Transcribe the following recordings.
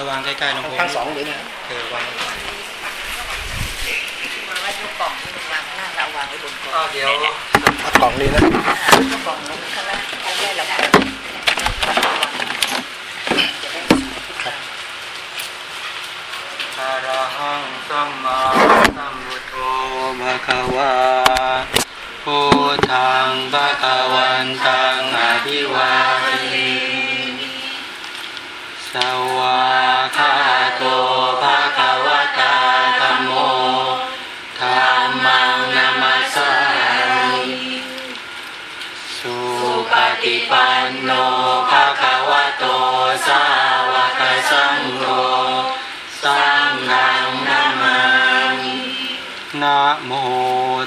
ระวางใกล้ๆน้องผมทั้งสองเลยนะเออวางมาไว้ทุกกล่องที่มันวางข้างล่างเราเอาวางไว้บนกล่องก็เดี๋ยวเอากล่องนี้นะอ่าทุกกล่องลงข้างล่างเอาไว้เราจะได้อะระหังสัมมาสัมพุทโธภะคะวาพุทธังภะคะวันตังอภิวาเทสวา คาโตภะคะวะตามโมธัมมังนาสสามิสุปฏิปันโนภะโตสาวกสังโฆสังฆังนามามินะโม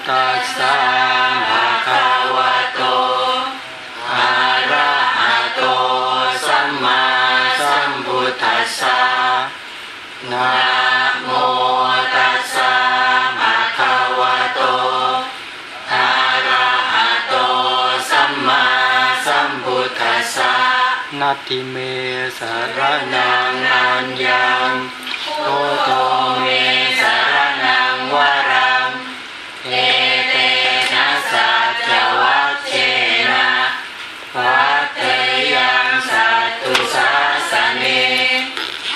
ตัสสะ ทธัสสะนะโมตัสสะภะคะวะโตอะระหะโตสัมมาสัมพุทธัสสะนัตถิเมสรนังอัญญังโอโตเมสารนังวรังเอ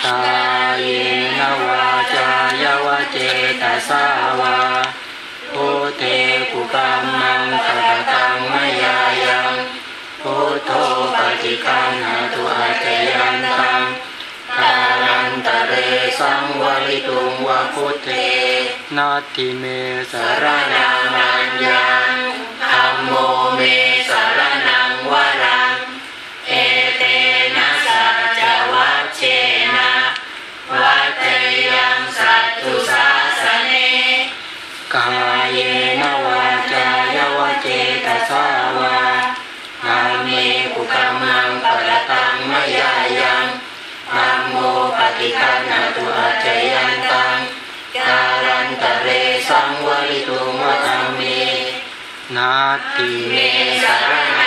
ตายนวาจายวเจตสาวาโพเทกุกรรมังตตะตังมยายังพุทโธปฏิคันหาตุอาจยันตังกาลันตะเรสังวริตุงวะพุทเทนาทิเมสารนังมัญญังธรรมโมเมสาร ปฏิคันหาตุอาจยันตังการันตะเรสังวริตุงวะธรรมินาติเมสารนัง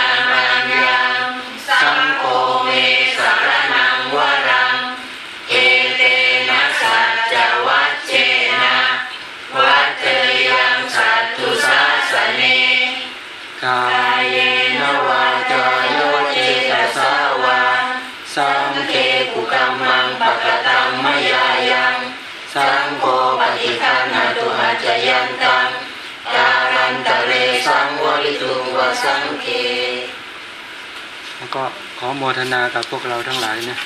วริตุงวสังเคแล้วก็ขอโมทนากับพวกเราทั้งหลายนะ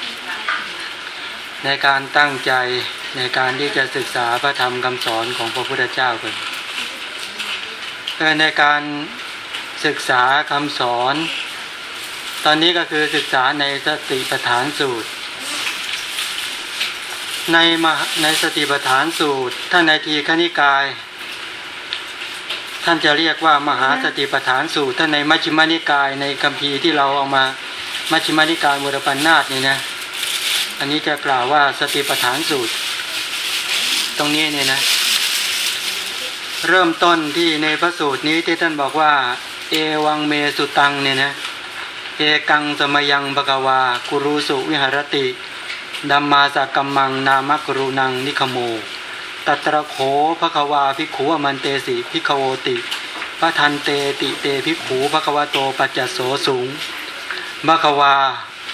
ในการตั้งใจในการที่จะศึกษาพระธรรมคำสอนของพระพุทธเจ้ากันเอ่อในการศึกษาคำสอน ตอนนี้ก็คือศึกษาในสติปัฏฐานสูตร ในมาในสติปัฏฐานสูตรท่านในทีฆนิกาย ท่านจะเรียกว่ามหาสติปัฏฐานสูตรท่านในมัชฌิมานิกายในคัมภีร์ที่เราเอามามัชฌิมานิกายมุรปันนาตนี่นะอันนี้จะกล่าวว่าสติปัฏฐานสูตร ตรงนี้เนี่ยนะ เริ่มต้นที่ในพระสูตรนี้ที่ท่านบอกว่า เอวังเมสุตังเนี่ยนะเอกังสมยังบกวา กุรุสุวิหารติดัมมาสกกัมมังนามกรุนังนิคโม ตัตระโขภควาภิกขุอมันเตสิภิกขโวติพระทันเตติเตภิกขุภควาโตปัจจโสสูงบควา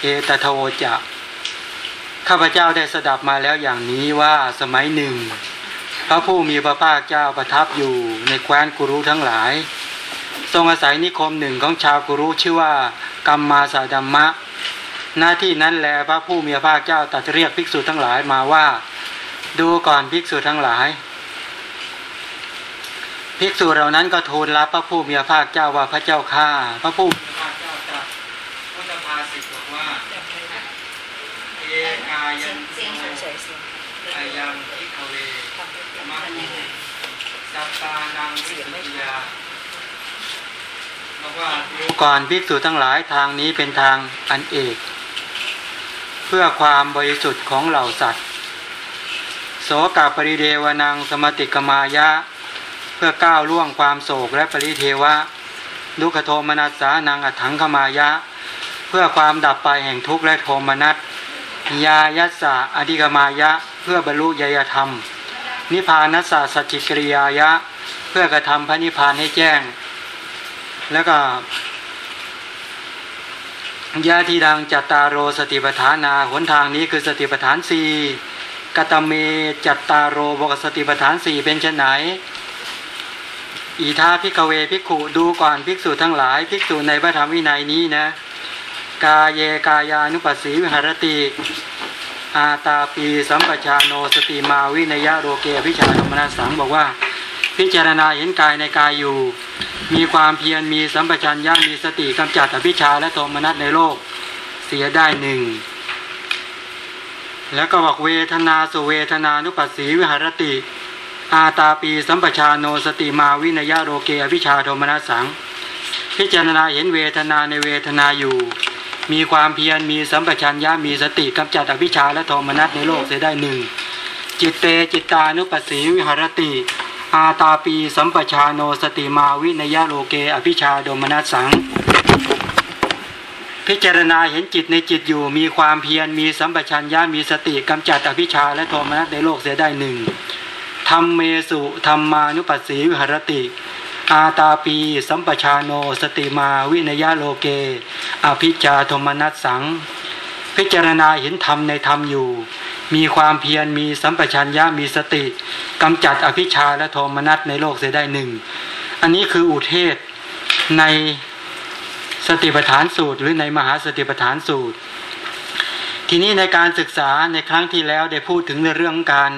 เอตทโวจะข้าพเจ้าได้สดับมาแล้วอย่างนี้ว่าสมัยหนึ่ง พระผู้มีพระภาคเจ้าประทับอยู่ในแคว้นกุรุทั้งหลาย ทรงอาศัยนิคมหนึ่งของชาวกุรุชื่อว่า กัมมาสาดัมมะ หน้าที่นั้นแลพระผู้มีพระภาคเจ้าตรัสเรียกภิกษุทั้งหลายมาว่า ดูก่อนภิกษุทั้งหลาย ภิกษุเหล่านั้นก็ทูลรับพระผู้มีพระภาคเจ้าว่าพระเจ้าข้าพระผู้มีพระภาคเจ้าตรัสพุทธภาษิตบอกว่าเอกายันเสียงเฉยๆเสียงอายังทิคเวทำยังไงสัปตานังวิทยาบอกว่าดูก่อนภิกษุทั้งหลายทางนี้เป็นทางอันเอก เพื่อความบริสุทธิ์ของเหล่าสัตว์ โสกาปริเดวนังสมติกมายะ เพื่อก้าวล่วงความโศกและปริเทวะดุขโทมนัสสานังอัถังขมายะ เพื่อความดับไปแห่งทุกข์และโทมนัสยายัสสะอธิกมายะ เพื่อบรรลุยยธรรม นิพพานัสสะสัจจิกริยายะ เพื่อกระทำพระนิพพานให้แจ้ง แล้วก็ยทิทังจัตตาโรสติปัฏฐานาหนทางนี้คือสติปัฏฐานสี่ กตเมจัตตาโร บอกสติปัฏฐานสี่เป็นไฉน อิธะ ภิกขเว ภิกขุดูก่อนภิกษุทั้งหลายภิกษุในพระธรรมวินัยนี้นะ กาเยกายานุปัสสีวิหรติ อาตาปีสัมปชาโนสติมาวิเนยยะโลเก อภิชฌาโทมนัสสังบอกว่า พิจารณาเห็นกายในกายอยู่ มีความเพียรมีสัมปชัญญะมีสติกำจัดอภิชฌาและโทมนัสในโลก เสียได้หนึ่ง แล้วก็บอกเวทนาสุเวทนานุปัสสีวิหรติ อาตาปี สัมปชาโนสติมาวิเนยยะโลเกอภิชฌาโทมนัสสัง พิจารณาเห็นเวทนาในเวทนาอยู่ มีความเพียรมีสัมปชัญญะมีสติกำจัดอภิชฌาและโทมนัสในโลกเสียได้หนึ่งจิตเตจิตตานุปัสสีวิหรติ อาตาปี สัมปชาโนสติมาวิเนยยะโลเกอภิชฌาโทมนัสสัง พิจารณาเห็นจิตในจิตอยู่ มีความเพียรมีสัมปชัญญะมีสติกำจัดอภิชฌาและโทมนัสในโลกเสียได้หนึ่งธัมเมสุธัมมานุปัสสีวิหรติ อาตาปีสัมปชาโน สติมาวิเนยยะโลเก อภิชฌาโทมนัสสัง พิจารณาเห็นธรรมในธรรมอยู่ มีความเพียรมีสัมปชัญญะมีสติกำจัดอภิชาและโทมนัสในโลกเสียได้หนึ่งอันนี้คืออุเทศใน สติปัฏฐานสูตร หรือในมหาสติปัฏฐานสูตร ทีนี้ในการศึกษาในครั้งที่แล้วได้พูดถึงในเรื่องการ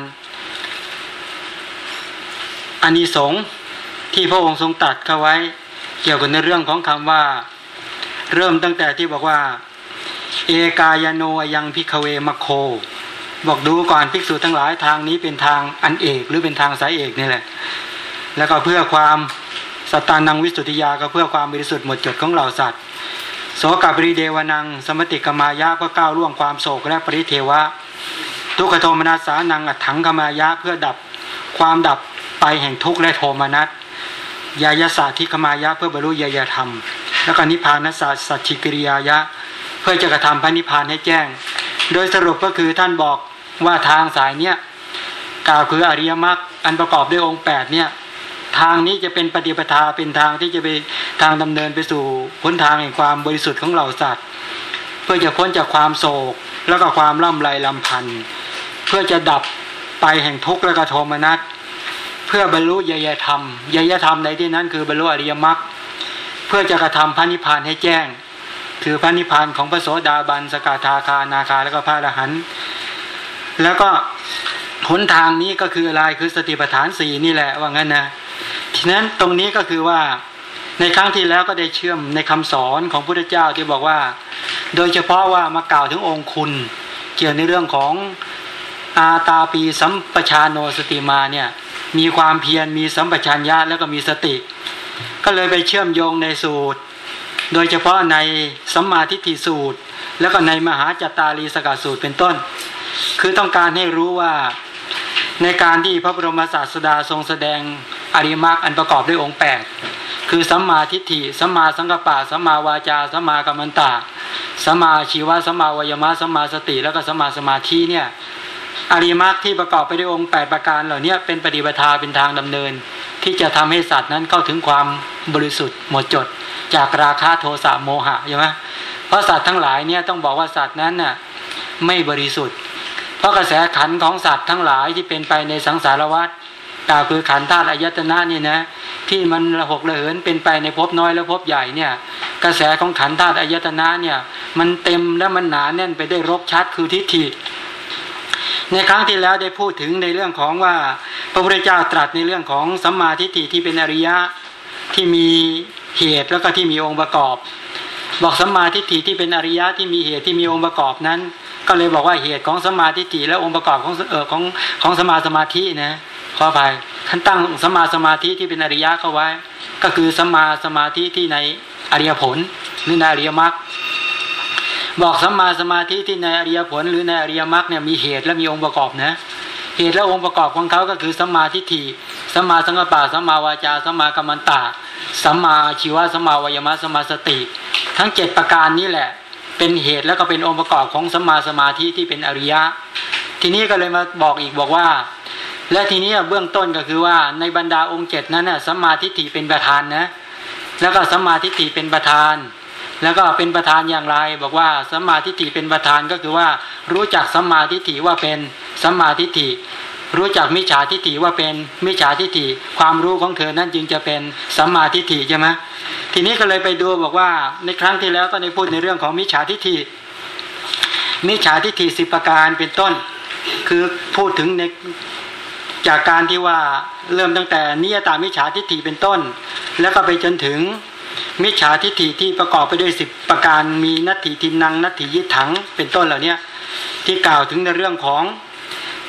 อานิสงส์ที่พระองค์ทรงตัดเข้าไว้ เกี่ยวกับในเรื่องของคำว่า เริ่มตั้งแต่ที่บอกว่า เอกายโน อยัง ภิกขเว มัคโค บอกดูก่อนภิกษุทั้งหลายทางนี้เป็นทางอันเอกหรือเป็นทางสายเอกนี่แหละ แล้วก็เพื่อความ สัตตานังวิสุทธิยาก็เพื่อความบริสุทธิ์หมดจดของเหล่าสัตว์โสกปริเทวานัง สมติกกมายะก็ก้าวล่วงความโศกและปริเทวะ ทุกขโทมนัสสานังอัตถังคมายะเพื่อดับความดับไปแห่งทุกข์และโทมนัสยายศาสตร์ที่ขมายะเพื่อบรรลุยายธรรม แล้วก็นิพพานศาสตร์สัจฉิกิริยายะ เพื่อจะกระทำพระนิพพานให้แจ้ง โดยสรุปก็คือท่านบอกว่าทางสายเนี้ยกล่าวคืออริยมรรคอันประกอบด้วยองค์8เนี่ย ทางนี้จะเป็นปฏิปทาเป็นทางที่จะไปทางดำเนินไปสู่พ้นทางแห่งความบริสุทธิ์ของเหล่าสัตว์ เพื่อจะพ้นจากความโศก แล้วก็ความล่ำไรลำพันธ์เพื่อจะดับไปแห่งทุกข์และกระโทมนัสเพื่อบรรลุยยธรรมยยธรรมในที่นั้นคือบรรลุอริยมรรคเพื่อจะกระทำพระนิพพานให้แจ้ง คือพระนิพพานของพระโสดาบันสกทาคานาคาแล้วก็พระอรหันต์แล้วก็หนทางนี้ก็คืออะไรคือสติปัฏฐานสี่นี่แหละว่างั้นนะ ทีนั้นตรงนี้ก็คือว่าในครั้งที่แล้วก็ได้เชื่อมในคำสอนของพุทธเจ้าที่บอกว่า โดยเฉพาะว่ามากล่าวถึงองค์คุณ เกี่ยวในเรื่องของอาตาปีสัมปชานโนสติมาเนี่ยมีความเพียรมีสัมปชัญญะแล้วก็มีสติ ก็เลยไปเชื่อมโยงในสูตร โดยเฉพาะในสัมมาทิฏฐิสูตร แล้วก็ในมหาจัตตารีสกัดสูตรเป็นต้น คือต้องการให้รู้ว่าในการที่พระบรมศาสดาทรงแสดง อริมักอันประกอบด้วยองค์ 8 คือสัมมาทิฏฐิสัมมาสังกัปปะสัมมาวาจาสัมมากัมมันตะสัมมาชีวะสัมมาวายมะสัมมาสติ แล้วก็สัมมาสมาธิเนี่ยอริมักที่ประกอบไปด้วยองค์ 8 ประการเหล่านี้เป็นปฏิปทาเป็นทางดำเนิน ที่จะทำให้สัตว์นั้นเข้าถึงความบริสุทธิ์หมดจด จากราคะโทสะโมหะใช่ไหมเพราะสัตว์ทั้งหลายเนี่ยต้องบอกว่าสัตว์นั้นน่ะไม่บริสุทธิ์ เพราะกระแสขันของสัตว์ทั้งหลายที่เป็นไปในสังสารวัฏ กล่าวคือขันธาตุอายตนะนี่นะที่มันระหกระเหินเป็นไปในภพน้อยและภพใหญ่เนี่ย กระแสของขันธาตุอายตนะเนี่ยมันเต็มและมันหนาแน่นไปได้รกชัดคือทิฏฐิในครั้งที่แล้วได้พูดถึงในเรื่องของว่าพระพุทธเจ้าตรัสในเรื่องของสัมมาทิฏฐิที่เป็นอริยะที่มีเหตุแล้วก็ที่มีองค์ประกอบ บอกสัมมาทิฏฐิที่เป็นอริยะที่มีเหตุที่มีองค์ประกอบนั้น ก็เลยบอกว่าเหตุของสัมมาทิฏฐิและองค์ประกอบของเออของของสมาสมาธินะ ขออภัยท่านตั้งสมาสมาธิที่เป็นอริยะเข้าไว้ ก็คือสมาสมาธิที่ในอริยผลหรือในอริยมรรคบอกสมาสมาธิที่ในอริยผลหรือในอริยมรรคเนี่ยมีเหตุและมีองค์ประกอบนะเหตุและองค์ประกอบของเขาก็คือสัมมาทิฏฐิสัมมาสังกัปปะสัมมาวาจาสัมมากัมมันตะสัมมาชีวะสัมมาวายมะสัมมาสติ ทั้งเจ็ดประการนี้แหละ เป็นเหตุแล้วก็เป็นองค์ประกอบของสัมมาสมาธิที่เป็นอริยะ ทีนี้ก็เลยมาบอกอีกบอกว่า และทีนี้เบื้องต้นก็คือว่าในบรรดาองค์เจ็ดนั้นน่ะสัมมาทิฏฐิเป็นประธานนะแล้วก็สัมมาทิฏฐิเป็นประธาน แล้วก็เป็นประธานอย่างไร บอกว่าสัมมาทิฏฐิเป็นประธานก็คือว่า รู้จักสัมมาทิฏฐิว่าเป็นสัมมาทิฏฐิ รู้จักมิจฉาทิฏฐิว่าเป็นมิจฉาทิฏฐิ ความรู้ของเธอนั้นจึงจะเป็นสัมมาทิฏฐิใช่ไหมทีนี้ก็เลยไปดูบอกว่าในครั้งที่แล้วก็ได้พูดในเรื่องของมิจฉาทิฏฐิมิจฉาทิฏฐิสิบประการเป็นต้น คือพูดถึงใน จากการที่ว่าเริ่มตั้งแต่นิยตามิจฉาทิฏฐิเป็นต้น แล้วก็ไปจนถึงมิจฉาทิฏฐิที่ประกอบไปด้วยสิบประการมีนัตถิทินังนัตถิยิถังเป็นต้นเหล่านี้ที่กล่าวถึงในเรื่องของ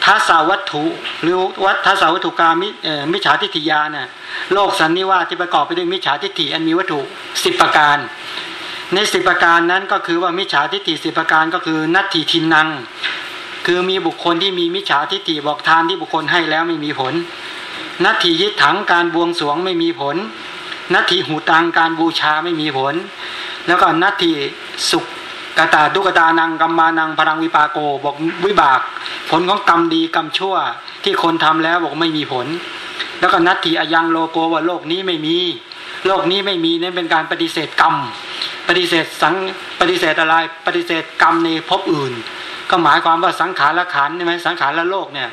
ทัศวัตถุหรือวัฏทัศวัตถุกามิมิจฉาทิฏฐิยานะ่ะโลกสันนิวาสที่ประกอบไปด้วยมิจฉาทิฏฐิอันมีวัตถุสิบประการ ในสิบประการนั้นก็คือว่ามิจฉาทิฏฐิสิบประการก็คือนัตถิทินัง คือมีบุคคลที่มีมิจฉาทิฏฐิบอกทานที่บุคคลให้แล้วไม่มีผล นัตถิยิถังการบวงสวงไม่มีผล นัตถิหูตังการบูชาไม่มีผล แล้วก็นัตถิสุขกตาดุกตานังกัมมานังพลังวิปาโกบอกวิบาก ผลของกรรมดีกรรมชั่ว ที่คนทำแล้วบอกไม่มีผล แล้วก็นัตถิอยังโลโกว่าโลกนี้ไม่มี โลกนี้ไม่มีนั่นเป็นการปฏิเสธกรรม ปฏิเสธสังปฏิเสธอะไรปฏิเสธกรรมในภพอื่น ก็หมายความว่าสังขารละขันใช่ไหมสังขารละโลกเนี่ย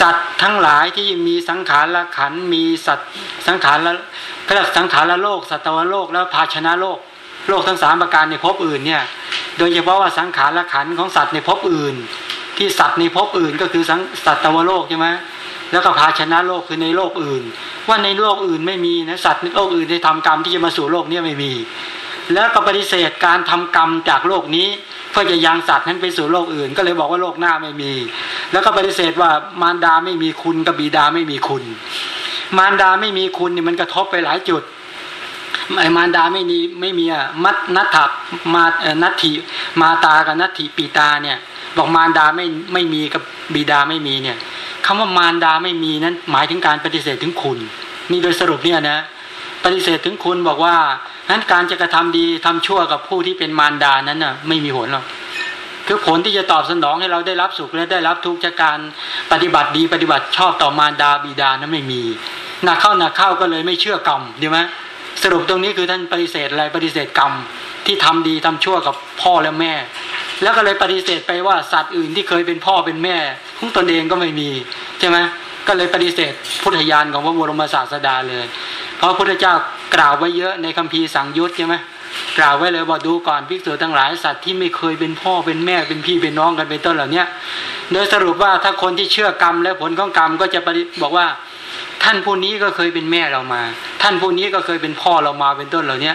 สัตว์ทั้งหลายที่มีสังขารละขันมีสัตว์สังขารละก็เรียกสังขารละโลก สัตวโลกแล้วภาชนะโลก โลกทั้งสามประการในภพอื่นเนี่ย โดยเฉพาะว่าสังขารละขันของสัตว์ในภพอื่น ที่สัตว์ในภพอื่นก็คือสังสัตวโลกใช่ไหมแล้วก็ภาชนะโลกคือในโลกอื่น ว่าในโลกอื่นไม่มีนะสัตว์ในโลกอื่นที่ทำกรรมที่จะมาสู่โลกนี้ไม่มี แล้วก็ปฏิเสธการทำกรรมจากโลกนี้ เพื่อจะยังสัตว์นั้นไปสู่โลกอื่น ก็เลยบอกว่าโลกหน้าไม่มี แล้วก็ปฏิเสธว่ามารดาไม่มีคุณกับบิดาไม่มีคุณ มารดาไม่มีคุณนี่มันกระทบไปหลายจุดไอ้มารดาไม่มีไม่มีอะมัดนัตถับมาเอ่อนัตถิมาตากับนัตถิปีตาเนี่ยบอกมารดาไม่ไม่มีกับบิดาไม่มีเนี่ยคำว่ามารดาไม่มีนั้นหมายถึงการปฏิเสธถึงคุณ นี่โดยสรุปเนี่ยนะ ปฏิเสธถึงคุณบอกว่า นั้นการจะกระทำดีทำชั่วกับผู้ที่เป็นมารดานั้นน่ะไม่มีผลหรอกคือผลที่จะตอบสนองให้เราได้รับสุขและได้รับทุกข์จากการปฏิบัติดีปฏิบัติชอบต่อมารดาบิดานั้นไม่มีหนักเข้าหนักเข้าก็เลยไม่เชื่อกรรมดีไหมสรุปตรงนี้คือท่านปฏิเสธอะไรปฏิเสธกรรมที่ทำดีทำชั่วกับพ่อและแม่ แล้วก็เลยปฏิเสธไปว่าสัตว์อื่นที่เคยเป็นพ่อเป็นแม่ของตนเองก็ไม่มีใช่ไหม ก็เลยปฏิเสธพุทธญาณของพระบรมศาสดาเลย เพราะพระพุทธเจ้ากล่าวไว้เยอะในคัมภีร์สังยุตใช่ไหมกล่าวไว้เลยบอกดูก่อนภิกษุทั้งหลายสัตว์ที่ไม่เคยเป็นพ่อเป็นแม่เป็นพี่เป็นน้องกันเป็นต้นเหล่านี้โดยสรุปว่าถ้าคนที่เชื่อกรรมและผลของกรรมก็จะบอกว่า ท่านผู้นี้ก็เคยเป็นแม่เรามา ท่านผู้นี้ก็เคยเป็นพ่อเรามาเป็นต้นเหล่านี้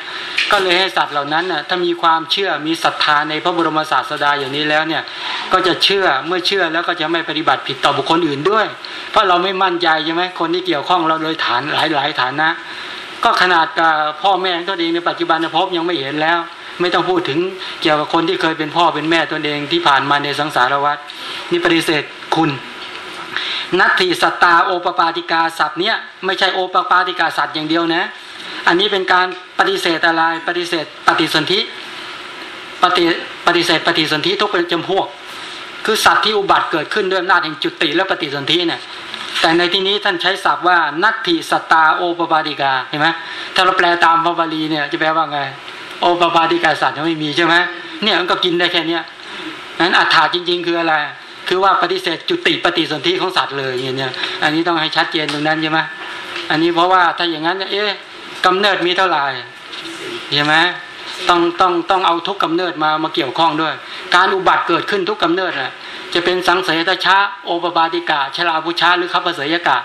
ก็เลยให้สัตว์เหล่านั้นน่ะถ้ามีความเชื่อมีศรัทธาในพระบรมศาสดาอย่างนี้แล้วเนี่ย ก็จะเชื่อเมื่อเชื่อแล้วก็จะไม่ปฏิบัติผิดต่อบุคคลอื่นด้วย เพราะเราไม่มั่นใจใช่ไหมคนที่เกี่ยวข้องเราเลยฐานหลายหลายฐานะ ก็ขนาดกับพ่อแม่ตัวเองในปัจจุบันภพยังไม่เห็นแล้ว ไม่ต้องพูดถึงเกี่ยวกับคนที่เคยเป็นพ่อเป็นแม่ตัวเองที่ผ่านมาในสังสารวัฏนี่ปฏิเสธคุณ นัตถิ สัตตาโอปปาติกาสัตว์เนี้ยไม่ใช่โอปปาติกาสัตว์อย่างเดียวนะ อันนี้เป็นการปฏิเสธอะไรปฏิเสธปฏิสนธิปฏิปฏิเสธปฏิสนธิทุกเป็นจำพวก คือสัตว์ที่อุบัติเกิดขึ้นด้วยอำนาจแห่งจุติและปฏิสนธิเนี่ยแต่ในที่นี้ท่านใช้ศัพท์ว่านัตถิ สัตตาโอปปาติกาเห็นไหมถ้าเราแปลตามพระบาลีเนี่ยจะแปลว่าไงโอปปาติกาสัตว์ยังไม่มีใช่ไหมเนี่ยมันก็กินได้แค่เนี้ยนั้นอัฏฐาจริง ๆ คืออะไร คือว่าปฏิเสธจุติปฏิสนธิของสัตว์เลยอย่างเนี้ยอันนี้ต้องให้ชัดเจนตรงนั้นใช่ไหมอันนี้เพราะว่าถ้าอย่างนั้นเอ๊ะกำเนิดมีเท่าไหร่ใช่ไหมต้องต้องต้องเอาทุกกำเนิดมามาเกี่ยวข้องด้วย การอุบัติเกิดขึ้นทุกกำเนิดอะจะเป็นสังเสตชะโอปปาติกาชลาภุชาหรือขับเสยกะ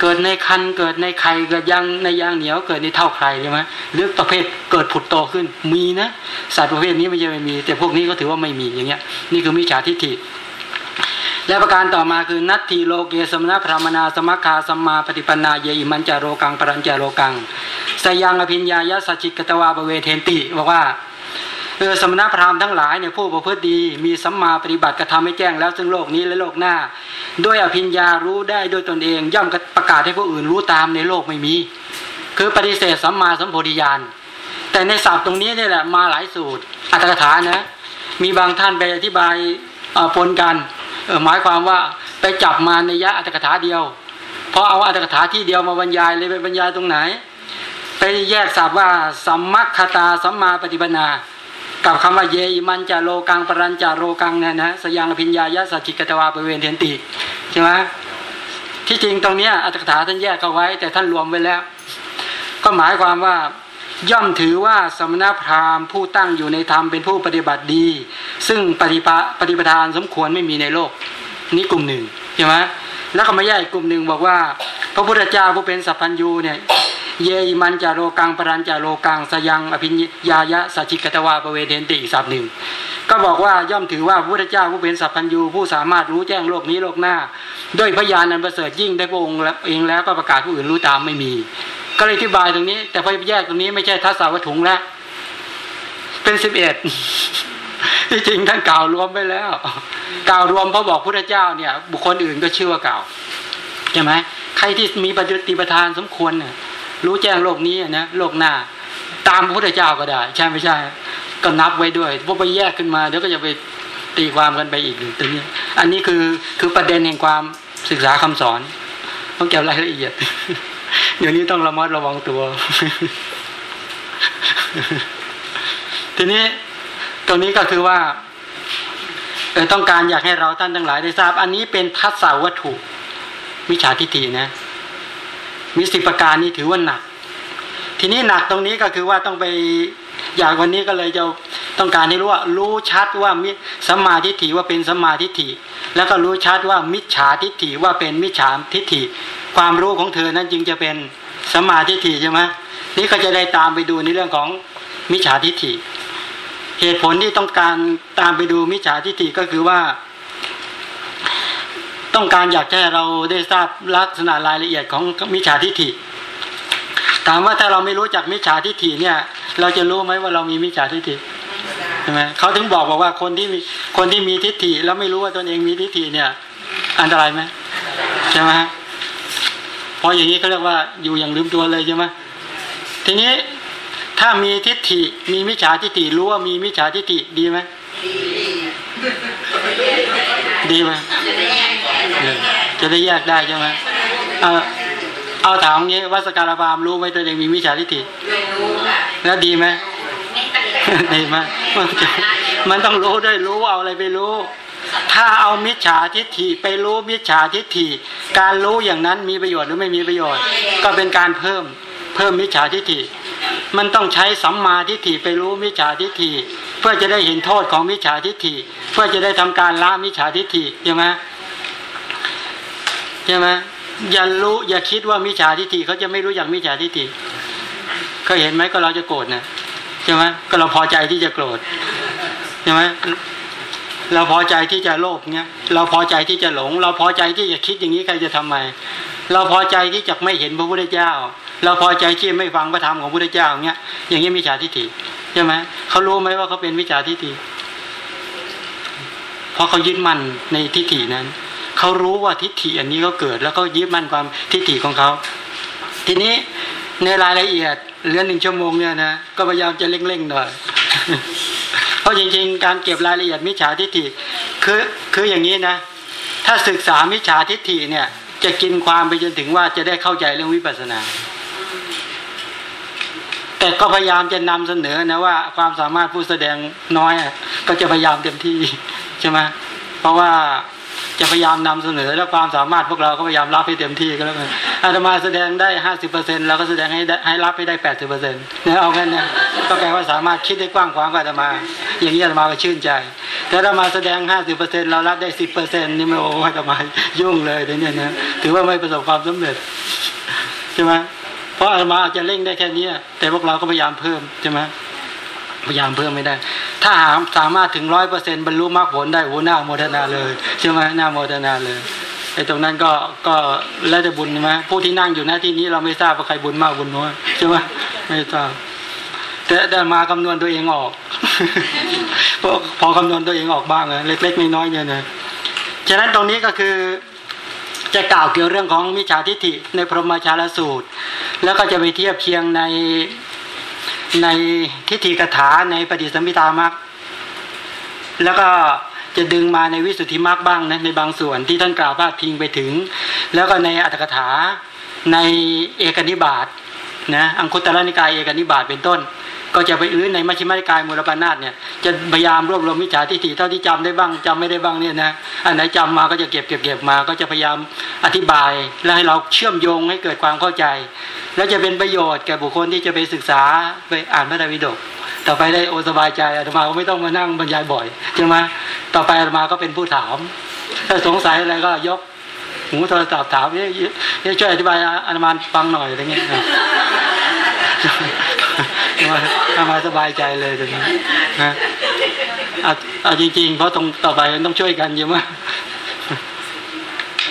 เกิดในคันเกิดในไข่เกิดยังในยางเหนียวเกิดในเท่าใครใช่ไหมหรือประเภทเกิดผุดโตขึ้นมีนะสัตว์ประเภทนี้ไม่ใช่ไม่มี แต่พวกนี้ก็ถือว่าไม่มีอย่างเงี้ยนี่คือมิจฉาทิฏฐิ และประการต่อมาคือนัตถิโลเกสมณพรามนาสมัคคาสัมมาปฏิปนาเยอิมันจาโรกังปรัญจาโรกังสยังอภิญญายสัจจิกตวาบเวเทนติบอกว่าเออสมณพราหมณ์ทั้งหลายเนี่ยผู้ประพฤติดี มีสัมมาปฏิบัติกระทำให้แจ้งแล้วซึ่งโลกนี้และโลกหน้า ด้วยอภิญญารู้ได้ด้วยตนเอง ย่อมประกาศให้ผู้อื่นรู้ตามในโลกไม่มี คือปฏิเสธสัมมาสัมโพธิญาณแต่ในศัพท์ตรงนี้เนี่ยแหละมาหลายสูตรอัตถกถานะ มีบางท่านไปอธิบายปนกัน หมายความว่าไปจับมาในยะอัตถกถาเดียวพอเอาอัตถกถาที่เดียวมาบรรยายเลยไปบรรยายตรงไหน ไปแยกศัพท์ว่าสัมมัคคตาสัมมาปฏิปนา กับคำว่าเยอิมันจาโลกังปรัญจาโลกังเนี่ยนะสยังพิญญายะสัจจิกตวาปเวนเทนติใช่ไหมที่จริงตรงนี้อัตถกถาท่านแยกเอาไว้ แต่ท่านรวมไว้แล้ว ก็หมายความว่า ย่อมถือว่าสมณพราหมณ์ผู้ตั้งอยู่ในธรรมเป็นผู้ปฏิบัติดี ซึ่งปฏิปปฏิปทานสมควรไม่มีในโลก นี่กลุ่มหนึ่งใช่ไหมแล้วก็มาแยกกลุ่มหนึ่งบอกว่า พระพุทธเจ้าผู้เป็นสัพพัญญูเนี่ยเยมันจาโรกังปรันจาโรกังสยังอภิญญายะสัจิกตวาปเวเทนติอีกสับหนึ่งก็บอกว่าย่อมถือว่าพระพุทธเจ้าผู้เป็นสัพพัญญูผู้สามารถรู้แจ้งโลกนี้โลกหน้า ด้วยพยานอันประเสริฐยิ่งได้พระองค์เองแล้วก็ประกาศผู้อื่นรู้ตามไม่มี ก็เลยอธิบายตรงนี้ แต่พอแยกตรงนี้ไม่ใช่ทัศวัตถุงแล้วเป็นสิบเอ็ดที่จริงท่านกล่าวรวมไปแล้ว กล่าวรวมเพราะบอกพระเจ้าเนี่ย บุคคลอื่นก็ชื่อว่ากล่าวใช่ไหมใครที่มีปฏิปทานสมควรเนี่ยรู้แจ้งโลกนี้นะโลกหน้า ตามพระพุทธเจ้าก็ได้ ใช่ไม่ใช่ ก็นับไว้ด้วยพอไปแยกขึ้นมาเดี๋ยวก็จะไปตีความกันไปอีกตรงนี้ อันนี้คือคือประเด็นแห่งความศึกษาคำสอนต้องเก็บรายละเอียด เดี๋ยวนี้ต้องระมัดระวังตัว ทีนี้ตรงนี้ก็คือว่าต้องการอยากให้เราท่านทั้งหลายได้ทราบ อันนี้เป็นทัศสาวัตถุมิจฉาทิฏฐินะ มีสิประการนี้ถือว่าหนัก ทีนี้หนักตรงนี้ก็คือว่าต้องไปอยากวันนี้ก็เลยจะต้องการให้รู้ว่า รู้ชัดว่ามิสัมมาทิฏฐิว่าเป็นสัมมาทิฏฐิ แล้วก็รู้ชัดว่ามิจฉาทิฏฐิว่าเป็นมิจฉาทิฏฐิ ความรู้ของเธอนั้นจึงจะเป็นสมาทิฏฐิใช่ไหมนี่ก็จะได้ตามไปดูในเรื่องของมิจฉาทิฏฐิ เหตุผลที่ต้องการตามไปดูมิจฉาทิฏฐิก็คือว่า ต้องการอยากให้เราได้ทราบลักษณะรายละเอียดของมิจฉาทิฏฐิ ถามว่าถ้าเราไม่รู้จักมิจฉาทิฏฐิเนี่ย เราจะรู้ไหมว่าเรามีมิจฉาทิฏฐิใช่ไหมเขาถึงบอกบอกว่าคนที่มีคนที่มีทิฏฐิแล้วไม่รู้ว่าตนเองมีทิฏฐิเนี่ย อันตรายไหมใช่ไหม เพราะอย่างนี้เขาเรียกว่าอยู่อย่างลืมตัวเลยใช่ไหมทีนี้ถ้ามีทิฏฐิมีมิจฉาทิฏฐิรู้ว่ามีมิจฉาทิฏฐิดีไหมดีไหมจะได้แยกได้ใช่ไหมเอาเอาถามงี้วัสการพามรู้ไหมตัวเองมีมิจฉาทิฏฐิแล้วดีไหมดีไหมมันต้องรู้ด้วยรู้เอาอะไรไปรู้ ถ้าเอามิจฉาทิฏฐิไปรู้มิจฉาทิฏฐิ การรู้อย่างนั้นมีประโยชน์หรือไม่มีประโยชน์ ก็เป็นการเพิ่มเพิ่มมิจฉาทิฏฐิ มันต้องใช้สัมมาทิฏฐิไปรู้มิจฉาทิฏฐิ เพื่อจะได้เห็นโทษของมิจฉาทิฏฐิ เพื่อจะได้ทำการละมิจฉาทิฏฐิใช่ไหมใช่ไหมอย่ารู้อย่าคิดว่ามิจฉาทิฏฐิเขาจะไม่รู้อย่างมิจฉาทิฏฐิเคยเห็นไหมก็เราจะโกรธนะใช่ไหมก็เราพอใจที่จะโกรธใช่ไหม เราพอใจที่จะโลภเงี้ยเราพอใจที่จะหลง เราพอใจที่จะคิดอย่างนี้ใครจะทำไม เราพอใจที่จะไม่เห็นพระพุทธเจ้า เราพอใจที่ไม่ฟังพระธรรมของพระพุทธเจ้าเงี้ยอย่างนี้มิจฉาทิฏฐิใช่ไหมเขารู้ไหมว่าเขาเป็นมิจฉาทิฏฐิเพราะเขายึดมั่นในทิฏฐินั้นเขารู้ว่าทิฏฐิอันนี้เขาเกิด แล้วก็ยึดมั่นความทิฏฐิของเขาทีนี้ในรายละเอียดเรื่องหนึ่งชั่วโมงเนี่ยนะก็พยายามจะเร่งๆหน่อย ราะจริงๆ การเก็บรายละเอียดมิจฉาทิฏฐิคือคืออย่างนี้นะ ถ้าศึกษามิจฉาทิฏฐิเนี่ย จะกินความไปจนถึงว่าจะได้เข้าใจเรื่องวิปัสสนา แต่ก็พยายามจะนำเสนอนะว่าความสามารถผู้แสดงน้อยก็จะพยายามเต็มที่ใช่ไหมเพราะว่า จะพยายามนำเสนอแล้วความสามารถพวกเราก็พยายามรับให้เต็มที่ก็แล้วกันอาตมาแสดงได้ห้าสิบเปอร์เซ็นต์เราก็แสดงให้ให้รับให้ได้แปดสิบเปอร์เซ็นต์เนี่ยเอางั้นนะก็แปลว่าสามารถคิดได้กว้างขวางกว่าอาตมา อย่างนี้อาตมาก็ชื่นใจ แต่ถ้ามาแสดงห้าสิบเปอร์เซ็นต์เรารับได้สิบเปอร์เซ็นต์นี่ไม่โอ้อาตมายุ่งเลยเดี๋ยนะถือว่าไม่ประสบความสำเร็จใช่ไหมเพราะอาตมาอาจจะเร่งได้แค่นี้แต่พวกเราก็พยายามเพิ่มใช่ไหม พยายามเพิ่มไม่ได้ ถ้าหาสามารถถึงร้อยเปอร์เซ็นบรรลุมรรคผลได้โอ้หน้าโมทนาเลยใช่ไหมหน้าโมทนาเลยไอ้ตรงนั้นก็ก็แล้วจะบุญใช่ไหมผู้ที่นั่งอยู่หน้าที่นี้เราไม่ทราบว่าใครบุญมากบุญน้อยใช่ไหมไม่ทราบแต่แต่มาคำนวณตัวเองออกพอพอคำนวณตัวเองออกบ้างอะเล็กๆน้อยๆเนี่ยนะฉะนั้นตรงนี้ก็คือจะกล่าวเกี่ยวเรื่องของมิจฉาทิฏฐิในพรหมชาลสูตร แล้วก็จะไปเทียบเคียงใน ในทิฏฐิกถาในปฏิสัมพิตามักแล้วก็จะดึงมาในวิสุทธิมรรคบ้างนะในบางส่วนที่ท่านกล่าวพาดพิงไปถึง แล้วก็ในอัตถกถาในเอกนิบาตนะอังคุตระนิกายเอกนิบาตเป็นต้น ก็จะไปอื้อในมัชฌิมานิกายมูลปานาตเนี่ยจะพยายามรวบรวมมิจฉาทิฏฐิเท่าที่จำได้บ้างจำไม่ได้บ้างเนี่ยนะอันไหนจำมาก็จะเก็บเก็บเก็บมา ก็จะพยายามอธิบาย และให้เราเชื่อมโยงให้เกิดความเข้าใจ แล้วจะเป็นประโยชน์แก่บุคคลที่จะไปศึกษาไปอ่านพระไตรปิฎกต่อไปได้โอสบายใจอาตมาก็ไม่ต้องมานั่งบรรยายบ่อยใช่ไหมต่อไปอาตมาก็เป็นผู้ถามถ้าสงสัยอะไรก็ยกหูโทรศัพท์ถามเนี่ยช่วยอธิบายอาตมาฟังหน่อยอะไรเงี้ย อามาสบายใจเลยตรงนี้นะเอาเอาจริงๆ เพราะตรงต่อไปต้องช่วยกันเยอะมาก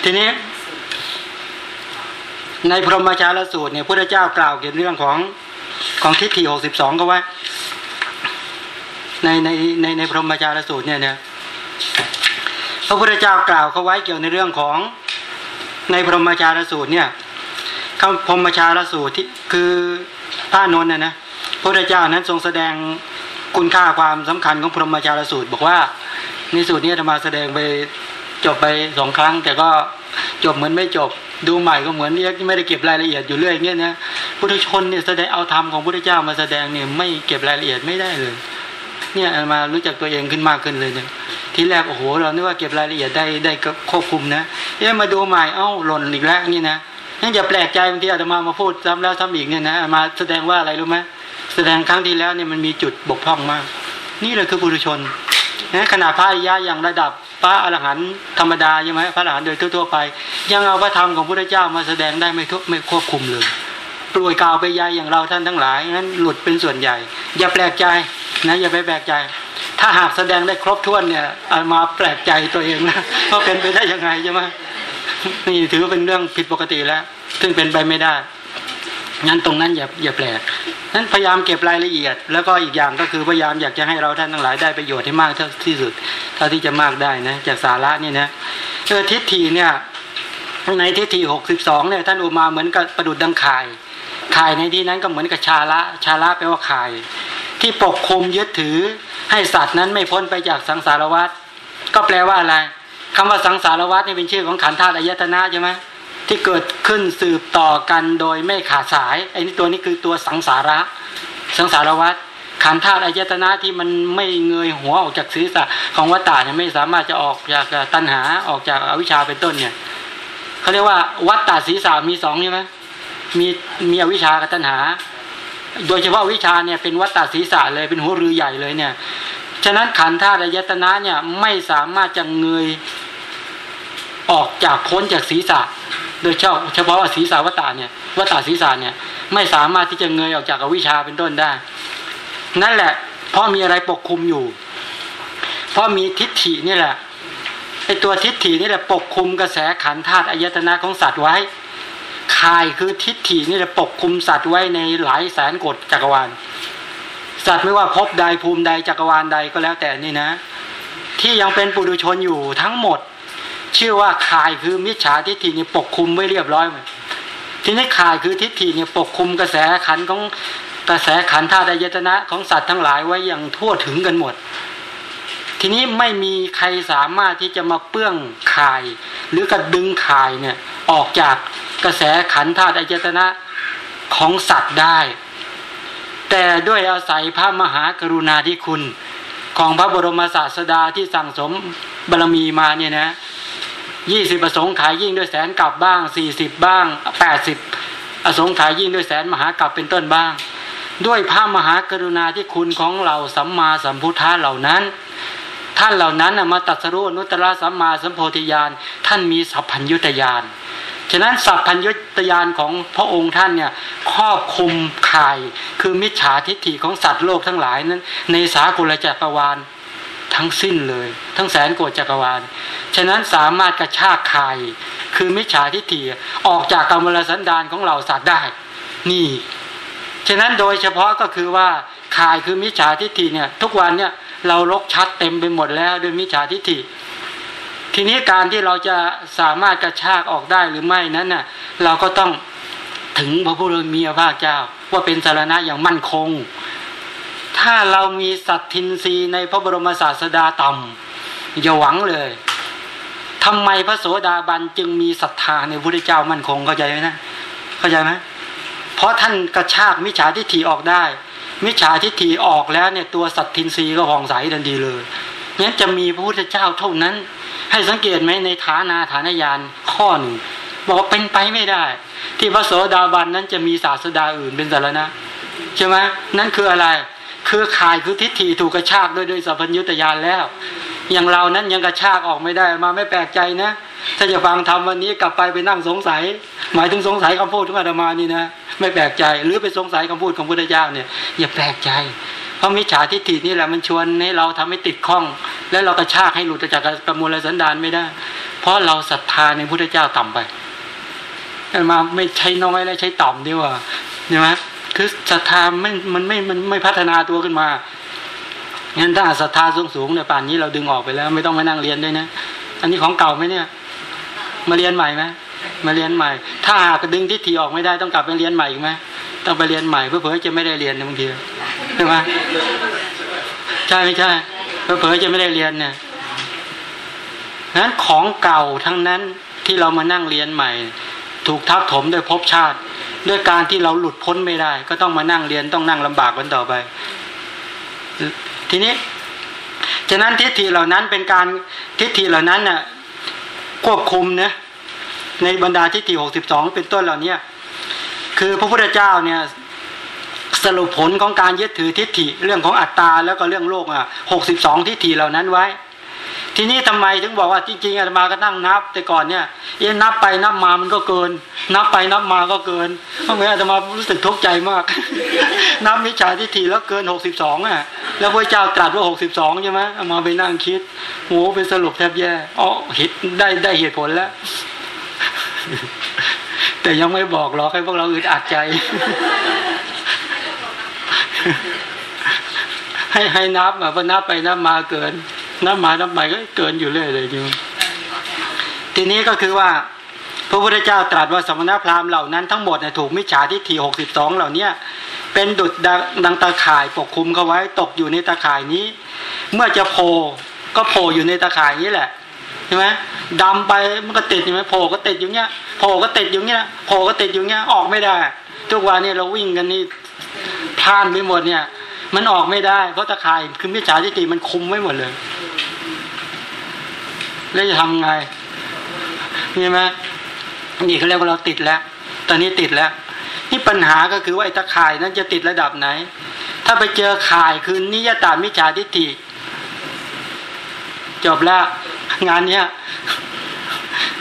ทีนี้ในพรหมชาลสูตรเนี่ยพระเจ้ากล่าวเกี่ยวกับเรื่องของของทิฏฐิหกสิบสองก็ว่า ในในในในพรหมชาลสูตรเนี่ยเนี่ยพระพุทธเจ้ากล่าวเขาไว้เกี่ยวในเรื่องของในพรหมชาลสูตรเนี่ยคำพรหมชาลสูตรที่คือพระนนท์นะนะ พระพุทธเจ้านั้นทรงแสดงคุณค่าความสำคัญของพรหมชาลสูตร บอกว่าในสูตรนี้ธรรมาแสดงไปจบไปสองครั้ง แต่ก็จบเหมือนไม่จบดูใหม่ก็เหมือนเนี้ยไม่ได้เก็บรายละเอียดอยู่เรื่อยเงี้ยนะพุทธชนเนี่ยแสดงเอาธรรมของพุทธเจ้ามาแสดงเนี่ยไม่เก็บรายละเอียดไม่ได้เลย เนี่ยมารู้จักตัวเองขึ้นมากขึ้นเลยเนี่ยทีแรกโอ้โหเรานึกว่าเก็บรายละเอียดได้ได้ควบคุมนะเอ๊ะมาดูใหม่เอ้าหล่นอีกแล้วนี่นะนั่นอย่าแปลกใจบางทีอาตมามาพูดซ้ำแล้วซ้ำอีกเนี่ยนะมาแสดงว่าอะไรรู้ไหม แสดงครั้งที่แล้วเนี่ยมันมีจุดบกพร่องมาก นี่เลยคือบุรุชนนะขนาดพระอริยะอย่างระดับพระอรหันต์ธรรมดาใช่ไหมพระอรหันต์โดยทั่วๆไป ยังเอาพระธรรมของพระเจ้ามาแสดงได้ไม่ทุกไม่ควบคุมเลยปล่วยกาวไปยายอย่างเราท่านทั้งหลายนั้นหลุดเป็นส่วนใหญ่ อย่าแปลกใจนะอย่าไปแปลกใจ ถ้าหากแสดงได้ครบถ้วนเนี่ยมาแปลกใจตัวเองนะว่าเป็นไปได้ยังไงใช่ไหมนี่ถือเป็นเรื่องผิดปกติแล้ว ซึ่งเป็นไปไม่ได้ งั้นตรงนั้นอย่าอย่าแปลกนั้นพยายามเก็บรายละเอียด แล้วก็อีกอย่างก็คือพยายามอยากจะให้เราท่านทั้งหลายได้ประโยชน์ให้มากเท่าที่สุด เท่าที่จะมากได้นะจากสาระนี่นะเออทิฏฐิเนี่ยในทิฏฐิหกสิบสองเนี่ยท่านอุมาเหมือนกับประดุดดังข่ายข่ายในที่นั้นก็เหมือนกับชาละชาละแปลว่าข่าย ที่ปกคลุมยึดถือให้สัตว์นั้นไม่พ้นไปจากสังสารวัฏก็แปลว่าอะไรคำว่าสังสารวัฏนี่เป็นชื่อของขันธ์ธาตุอายตนะใช่ไหม ที่เกิดขึ้นสืบต่อกันโดยไม่ขาดสายไอ้นี่ตัวนี้คือตัวสังสาระ สังสารวัฏขันธ์ธาตุอายตนะที่มันไม่เงยหัวออกจากศีรษะของวัฏฏะเนี่ยไม่สามารถจะออกจากตัณหาออกจากอวิชชาเป็นต้นเนี่ยเขาเรียกว่าวัฏฏะศีรษะมีสองใช่ไหมมีมีอวิชชากับตัณหา โดยเฉพาะวิชาเนี่ยเป็นวัฏฏะศีรษะเลยเป็นหัวรือใหญ่เลยเนี่ยฉะนั้นขันธ์ธาตุอายตนะเนี่ยไม่สามารถจะเงยออกจากพ้นจากศีรษะ โดยเฉพาะว่าศีรษะวัตตาเนี่ยวัตตาศีรษะเนี่ยไม่สามารถที่จะเงยออกจากอวิชชาเป็นต้นได้ นั่นแหละ เพราะมีอะไรปกคลุมอยู่ เพราะมีทิฏฐินี่แหละไอตัวทิฏฐินี่แหละปกคลุมกระแสขันธาตุอายตนะของสัตว์ไว้คายคือทิฏฐินี่แหละปกคลุมสัตว์ไว้ในหลายแสนกฎจักรวาล สัตว์ไม่ว่าพบใดภูมิใดจักรวาลใดก็แล้วแต่นี่นะ ที่ยังเป็นปุถุชนอยู่ทั้งหมด ชื่อว่าคายคือมิจฉาทิฏฐินี่ปกคุมไว้เรียบร้อยหมดทีนี้คายคือทิฏฐิเนี่ยปกคุมกระแสขันของกระแสขันธาตุยตนะของสัตว์ทั้งหลายไว้อย่างทั่วถึงกันหมด ทีนี้ไม่มีใครสามารถที่จะมาเปื้องคาย หรือกระดึงคายเนี่ยออกจากกระแสขันธาตุยตนะของสัตว์ได้ แต่ด้วยอาศัยพระมหากรุณาธิคุณของพระบรมศาสดาที่สั่งสมบารมีมาเนี่ยนะ ยี่สิบประสงค์ขายยิ่งด้วยแสนกลับบ้างสี่สิบบ้างแปดสิบอสงขายยิ่งด้วยแสนมหากลับเป็นต้นบ้าง ด้วยพระมหากรุณาที่คุณของเราสัมมาสัมพุทธะเหล่านั้น ท่านเหล่านั้นมาตัดสรุนุตระสัมมาสัมโพธิญาณท่านมีสัพพัญยุตยานฉะนั้นสัพพัญยุตยานของพระองค์ท่านเนี่ยครอบคุมข่ายคือมิจฉาทิฏฐิของสัตว์โลกทั้งหลายนั้น ในสากลจักรวาล ทั้งสิ้นเลย ทั้งแสนโกดจักรวาล ฉะนั้นสามารถกระชากคายคือมิจฉาทิฏฐิออกจากกรรมลสันดานของเราสัตว์ได้ นี่ ฉะนั้นโดยเฉพาะก็คือว่าคายคือมิจฉาทิฏฐิเนี่ยทุกวันเนี่ยเราลกชัดเต็มไปหมดแล้วด้วยมิจฉาทิฏฐิ ทีนี้การที่เราจะสามารถกระชากออกได้หรือไม่นั้นน่ะเราก็ต้องถึงพระพุทธมีพระภาคเจ้า ว่าเป็นสารณะอย่างมั่นคง ถ้าเรามีสัตทินรีในพระบรมศาสดาต่ำอย่าหวังเลยทำไมพระโสดาบันจึงมีศรัทธาในพระพุทธเจ้ามั่นคงเข้าใจไหมนะเข้าใจไหมเพราะท่านกระชากมิจฉาทิฏฐิออกได้ มิจฉาทิฏฐิออกแล้วเนี่ยตัวสัตทินรีก็ห่องใสทันทีเลยงั้นจะมีพระพุทธเจ้าเท่านั้น ให้สังเกตไหมในฐานาฐานญาณข้อหนึ่งบอกว่าเป็นไปไม่ได้ ที่พระโสดาบันนั้นจะมีศาสดาอื่นเป็นสารณะใช่ไหมนั่นคืออะไร คือข่ายคือทิฏฐิถูกกระชากด้วยด้วยสัพพัญญุตยานแล้ว อย่างเรานั้นยังกระชากออกไม่ได้มาไม่แปลกใจนะ ถ้าจะฟังทำวันนี้กลับไปไปนั่งสงสัย หมายถึงสงสัยคำพูดของอาตมานี่นะ ไม่แปลกใจหรือไปสงสัยคำพูดของพุทธเจ้าเนี่ยอย่าแปลกใจ เพราะมิจฉาทิฏฐินี่แหละมันชวนให้เราทำให้ติดข้อง และเรากระชากให้หลุดจากกระมวลสันดานไม่ได้ เพราะเราศรัทธาในพุทธเจ้าต่ำไปมาไม่ใช้น้อยแล้ใช้ต่ำดีกว่าใช่ไหม คือศรัทธาไม่มันไม่มันไม่พัฒนาตัวขึ้นมางั้นถ้าศรัทธาสูงสูงเนี่ยป่านนี้เราดึงออกไปแล้ว ไม่ต้องมานั่งเรียนด้วยนะ อันนี้ของเก่าไหมเนี่ย มาเรียนใหม่ไหมมาเรียนใหม่ ถ้าหากดึงทิฏฐิออกไม่ได้ต้องกลับไปเรียนใหม่อีกไหมต้องไปเรียนใหม่เพื่อเผื่อจะไม่ได้เรียนบางทีใช่ไหมใช่ไม่ใช่เพื่อเผื่อจะไม่ได้เรียนเนี่ยนั้นของเก่าทั้งนั้นที่เรามานั่งเรียนใหม่ ถูกทับถมโดยภพชาติ ด้วยการที่เราหลุดพ้นไม่ได้ ก็ต้องมานั่งเรียนต้องนั่งลำบากกันต่อไป ทีนี้ฉะนั้นทิฏฐิเหล่านั้นเป็นการทิฏฐิเหล่านั้นน่ะควบคุมนะในบรรดาทิฏฐิหกสิบสองเป็นต้นเหล่านี้คือพระพุทธเจ้าเนี่ยสรุปผลของการยึดถือทิฏฐิเรื่องของอัตตาแล้วก็เรื่องโลกอะหกสิบสองทิฏฐิเหล่านั้นไว้ ทีนี้ทำไมถึงบอกว่าจริงๆอาตมาก็นั่งนับ แต่ก่อนเนี่ยเอ็นับไปนับมามันก็เกิน นับไปนับมาก็เกินเพราะงั้นอาตมารู้สึกทุกข์ใจมาก นับมิจฉาทิฏฐิแล้วเกินหกสิบสองอะ แล้วพระเจ้าตรัสว่าหกสิบสองใช่ไหมอามาไปนั่งคิดโหเป็นสรุปแทบแย่อ๋อเหตุได้ได้เหตุผลแล้ว แต่ยังไม่บอกหรอกให้พวกเราอึดอัดใจ ให้ให้นับอะพอนับไปนับมาเกิน นับมานับไปก็เกินอยู่เรื่อยเลยจริงทีนี้ก็คือว่า พระพุทธเจ้าตรัสว่าสมณพราหมณ์เหล่านั้นทั้งหมดเนี่ยถูกมิจฉาทิฏฐิหกสิบสองเหล่าเนี้ยเป็นดุจดังตาข่ายปกคลุมเขาไว้ตกอยู่ในตาข่ายนี้ เมื่อจะโผล่ก็โผล่อยู่ในตาข่ายนี้แหละใช่ไหมดำไปมันก็ติดใช่ไหมโผล่ก็ติดอยู่เงี้ยโผล่ก็ติดอยู่เงี้ยโผล่ก็ติดอยู่เงี้ยออกไม่ได้ ทุกวันนี้เราวิ่งกันนี่พลานไปหมดเนี่ย มันออกไม่ได้ เพราะตะข่ายคือมิจฉาทิฏฐิมันคุมไว้หมดเลย แล้วจะทำไงนี่ไหมนี่เขาเรียกว่าเราติดแล้ว ตอนนี้ติดแล้ว นี่ปัญหาก็คือว่าไอ้ตะข่ายนั้นจะติดระดับไหน ถ้าไปเจอข่ายคือนิยตามิจฉาทิฏฐิจบแล้วงานเนี้ย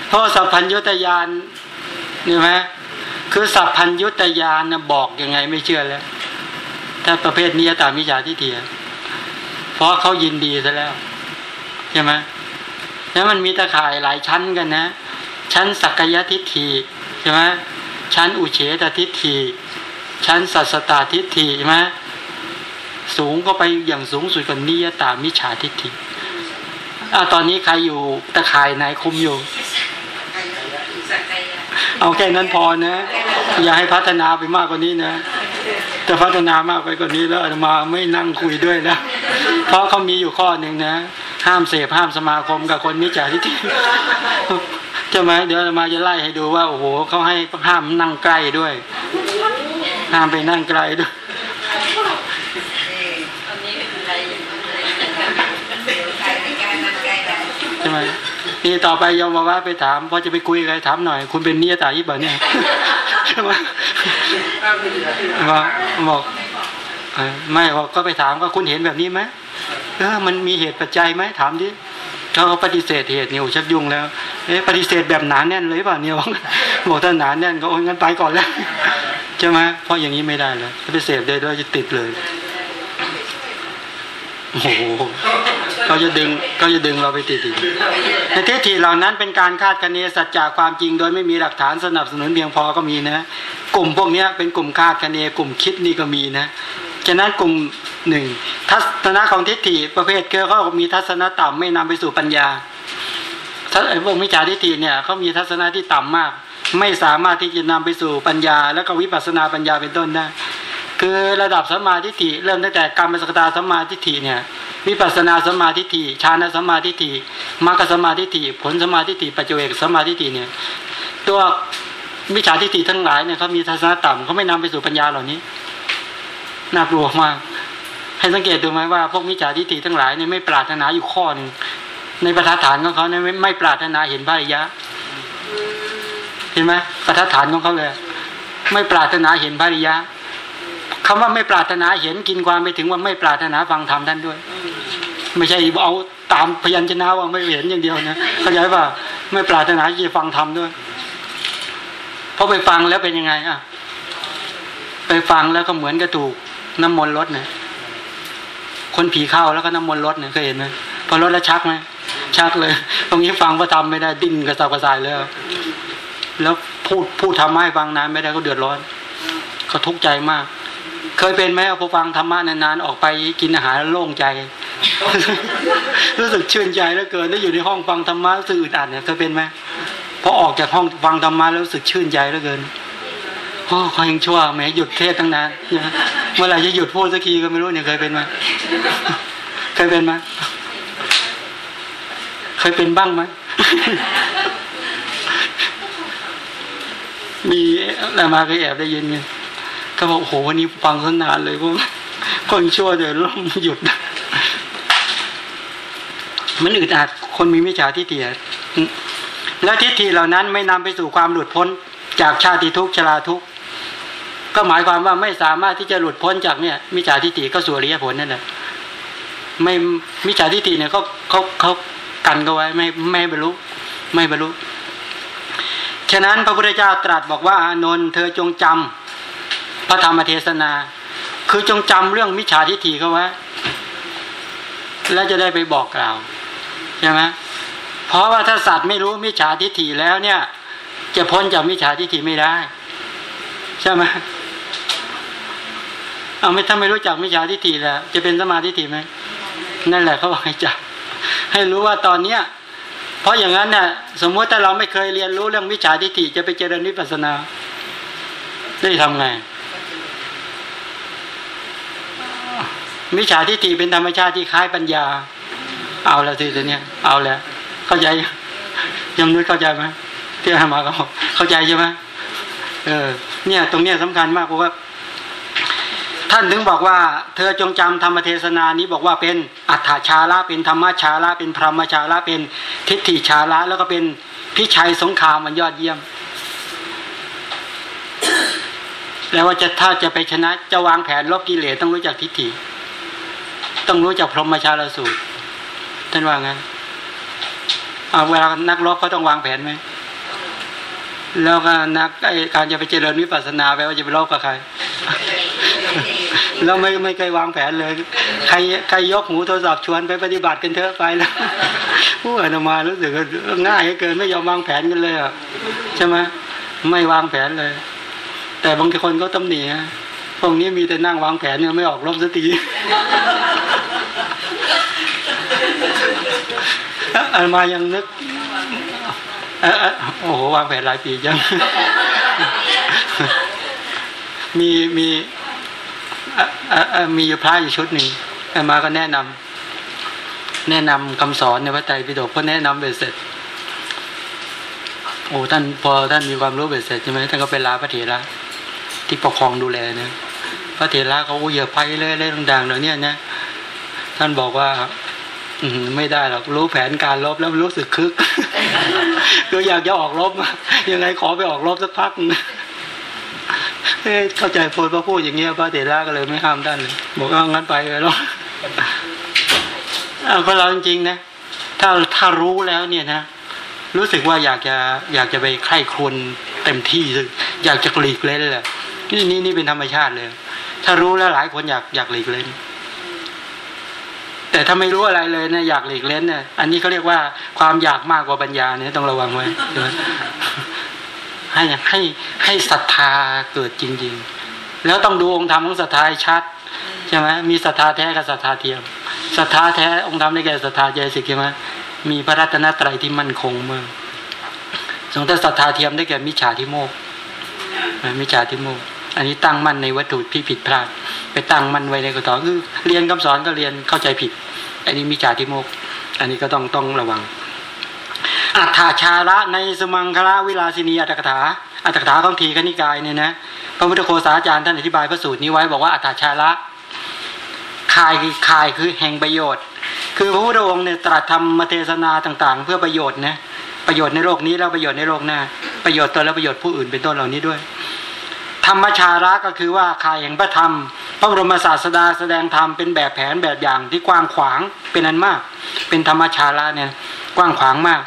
เพราะสัพพัญญุตยานนี่ไหมคือสัพพัญญุตยานนะบอกยังไงไม่เชื่อแล้ว ถ้าประเภทนิยตามิจฉาทิฏฐิเพราะเขายินดีซะแล้วใช่ไหมแล้วมันมีตะข่ายหลายชั้นกันนะ ชั้นสักยทิฏฐิใช่ไหมชั้นอุเฉตทิฏฐิชั้นสัสตาทิฏฐิใช่ไหมสูงก็ไปอย่างสูงสุดกับนิยตามิจฉาทิฏฐิอ่าตอนนี้ใครอยู่ตะข่ายไหนคุมอยู่ เอาแค่นั้นพอนะ อย่าให้พัฒนาไปมากกว่านี้นะจะพัฒนามากไปกว่านี้แล้วอามาไม่นั่งคุยด้วยแล้วเพราะเขามีอยู่ข้อหนึ่งนะ ห้ามเสพห้ามสมาคมกับคนมิจฉาทิฏฐิใช่ไหมเดี๋ยวอามาจะไล่ให้ดูว่าโอ้โหเขาให้ห้ามนั่งใกล้ด้วย ห้ามไปนั่งไกลด้วยใช่ไหม นี่ต่อไปยอมมาว่าไปถามพอจะไปคุยใครถามหน่อย คุณเป็นนิยตายิบะเนี่ยใช่ไหมบอกไม่บอกก็ไปถามว่าคุณเห็นแบบนี้ไหมเออมันมีเหตุปัจจัยไหมถามดิเขาปฏิเสธเหตุเนี่ยชักยุ่งแล้วเอ๊ะปฏิเสธแบบหนาแน่นเลยป่ะเนี่ยบอกถ้าหนาแน่นก็โอ้ยงั้นไปก่อนแล้วใช่ไหมเพราะอย่างนี้ไม่ได้เลยปฏิเสธได้ด้วยจะติดเลยโอ้โห เขาจะดึงเขาจะดึงเราไปติดอีกในเทศทีเหล่านั้นเป็นการคาดคะเนสัจจะความจริงโดยไม่มีหลักฐานสนับสนุนเพียงพอก็มีนะ กลุ่มพวกนี้เป็นกลุ่มคาดคะเนกลุ่มคิดนี่ก็มีนะฉะนั้นกลุ่มหนึ่งทัศนะของทิฏฐิประเภทเกิเขามีทัศนะต่ำไม่นำไปสู่ปัญญาถ้าไอ้พวกมิจฉาทิฏฐิเนี่ยเขามีทัศนะที่ต่ำมาก ไม่สามารถที่จะนำไปสู่ปัญญา แล้วก็วิปัสสนาปัญญาเป็นต้นได้คือระดับสัมมาทิฏฐิเริ่มตั้งแต่กรรมสกตาสัมมาทิฏฐิเนี่ย วิปัสสนาสมาทิฏฐิฌานสมาทิฏฐิมรรคสมาทิฏฐิผลสมาทิฏฐิปัจเจกสมาทิฏฐิเนี่ย ตัวมิจฉาทิฏฐิทั้งหลายเนี่ยเขามีทัศนะต่ำเขาไม่นำไปสู่ปัญญาเหล่านี้น่ากลัวมากให้สังเกตดูไหมว่าพวกมิจฉาทิฏฐิทั้งหลายเนี่ยไม่ปรารถนาอยู่ข้อหนึ่งในประธานฐานของเขาเนี่ยไม่ไม่ปรารถนาเห็นพระอริยะ เห็นไหมประธานฐานของเขาเลย ไม่ปรารถนาเห็นพระอริยะ คำว่าไม่ปรารถนาเห็นกินความไปถึงว่าไม่ปรารถนาฟังธรรมท่านด้วย ไม่ใช่เอาตามพยัญชนะว่าไม่เห็นอย่างเดียวนะเข้าใจป่ะไม่ปรารถนาจะฟังธรรมด้วยพอไปฟังแล้วเป็นยังไงอะ ไปฟังแล้วก็เหมือนกับถูกน้ำมนต์ลดเนี่ยคนผีเข้าแล้วก็น้ำมนต์ลดเนี่ยเคยเห็นไหมพอลดแล้วชักไหมชักเลย ตรงนี้ฟังพระธรรมไม่ได้ดิ้นกระสับกระส่ายเลยแล้วพูดพูดทำให้ฟังนานไม่ได้ก็เดือดร้อนเขาทุกข์ใจมาก เคยเป็นไหมพอฟังธรรมะนานๆออกไปกินอาหารโล่งใจ รู้สึกชื่นใจแล้วเกินได้อยู่ในห้องฟังธรรมะรู้สึกอึดอัดเนี่ยเคยเป็นไหมพอออกจากห้องฟังธรรมะแล้วรู้สึกชื่นใจแล้วเกินโอ้คอยยังชั่วแหมหยุดเทศตั้งนานเมื่อไหร่จะหยุดพูดสักทีก็ไม่รู้เนี่ยเคยเป็นไหมเคยเป็นไหมเคยเป็นบ้างไหมมีอะไรมาเคยแอบได้ยินไง ก็บอกโอ้โหวันนี้ฟังสนานเลยพวกคนชั่วเดี๋ยวร่มหยุด มันอึดอัดคนมีมิจฉาทิฏฐิและทิฏฐิเหล่านั้นไม่นำไปสู่ความหลุดพ้นจากชาติทุกข์ชราทุกข์ก็หมายความว่าไม่สามารถที่จะหลุดพ้นจากเนี่ยมิจฉาทิฏฐิก็สู่อริยผลนั่นแหละไม่มิจฉาทิฏฐิเนี่ยเขาเขาเขากันก็ไว้ไม่ไม่บรรลุไม่บรรลุฉะนั้นพระพุทธเจ้าตรัสบอกว่าอานนท์เธอจงจำ พระธรรมเทศนา คือจงจำเรื่องมิจฉาทิฏฐิเขาไว้แล้วจะได้ไปบอกกล่าวใช่ไหมเพราะว่าถ้าสัตว์ไม่รู้มิจฉาทิฏฐิแล้วเนี่ย จะพ้นจากมิจฉาทิฏฐิไม่ได้ ใช่ไหมเอาไม่ถ้าไม่รู้จักมิจฉาทิฏฐิแล้วจะเป็นสมาธิฏฐิไหมนั่นแหละเขาบอกให้จับให้รู้ว่าตอนเนี้ยเพราะอย่างนั้นเนี่ยสมมติถ้าเราไม่เคยเรียนรู้เรื่องมิจฉาทิฏฐิจะไปเจริญวิปัสสนาได้ทำไง มิจฉาทิฏฐิเป็นธรรมชาติที่คล้ายปัญญา เอาแล้วสิตัวเนี้ยเอาแล้วเข้าใจยมนุษย์เข้าใจไหมที่อามาเขาเข้าใจใช่ไหมเออ เนี่ย ตรงเนี้ยสำคัญมากเพราะว่า ท่านถึงบอกว่า เธอจงจำธรรมเทศนานี้บอกว่าเป็นอัฏฐชาละเป็นธรรมชาละเป็นพรหมชาละเป็นทิฏฐิชาละแล้วก็เป็นพิชัยสงครามมันยอดเยี่ยมแล้วว่าจะถ้าจะไปชนะจะวางแผนลบกิเลสต้องรู้จักทิฏฐิ ต้องรู้จักพรหมชาลสูตร ท่านว่างั้นเอาเวลานักรบเขาต้องวางแผนไหมแล้วก็นักการจะไปเจริญวิปัสสนาแปลว่าจะไปรบกับใครแล้วไม่ไม่เคยวางแผนเลย ใครใครยกหูโทรศัพท์ชวนไปปฏิบัติกันเถอะไปแล้วผู้อนุมารู้สึกง่ายเกินไม่ยอมวางแผนกันเลยอะใช่ไหมไม่วางแผนเลย แต่บางคนก็ตำหนิ พวกนี้มีแต่นั่งวางแผนเนี่ยไม่ออกรบสักทีอันมายังนึกโอ้โหวางแผนหลายปีจังมีมีมีพระอยู่ชุดหนึ่งอันมาก็แนะนำแนะนำคำสอนในพระไตรปิฎกเพราะแนะนำเบ็ดเสร็จโอ้ท่านพอท่านมีความรู้เบ็ดเสร็จใช่ไหมท่านก็ไปลาพระเถระที่ปกครองดูแลเนี่ย พระเถระเขาเหยียบไปเลยเรื่องดังๆเหล่านี้นะท่านบอกว่าไม่ได้หรอกรู้แผนการลบแล้วรู้สึกคึกก็อยากจะออกลบยังไงขอไปออกลบสักพักเข้าใจพลพระพูดอย่างเงี้ยพระเถระก็เลยไม่ห้ามท่านเลยบอกว่างั้นไปเลยหรอกเพราะเราจริงๆนะถ้าถ้ารู้แล้วเนี่ยนะรู้สึกว่าอยากจะอยากจะไปไข้ควรเต็มที่อยากจะหลีกเล่นเลยนี่นี่นี่เป็นธรรมชาติเลย ถ้ารู้แล้วหลายคนอยากอยากหลีกเล่นแต่ถ้าไม่รู้อะไรเลยเนี่ยอยากหลีกเล่นเนี่ยอันนี้เขาเรียกว่าความอยากมากกว่าปัญญาเนี่ยต้องระวังไว้ใช่ไหมให้ให้ให้ศรัทธาเกิดจริง ๆ แล้วต้องดูองค์ธรรมของศรัทธาชัดใช่ไหมมีศรัทธาแท้กับศรัทธาเทียมศรัทธาแท้องค์ธรรมได้แก่ศรัทธาใจสิกใช่ไหมมีพระรัตนตรัยที่มั่นคงเมื่อสงฆ์ศรัทธาเทียมได้แก่มิจฉาทิโมกมิจฉาทิโมก อันนี้ตั้งมั่นในวัตถุที่ผิดพลาด ไปตั้งมั่นไว้ในกระถอคือเรียนคำสอนก็เรียนเข้าใจผิด อันนี้มิจฉาทิโมก อันนี้ก็ต้องต้องระวัง อัฏฐาชาระในสมังคละวิลาสินีอัตถกถาอัตถกถาของทีคณิกายเนี่ยนะพระพุทธโฆษาจารย์ท่านอธิบายพระสูตรนี้ไว้บอกว่าอัฏฐาชาระคายคือคายคือแห่งประโยชน์ คือพระพุทธองค์เนี่ยตรัสธรรมเทศนาต่างๆ เพื่อประโยชน์นะประโยชน์ในโลกนี้แล้วประโยชน์ในโลกหน้า ประโยชน์ตนและประโยชน์ผู้อื่นเป็นต้นเหล่านี้ด้วย ธรรมชาระก็คือว่าคายแห่งพระธรรม พระบรมศาสดาแสดงธรรมเป็นแบบแผนแบบอย่างที่กว้างขวางเป็นอันมาก เป็นธรรมชาระเนี่ยกว้างขวางมาก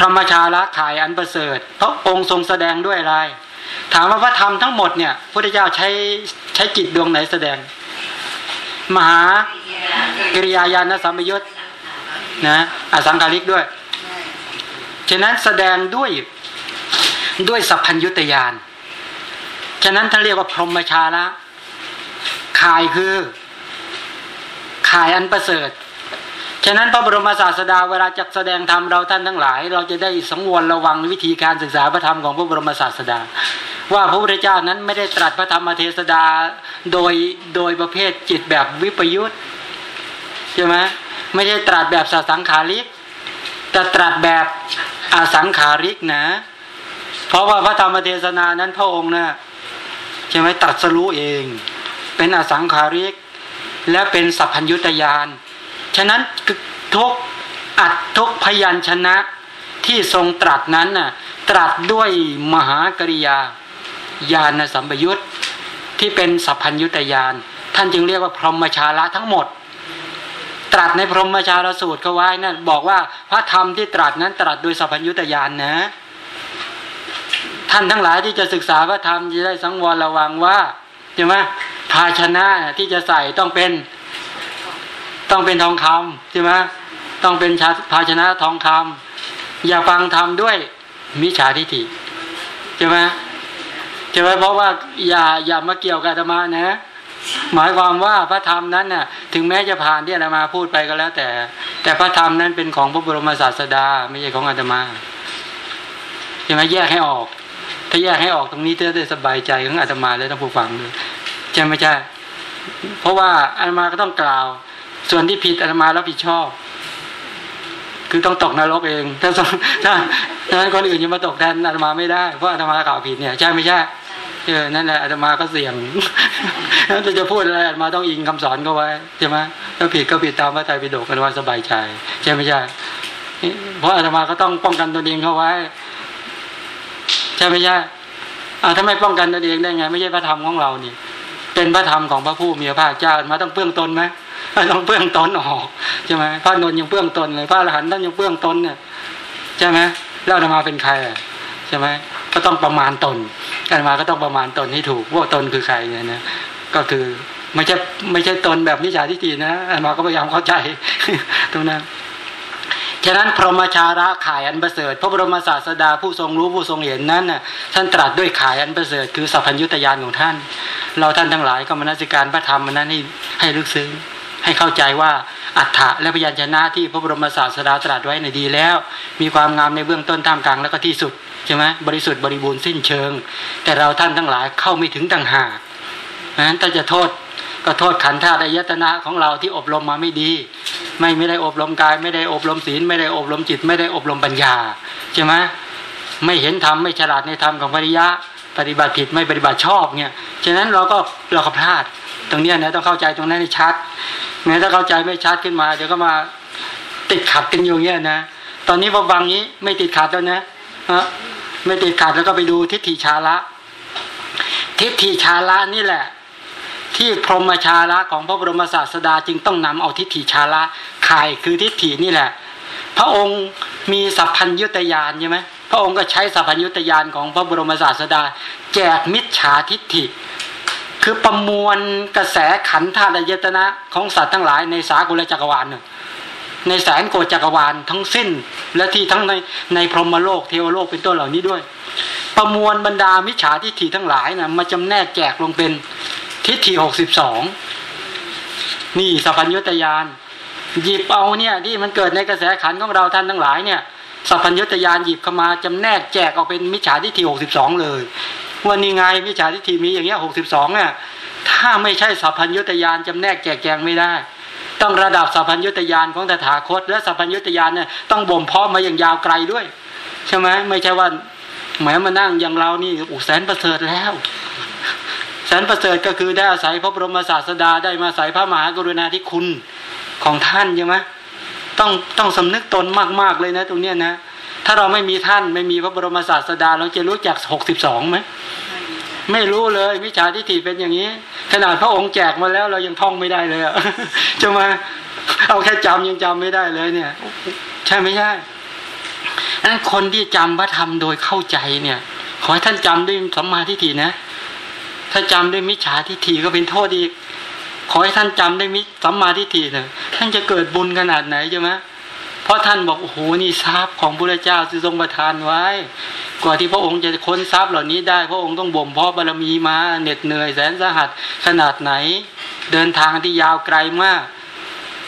ธรรมชาระขายอันประเสริฐพระองค์ทรงแสดงด้วยอะไร ถามว่าพระธรรมทั้งหมดเนี่ยพระเจ้าใช้ใช้จิตดวงไหนแสดง มหากิริยาญาณสัมยุตนะอสังขาริกด้วยฉะนั้นแสดงด้วยด้วยสัพพัญยุตยาน ฉะนั้นท่านเรียกว่าพรหมชาละขายคือขายอันประเสริฐ ฉะนั้นพระบรมศาสดาเวลาจะแสดงธรรมเราท่านทั้งหลาย เราจะได้สังวรระวังวิธีการศึกษาพระธรรมของพระบรมศาสดา ว่าพระพุทธเจ้านั้นไม่ได้ตรัสพระธรรมเทศดาโดยโดยประเภทจิตแบบวิปยุทธใช่ไหมไม่ได้ตรัสแบบสสังขาริกแต่ตรัสแบบอสังขาริกนะ เพราะว่าพระธรรมเทศนานั้นพระองค์นะ ใช่ไหมตรัสรู้เอง เป็นอสังขาริก และเป็นสัพพัญญุตยาน ฉะนั้นทุกอัดทุกพยัญชนะที่ทรงตรัสนั้นน่ะตรัสด้วยมหากริยาญาณสัมปยุตที่เป็นสัพพัญญุตยาน ท่านจึงเรียกว่าพรหมชาละทั้งหมด ตรัสในพรหมชาลสูตรเขาไว้นั่นบอกว่าพระธรรมที่ตรัสนั้นตรัสโดยสัพพัญญุตยานนะ ท่านทั้งหลายที่จะศึกษาพระธรรมจะได้สังวรระวังว่าใช่ไหมภาชนะที่จะใส่ต้องเป็น ต้องเป็นทองคำใช่ไหมต้องเป็นภาชนะทองคำอย่าฟังธรรมด้วยมิจฉาทิฏฐิใช่ไหมใช่ไหมเพราะว่าอย่าอย่ามาเกี่ยวกับธรรมานะ หมายความว่าพระธรรมนั้นน่ะ ถึงแม้จะผ่านที่อาตมาพูดไปก็แล้ว แต่ แต่พระธรรมนั้นเป็นของพระบรมศาสดา ไม่ใช่ของอาตมาใช่ไหมแยกให้ออก ถ้าแยกให้ออกตรงนี้จะได้สบายใจของอาตมาและท่านผู้ฟังด้วยใช่ไหมใช่เพราะว่าอาตมาก็ต้องกล่าว ส่วนที่ผิดอาตมารับผิดชอบ คือต้องตกนรกเอง ถ้าถ้าถ้าคนอื่นจะมาตกแทนอาตมาไม่ได้เพราะอาตมากล่าวผิดเนี่ย ใช่ไม่ใช่เออนั่นแหละอาตมาก็เสี่ยงถ้าจะพูดอะไรอาตมาต้องอิงคำสอนเขาไว้ใช่ไหมถ้าผิดก็ผิดตามพระไตรปิฎกอาตมาสบายใจ ใช่ไม่ใช่เพราะอาตมาก็ต้องป้องกันตัวเองเข้าไว้ ใช่ไหมใช่อาถ้าไม่ป้องกันตัวเองได้ไง ไม่ใช่พระธรรมของเรานี่ เป็นพระธรรมของพระผู้มีพระภาคเจ้ามาต้องเปื้องตนไหมต้องเปื้องตนออกใช่ไหมพระนนยังเปื้องตนเลยพระอรหันต์ท่านยังเปื้องตนเนี่ยใช่ไหมแล้วอาตมาเป็นใครอะใช่ไหมก็ต้องประมาณตนอาตมาก็ต้องประมาณตนให้ถูกว่าตนคือใครเนี่ยนะก็คือไม่ใช่ไม่ใช่ตนแบบนิจาทิฏฐินะมาก็พยายามเข้าใจตรงนั้น ฉะนั้นพรหมชาระขายอันประเสริฐ พระบรมศาสดาผู้ทรงรู้ผู้ทรงเห็นนั้นน่ะท่านตรัสด้วยขายอันประเสริฐ คือสัพพัญญุตยานของท่าน เราท่านทั้งหลายก็มานัสิการพระธรรมนั้นให้ให้ลึกซึ้งให้เข้าใจว่าอัฏฐะและพยัญชนะที่พระบรมศาสดาตรัสไว้ในดีแล้ว มีความงามในเบื้องต้นท่ามกลางแล้วก็ที่สุดใช่ไหมบริสุทธิ์บริบูรณ์สิ้นเชิง แต่เราท่านทั้งหลายเข้าไม่ถึงต่างหากนั้นถ้าจะโทษ ก็โทษขันธ์ธาตุอายตนะของเราที่อบรมมาไม่ดี ไม่ไม่ได้อบรมกาย ไม่ได้อบรมศีล ไม่ได้อบรมจิต ไม่ได้อบรมปัญญาใช่ไหมไม่เห็นธรรมไม่ฉลาดในธรรมของปริยะปฏิบัติผิดไม่ปฏิบัติชอบเนี่ยฉะนั้นเราก็เราก็พลาด ตรงนี้นะต้องเข้าใจตรงนั้นให้ชัดงั้นถ้าเข้าใจไม่ชัดขึ้นมาเดี๋ยวก็มาติดขัดกันอยู่เงี้ยนะตอนนี้พอฟังนี้ไม่ติดขัดแล้วนะฮะไม่ติดขัดแล้วก็ไปดูทิฏฐิชาละ ทิฏฐิชาละนี่แหละ ที่พรหมชาละของพระบรมศาสดาจึงต้องนำเอาทิฏฐิชาละขายคือทิฏฐินี่แหละ พระองค์มีสัพพัญญุตยานใช่ไหมพระองค์ก็ใช้สัพพัญญุตยานของพระบรมศาสดา แจกมิจฉาทิฏฐิ คือประมวลกระแสขันธาตุยตนะของสัตว์ทั้งหลายในสากุลจักรวาลเนี่ยในแสนโกจักรวาลทั้งสิ้น และที่ทั้งในในพรหมโลกเทวโลกเป็นต้นเหล่านี้ด้วย ประมวลบรรดามิจฉาทิฏฐิทั้งหลายนะมาจำแนกแจกลงเป็น ทิฏฐิหกสิบสองนี่สัพพัญญุตยานหยิบเอาเนี่ยที่มันเกิดในกระแสขันของเราท่านทั้งหลายเนี่ยสัพพัญญุตยานหยิบเข้ามาจำแนกแจกออกเป็นมิจฉาทิฏฐิหกสิบสองเลยว่านี่ไงมิจฉาทิฏฐิมีอย่างเงี้ยหกสิบสองเนี่ยถ้าไม่ใช่สัพพัญญุตยานจำแนกแจกแจงไม่ได้ ต้องระดับสัพพัญญุตยานของตถาคต และสัพพัญญุตยานเนี่ยต้องบ่มเพาะมาอย่างยาวไกลด้วย ใช่ไหมไม่ใช่ว่าแหมมานั่งอย่างเรานี่อุแสนประเสริฐแล้ว แสนประเสริฐก็คือได้อาศัยพระบรมศาสดาได้มาอาศัยพระมหากรุณาธิคุณของท่านใช่ไหมต้องต้องสำนึกตนมาก ๆ เลยนะ ตรงเนี้ยนะ ถ้าเราไม่มีท่านไม่มีพระบรมศาสดา เราจะรู้จักหกสิบสองไหมไม่รู้เลยมิจฉาทิฏฐิเป็นอย่างนี้ ขนาดพระองค์แจกมาแล้วเรายังท่องไม่ได้เลยอะจะมาเอาแค่จำยังจำไม่ได้เลยเนี่ย ใช่ไม่ใช่นั้นคนที่จำพระธรรมโดยเข้าใจเนี่ย ขอให้ท่านจำด้วยสัมมาทิฏฐินะ ถ้าจำด้วยมิจฉาทิฏฐิก็เป็นโทษอีก ขอให้ท่านจำได้มิสัมมาทิฏฐิเนี่ยท่านจะเกิดบุญขนาดไหนใช่ไหมเพราะท่านบอกโอ้โหนี่ทรัพย์ของพระเจ้าที่ทรงประทานไว้ กว่าที่พระองค์จะค้นทรัพย์เหล่านี้ได้ พระองค์ต้องบ่มเพาะบารมีมาเหน็ดเหนื่อยแสนสาหัสขนาดไหน เดินทางที่ยาวไกลมาก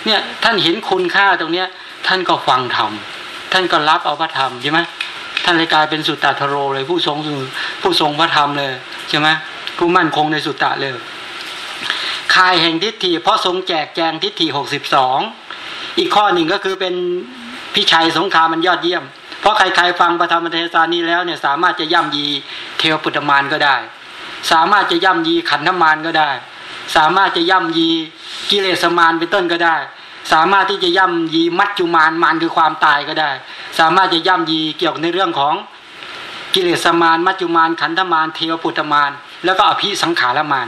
เนี่ยท่านเห็นคุณค่าตรงเนี้ย ท่านก็ฟังธรรมท่านก็รับเอาพระธรรมใช่ไหมท่านเลยกลายเป็นสุตตะทโรเลยผู้ทรงผู้ทรงพระธรรมเลยใช่ไหม ผู้มั่นคงในสุตตะเลยคายแห่งทิฏฐิเพราะทรงแจกแจงทิฏฐิหกสิบสองอีกข้อหนึ่งก็คือเป็นพิชัยสงครามมันยอดเยี่ยม เพราะใครๆฟังประธรรมเทศานี้แล้วเนี่ยสามารถจะย่ำยีเทวปุตตมานก็ได้ สามารถจะย่ำยีขันธมานก็ได้ สามารถจะย่ำยีกิเลสมานเป็นต้นก็ได้ สามารถที่จะย่ำยีมัจจุมานมานคือความตายก็ได้ สามารถจะย่ำยีเกี่ยวในเรื่องของกิเลสมาน มัจจุมานขันธมานเทวปุตตมาน แล้วก็อภิสังขารมาน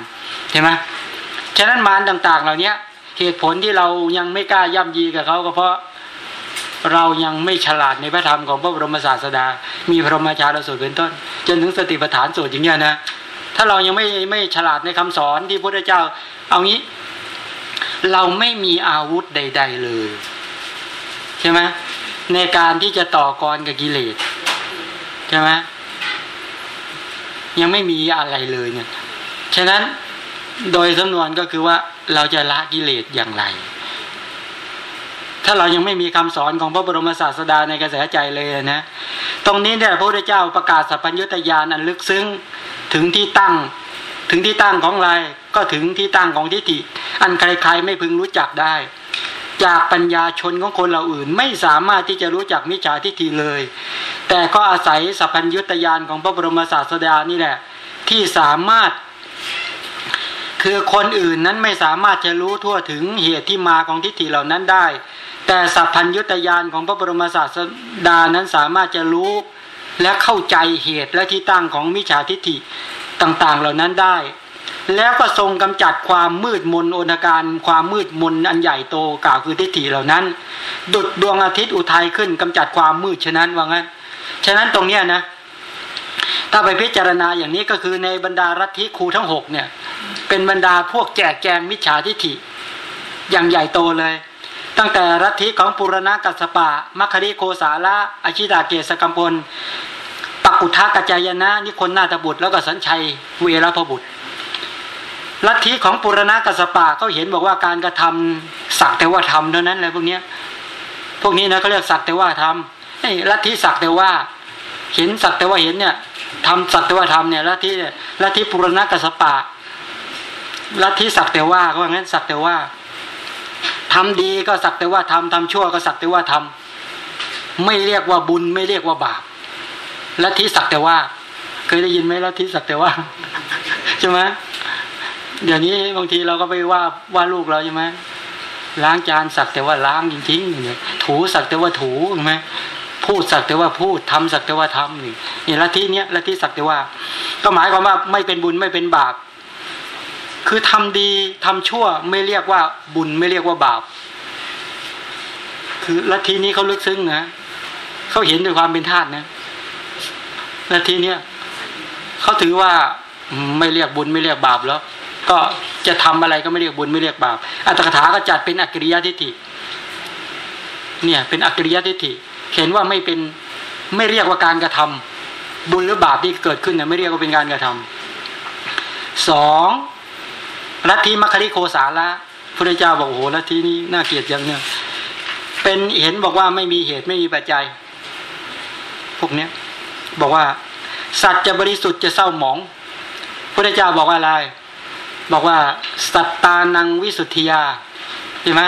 เห็นไหมฉะนั้นมารต่าง ๆ เหล่านี้เหตุผลที่เรายังไม่กล้าย่ำยีกับเขาก็เพราะเรายังไม่ฉลาดในพระธรรมของพระบรมศาสดา มีพระมจารสูตรเป็นต้น จนถึงสติปัฏฐานสูตรอย่างเงี้ยนะ ถ้าเรายังไม่ไม่ฉลาดในคำสอนที่พระพุทธเจ้า เอางี้ เราไม่มีอาวุธใด ๆ เลย ใช่ไหมในการที่จะต่อกรกับกิเลสใช่ไหม ยังไม่มีอะไรเลยเนี่ย ฉะนั้นโดยสำนวนก็คือว่าเราจะละกิเลสอย่างไร ถ้าเรายังไม่มีคำสอนของพระบรมศาสดาในกระแสใจเลยนะ ตรงนี้เนี่ยพระพุทธเจ้าประกาศสัพพัญญุตยานอันลึกซึ้งถึงที่ตั้ง ถึงที่ตั้งของอะไรก็ถึงที่ตั้งของทิฏฐิ อันใครๆไม่พึงรู้จักได้ จากปัญญาชนของคนเราอื่น ไม่สามารถที่จะรู้จักมิจฉาทิฏฐิเลย แต่ก็อาศัยสัพพัญญุตยานของพระบรมศาสดานี่แหละ ที่สามารถ คือคนอื่นนั้นไม่สามารถจะรู้ทั่วถึงเหตุที่มาของทิฏฐิเหล่านั้นได้ แต่สัพพัญญุตยานของพระบรมศาสดานั้นสามารถจะรู้และเข้าใจเหตุและที่ตั้งของมิจฉาทิฏฐิต่างๆเหล่านั้นได้ แล้วก็ทรงกำจัดความมืดมนโอนการความมืดมนอันใหญ่โตกล่าวคือทิฏฐิเหล่านั้น ดุดดวงอาทิตย์อุทัยขึ้นกำจัดความมืดฉะนั้นว่างั้น ฉะนั้นตรงเนี้ยนะ ถ้าไปพิจารณาอย่างนี้ก็คือในบรรดารัฐทิครูทั้งหกเนี่ย เป็นบรรดาพวกแจกแจงมิจฉาทิฐิ อย่างใหญ่โตเลย ตั้งแต่รัฐทิของปุรณะกัสปะมัคคิโคสาละอชิตาเกสกัมพลปักกุทากัจายนะนิคนนาตบุตร แล้วก็สัญชัยเวรพบุตรลัทธิของปุรณะกัสปะเขาเห็นบอกว่าการกระทำสักแต่ว่าทำเท่านั้นเลยพวกนี้พวกนี้นะเขาเรียกสักแต่ว่าทำ ลัทธิสักแต่ว่า เห็นสักแต่ว่าเห็นเนี่ยทำสักแต่ว่าทำเนี่ยลัทธิลัทธิปุรณกัสปะลัทธิสักแต่ว่าก็ว่างั้นสักแต่ว่าทำดีก็สักแต่ว่าทำทำชั่วก็สักแต่ว่าทำไม่เรียกว่าบุญไม่เรียกว่าบาปลัทธิสักแต่ว่า เคยได้ยินไหมลัทธิสักแต่ว่าใช่ไหมเดี๋ยวนี้บางทีเราก็ไปว่าว่าลูกเราใช่ไหมล้างจานสักแต่ว่าล้างจริงๆเนี่ยถูสักแต่ว่าถูใช่ไหม พูดสักแต่ว่าพูดทำสักแต่ว่าทำนี่นี่ลัทธิเนี้ยลัทธิสักแต่ว่า ก็หมายความว่าไม่เป็นบุญไม่เป็นบาป คือทำดีทำชั่วไม่เรียกว่าบุญไม่เรียกว่าบาป คือลัทธินี้เขาลึกซึ้งนะเขาเห็นด้วยความเป็นธาตุนะลัทธิเนี้ยเขาถือว่าไม่เรียกบุญไม่เรียกบาปแล้ว ก็จะทำอะไรก็ไม่เรียกบุญไม่เรียกบาปอัตถกถาก็จัดเป็นอักริยทิฏฐิเนี่ย เป็นอักริยทิฏฐิ เห็นว่าไม่เป็นไม่เรียกว่าการกระทำบุญหรือบาปที่เกิดขึ้นเนี่ยไม่เรียกว่าเป็นการกระทำสองลัทธิมัคคิโคสาละพระเจ้าบอกโอ้โหลัทธินี้น่าเกลียดยังเนี่ยเป็นเห็นบอกว่าไม่มีเหตุไม่มีปัจจัย พวกเนี้ยบอกว่า สัตว์จะบริสุทธิ์จะเศร้าหมองพระเจ้าบอกว่าอะไร บอกว่า สัตตานังวิสุทธิยาเห็นไหม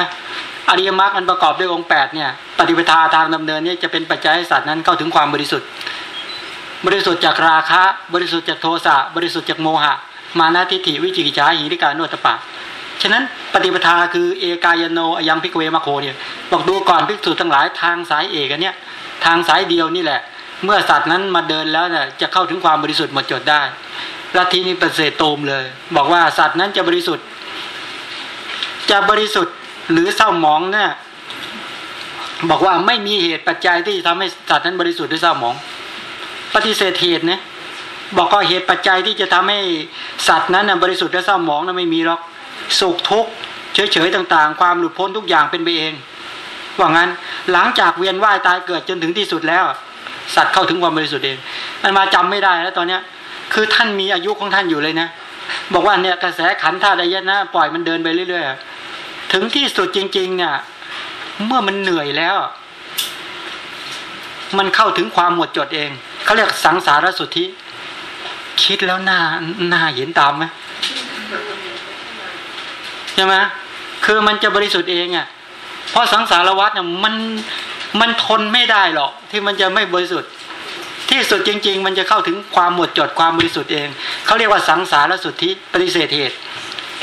อริยมรรคมันประกอบด้วยองค์แปดเนี่ยปฏิปทาทางดำเนินเนี่ยจะเป็นปัจจัยให้สัตว์นั้นเข้าถึงความบริสุทธิ์ บริสุทธิ์จากราคะ บริสุทธิ์จากโทสะบริสุทธิ์จากโมหะ มานะทิฏฐิวิจิกิจฉาอหิริกะอโนตตัปปะฉะนั้นปฏิปทาคือเอกายโนอยัง ภิกขเว มัคโคเนี่ยบอกดูก่อนภิกษุทั้งหลายทางสายเอกอันเนี้ยทางสายเดียวนี่แหละ เมื่อสัตว์นั้นมาเดินแล้วเนี่ยจะเข้าถึงความบริสุทธิ์หมดจดได้ลัทธินี้ปฏิเสธหมดเลย บอกว่าสัตว์นั้นจะบริสุทธิ์ จะบริสุทธิ์ หรือเศร้าหมองเนี่ยบอกว่าไม่มีเหตุปัจจัยที่ทำให้สัตว์นั้นบริสุทธิ์หรือเศร้าหมอง ปฏิเสธเหตุนะบอกว่าเหตุปัจจัยที่จะทำให้สัตว์นั้นนะบริสุทธิ์และเศร้าหมองนั้นไม่มีหรอกสุขทุกข์เฉยๆต่างๆ ความหลุดพ้นทุกอย่างเป็นไปเองว่างั้นหลังจากเวียนว่ายตายเกิดจนถึงที่สุดแล้ว สัตว์เข้าถึงความบริสุทธิ์เองมันมาจำไม่ได้แล้วตอนเนี้ย คือท่านมีอายุของท่านอยู่เลยนะ บอกว่าเนี่ยกระแสขันธ์ธาตุอายนะปล่อยมันเดินไปเรื่อยๆ ถึงที่สุดจริงๆเนี่ยเมื่อมันเหนื่อยแล้ว มันเข้าถึงความหมดจดเองเขาเรียกสังสารสุทธิ คิดแล้วหน้าหน้าเห็นตามไหมใช่ไหมคือมันจะบริสุทธิ์เองอะเพราะสังสารวัฏเนี่ยมันมันทนไม่ได้หรอก ที่มันจะไม่บริสุทธิ์ ที่สุดจริง ๆ มันจะเข้าถึงความหมดจดความบริสุทธิ์เองเขาเรียกว่าสังสารสุทธิปฏิเสธเหตุ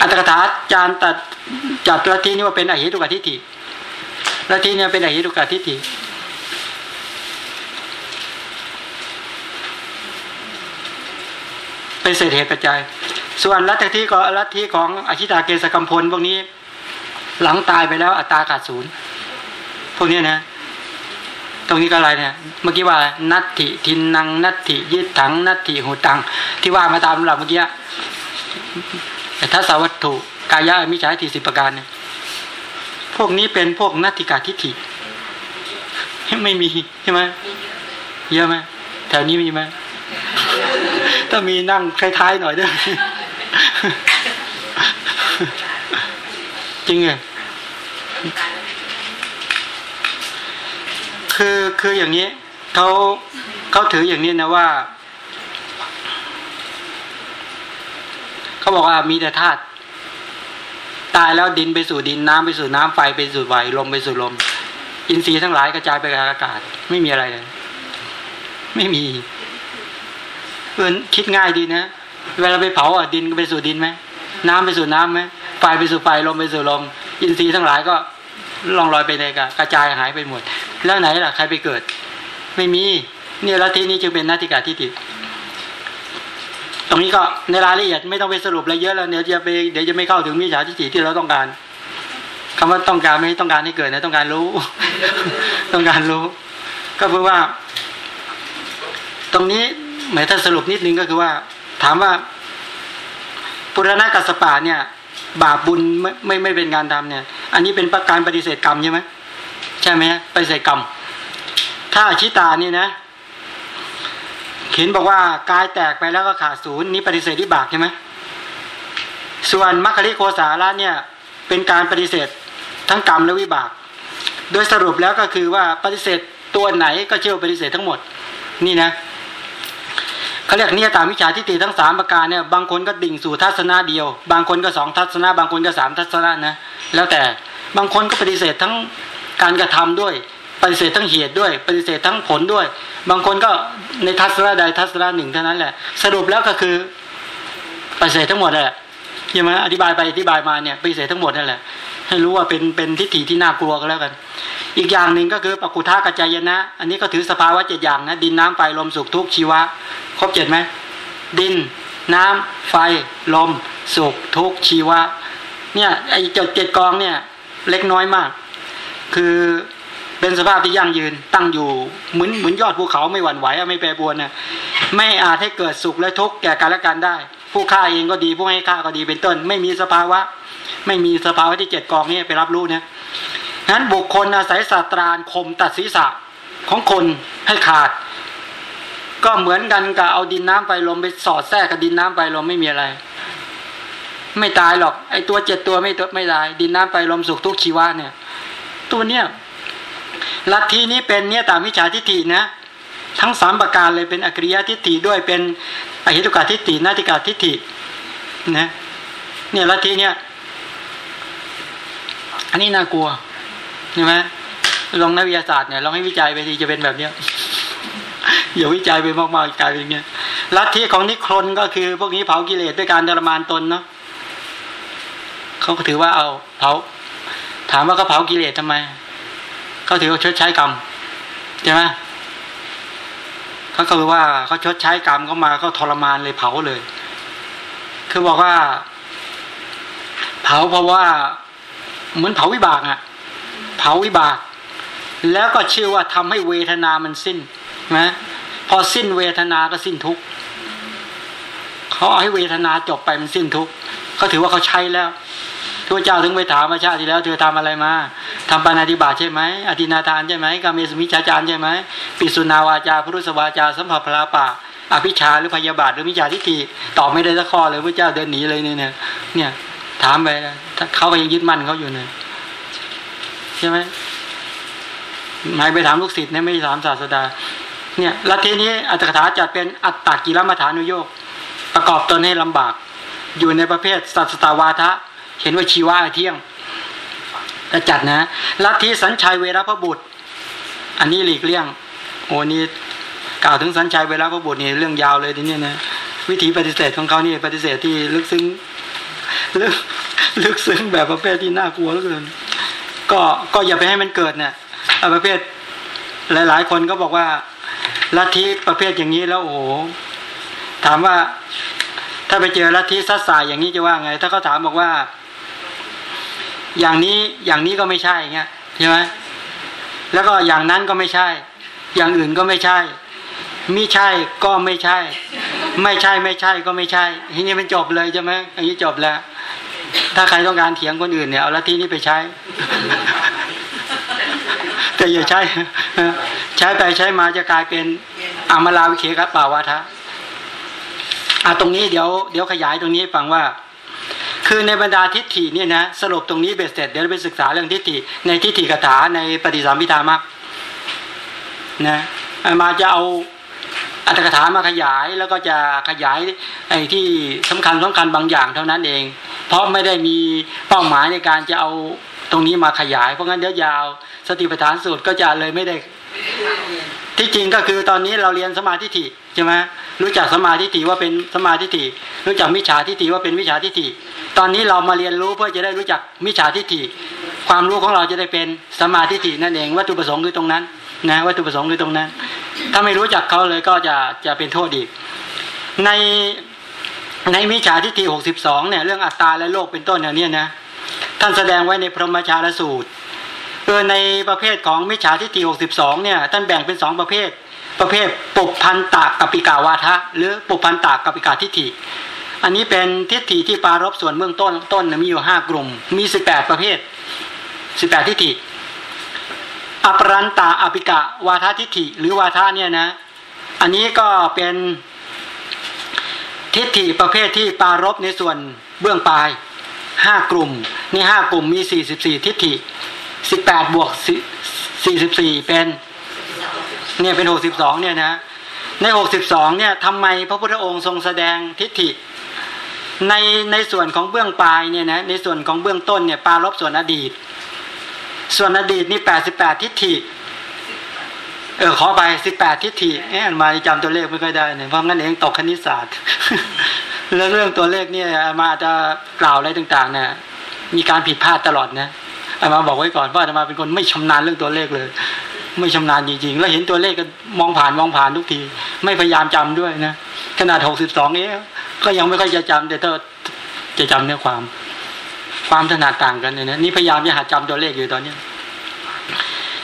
อัตถกถาจารย์ตัดจัดลัทธินี้ว่าเป็นอหิตุกทิฏฐิลัทธิเนี่ยเป็นอหิตุกทิฏฐิเป็นเศษเหตุปัจจัย ส่วนลัทธิของลัทธิของอชิตาเกสกัมพลพวกนี้ หลังตายไปแล้วอัตตาขาดศูนย์พวกนี้นะ ตรงนี้ก็อะไรเนี่ย เมื่อกี้ว่านัตถิทินนังนัตถิยึดถังนัตถิหูตัง ที่ว่ามาตามลำดับเมื่อกี้ ทัศวัตถุกายะมิจฉาทิสิประการเนี่ยพวกนี้เป็นพวกนัตติกาทิฏฐิไม่มีใช่ไหมเยอะไหมแถวนี้มีไหมถ้ามีนั่งคล้ายๆหน่อยด้วยจริงไงคือคืออย่างนี้เขาเขาถืออย่างนี้นะว่า เขาบอกว่ามีแต่ธาตุตายแล้วดินไปสู่ดินน้ำไปสู่น้ำไฟไปสู่ไฟลมไปสู่ลม อินทรีย์ทั้งหลายกระจายไปกับอากาศ ไม่มีอะไรเลย ไม่มีเออคิดง่ายดีนะเวลาไปเผาอะดินก็ไปสู่ดินไหมน้ำไปสู่น้ำไหมไฟไปสู่ไฟลมไปสู่ลม อินทรีย์ทั้งหลายก็ล่องลอยไปในกกระจายหายไปหมด แล้วไหนล่ะใครไปเกิด ไม่มีเนี่ยลัทธินี้จึงเป็นนาติกาทิฏฐิ ตรงนี้ก็ในรายละเอียดไม่ต้องไปสรุปอะไรเยอะแล้วเดี๋ยวจะไปเดี๋ยวจะไม่เข้าถึงมิจฉาทิฏฐิที่เราต้องการคำว่าต้องการไม่ต้องการให้เกิดนะต้องการรู้ ต้องการรู้ ก็เพื่อว่า ตรงนี้หมายถ้าสรุปนิดนึงก็คือว่า ถามว่าปุรณะกัสปะเนี่ย บาปบุญไม่ไม่ไม่เป็นการทำเนี่ย อันนี้เป็นประการปฏิเสธกรรมใช่ไหมใช่ไหมปฏิเสธกรรม ถ้าชิตานี่นะ ขียนบอกว่ากายแตกไปแล้วก็ขาดศูนย์นี้ปฏิเสธที่บาปใช่ไหมส่วนมัคคิโคสาระเนี่ยเป็นการปฏิเสธทั้งกรรมและวิบาก โดยสรุปแล้วก็คือว่าปฏิเสธตัวไหนก็เชื่อปฏิเสธทั้งหมด นี่นะเขาเรียกเนี่ยตามวิชาทิฏฐิทั้งสามประการเนี่ยบางคนก็ดิ่งสู่ทัศนะเดียว บางคนก็สองทัศนะ บางคนก็สามทัศนะนะแล้วแต่บางคนก็ปฏิเสธทั้งการกระทำด้วย ปฏิเสธทั้งเหตุด้วย ปฏิเสธทั้งผลด้วย บางคนก็ในทัศนะใดทัศนะหนึ่งเท่านั้นแหละ สรุปแล้วก็คือปฏิเสธทั้งหมดแหละใช่ไหมอธิบายไปอธิบายมาเนี่ยปฏิเสธทั้งหมดนั่นแหละ ให้รู้ว่าเป็นเป็นทิฏฐิที่น่ากลัวก็แล้วกัน อีกอย่างหนึ่งก็คือปกุทากัจจายนะ อันนี้ก็ถือสภาวะเจ็ดอย่างนะดินน้ำไฟลมสุขทุกชีวะ ครบเจ็ดไหมดินน้ำไฟลม สุขทุกชีวะเนี่ยไอ้จดเจ็ดกองเนี่ยเล็กน้อยมาก คือ เป็นสภาพที่ยั่งยืนตั้งอยู่เหมือนเหมือนยอดภูเขาไม่หวั่นไหวไม่แปรปรวนนะไม่อาจให้เกิดสุขและทุกข์แก่กันและกันได้ ผู้ฆ่าเองก็ดีผู้ให้ฆ่าก็ดีเป็นต้น ไม่มีสภาวะ ไม่มีสภาวะที่เจ็ดกองนี้ไปรับรู้นะนั้นบุคคลอาศัยศาสตรานคมตัดศีรษะของคนให้ขาด ก็เหมือนกันกับเอาดินน้ำไปลมไปสอดแทรกกับดินน้ำไปลมไม่มีอะไร ไม่ตายหรอกไอตัวเจ็ดตัวไม่ไม่ตายดินน้ำไปลมสุขทุกชีวะเนี่ย ตัวเนี้ย ลัทธินี้เป็นเนี่ยตามวิชาทิฏฐินะ ทั้งสามประการเลยเป็นอกริยทิฏฐิด้วยเป็นอหิตุกาทิฏฐินาติกาทิฏฐินะเนี่ยลัทธิเนี่ยอันนี้น่ากลัวใช่ไหมลองนักวิทยาศาสตร์เนี่ยลองให้วิจัยไปทีจะเป็นแบบเนี้ยอย่าวิจัยไปมากๆกลายเป็นอย่างเงี้ยลัทธิของนิครนก็คือ พวกนี้เผากิเลสด้วยการทรมานตนเนาะเขาก็ถือว่าเอาเผาถามว่าเขาเผากิเลสทำไม เขาถือว่าชดใช้กรรมใช่ไหมเขาก็คือว่าเขาชดใช้กรรมเขามาเขาทรมานเลยเผาเลย คือบอกว่า เผาเพราะว่าเหมือนเผาวิบากอะเผาวิบาก แล้วก็ชื่อว่าทำให้เวทนามันสิ้นนะพอสิ้นเวทนาก็สิ้นทุกข์เขาเอาให้เวทนาจบไปมันสิ้นทุกข์เขาถือว่าเขาใช้แล้ว ทุกเจ้าถึงไปถามมาชาติที่แล้ว เธอทำอะไรมาทำปานาติบาตใช่ไหมอธินาทานใช่ไหมกาเมสมิชาจารใช่ไหมปิสุนาวาจาพุรุสวาจาสัมผัสพลาปะอภิชาหรือพยาบาทหรือมิจฉาทิฏฐิตอบไม่ได้สักข้อเลยพระเจ้าเดินหนีเลยเนี่ยเนี่ยถามไปเขาก็ยังยึดมั่นเขาอยู่เนี่ยใช่ไหมหมายไปถามลูกศิษย์เนี่ยไม่ถามศาสดา เนี่ยลัทธินี้อัตถกถาจัดเป็นอัตตากิรมัฐานุโยกประกอบตนให้ลำบาก อยู่ในประเภทสัตสตาวาทะ เห็นว่าชีวะเที่ยงจะจัดนะลัทธิสัญชัยเวรพบุตร อันนี้หลีกเลี่ยง โอ้นี่กล่าวถึงสัญชัยเวรพบุตรนี่เรื่องยาวเลยทีนี้นะวิธีปฏิเสธของเขานี่ปฏิเสธที่ลึกซึ้งลึกลึกซึ้งแบบประเภทที่น่ากลัวเหลือเกินก็ก็อย่าไปให้มันเกิดเนี่ยประเภทหลาย ๆ คนก็บอกว่าลัทธิประเภทอย่างนี้แล้วโอ้โหถามว่า ถ้าไปเจอลัทธิซัดสายอย่างนี้จะว่าไง ถ้าเขาถามบอกว่า อย่างนี้อย่างนี้ก็ไม่ใช่เงี้ยใช่ไหมแล้วก็อย่างนั้นก็ไม่ใช่ อย่างอื่นก็ไม่ใช่มิใช่ก็ไม่ใช่ ไม่ใช่ไม่ใช่ก็ไม่ใช่ทีนี้มันจบเลยใช่ไหมอันนี้จบแล้ว ถ้าใครต้องการเถียงคนอื่นเนี่ยเอาลัทธินี้ไปใช้ แต่อย่าใช้ใช้ไปใช้มาจะกลายเป็นอามราวิเคครับป่าวาทะอะตรงนี้เดี๋ยวเดี๋ยวขยายตรงนี้ฟังว่า คือในบรรดาทิฏฐิเนี่ยนะสรุปตรงนี้เบ็ดเสร็จเดี๋ยวไปศึกษาเรื่องทิฏฐิในทิฏฐิกถาในปฏิสัมพิธามักนะมาจะเอาอัตถกถามาขยายแล้วก็จะขยายไอ้ที่สำคัญสำคัญบางอย่างเท่านั้นเอง เพราะไม่ได้มีเป้าหมายในการจะเอาตรงนี้มาขยาย เพราะงั้นเดี๋ยวยาว สติปัฏฐานสูตรก็จะเลยไม่ได้ ที่จริงก็คือตอนนี้เราเรียนสมาธิฐิใช่ไหมรู้จักสมาธิฐิว่าเป็นสมาธิฐิรู้จักมิจฉาทิฏฐิว่าเป็นมิจฉาทิฏฐิตอนนี้เรามาเรียนรู้เพื่อจะได้รู้จักมิจฉาทิฏฐิความรู้ของเราจะได้เป็นสมาธิฐินั่นเองวัตถุประสงค์คือตรงนั้นนะวัตถุประสงค์คือตรงนั้น ถ้าไม่รู้จักเขาเลยก็จะจะเป็นโทษอีก ในในมิจฉาทิฏฐิหกสิบสองเนี่ยเรื่องอัตตาและโลกเป็นต้นเนี่ยนะท่านแสดงไว้ในพรหมชาลสูตร เออในประเภทของมิจฉาทิฏฐิหกสิบสองเนี่ยท่านแบ่งเป็นสองประเภท ประเภทปุพันตากับปิกาวาทะ หรือปุพันตากับปิกาทิฏฐิ อันนี้เป็นทิฏฐิที่ปารบส่วนเบื้องต้นต้นมีอยู่ห้ากลุ่ม มีสิบแปดประเภทสิบแปดทิฏฐิอปรันตาอภิกะวาททิฏฐิ หรือวาทะเนี่ยนะ อันนี้ก็เป็นทิฏฐิประเภทที่ปารบในส่วนเบื้องปลายห้ากลุ่มนี่ห้ากลุ่มมีสี่สิบสี่ทิฏฐิ สิบแปดบวกสี่สิบสี่เป็นเนี่ยเป็นหกสิบสองเนี่ยนะในหกสิบสองเนี่ยทำไมพระพุทธองค์ทรงแสดงทิฏฐิในในส่วนของเบื้องปลายเนี่ยนะในส่วนของเบื้องต้นเนี่ยปารบส่วนอดีต ส่วนอดีตนี่แปดสิบแปดทิฏฐิเออขอไปสิบแปดทิฏฐิเอ๊ะมาจำตัวเลขไม่ค่อยได้เนี่ยเพราะงั้นเองตกคณิตศาสตร์แล้วเรื่องตัวเลขเนี่ยมาจะกล่าวอะไรต่างๆเนี่ยมีการผิดพลาดตลอดนะ อามาบอกไว้ก่อนว่าอามาเป็นคนไม่ชำนาญเรื่องตัวเลขเลย ไม่ชำนาญจริงๆ แล้วเห็นตัวเลขก็มองผ่านมองผ่านทุกที ไม่พยายามจำด้วยนะขนาดหกสิบสองเอ๊ก็ยังไม่ค่อยจะจำแต่ถ้าจะจำเนื้อความ ความถนัดต่างกันเนี่ยนะนี่พยายามจะหาจำตัวเลขอยู่ตอนเนี้ย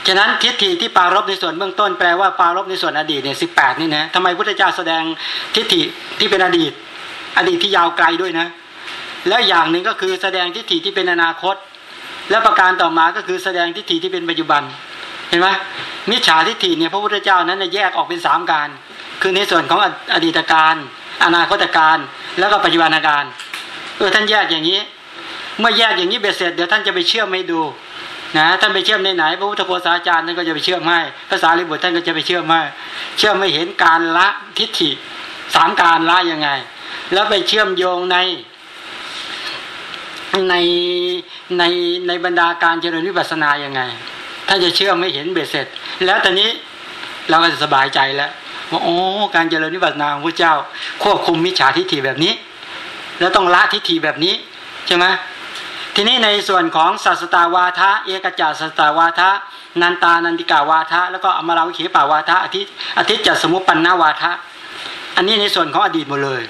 ฉะนั้นทิฏฐิที่ปารบในส่วนเบื้องต้นแปลว่าปารบในส่วนอดีตเนี่ยสิบแปดนี่นะทำไมพุทธเจ้าแสดงทิฏฐิที่เป็นอดีต อดีตที่ยาวไกลด้วยนะ แล้วอย่างหนึ่งก็คือแสดงทิฏฐิที่เป็นอนาคต แล้วประการต่อมาก็คือแสดงทิฏฐิที่เป็นปัจจุบัน เห็นไหมมิจฉาทิฏฐิเนี่ยพระพุทธเจ้านั้นแยกออกเป็นสามการ คือในส่วนของอดีตการอนาคตการแล้วก็ปัจจุบันการเออท่านแยกอย่างนี้ เมื่อแยกอย่างนี้เบ็ดเสร็จเดี๋ยวท่านจะไปเชื่อมไม่ดูนะท่านไปเชื่อมในไหนพระพุทธโฆษาจารย์ท่านก็จะไปเชื่อมให้ภาษาลิบุตรท่านก็จะไปเชื่อมให้เชื่อมไม่เห็นการละทิฏฐิสามการละยังไง แล้วไปเชื่อมโยงใน ในในในบรรดาการเจริญวิปัสสนายังไง ถ้าจะเชื่อไม่เห็นเบ็ดเสร็จ แล้วตอนนี้เราก็จะสบายใจแล้วว่าโอ้การเจริญวิปัสสนาของพระเจ้า ควบคุมมิจฉาทิฏฐิแบบนี้ แล้วต้องละทิฏฐิแบบนี้ใช่ไหมทีนี้ในส่วนของสัสตาวาทะเอกจาสัสตาวาทะนันตานันติกาวาทะแล้วก็อมราวิขีปาวาทะอาทิอาทิตจะสมุปปันนาวาทะอันนี้ในส่วนของอดีตหมดเลย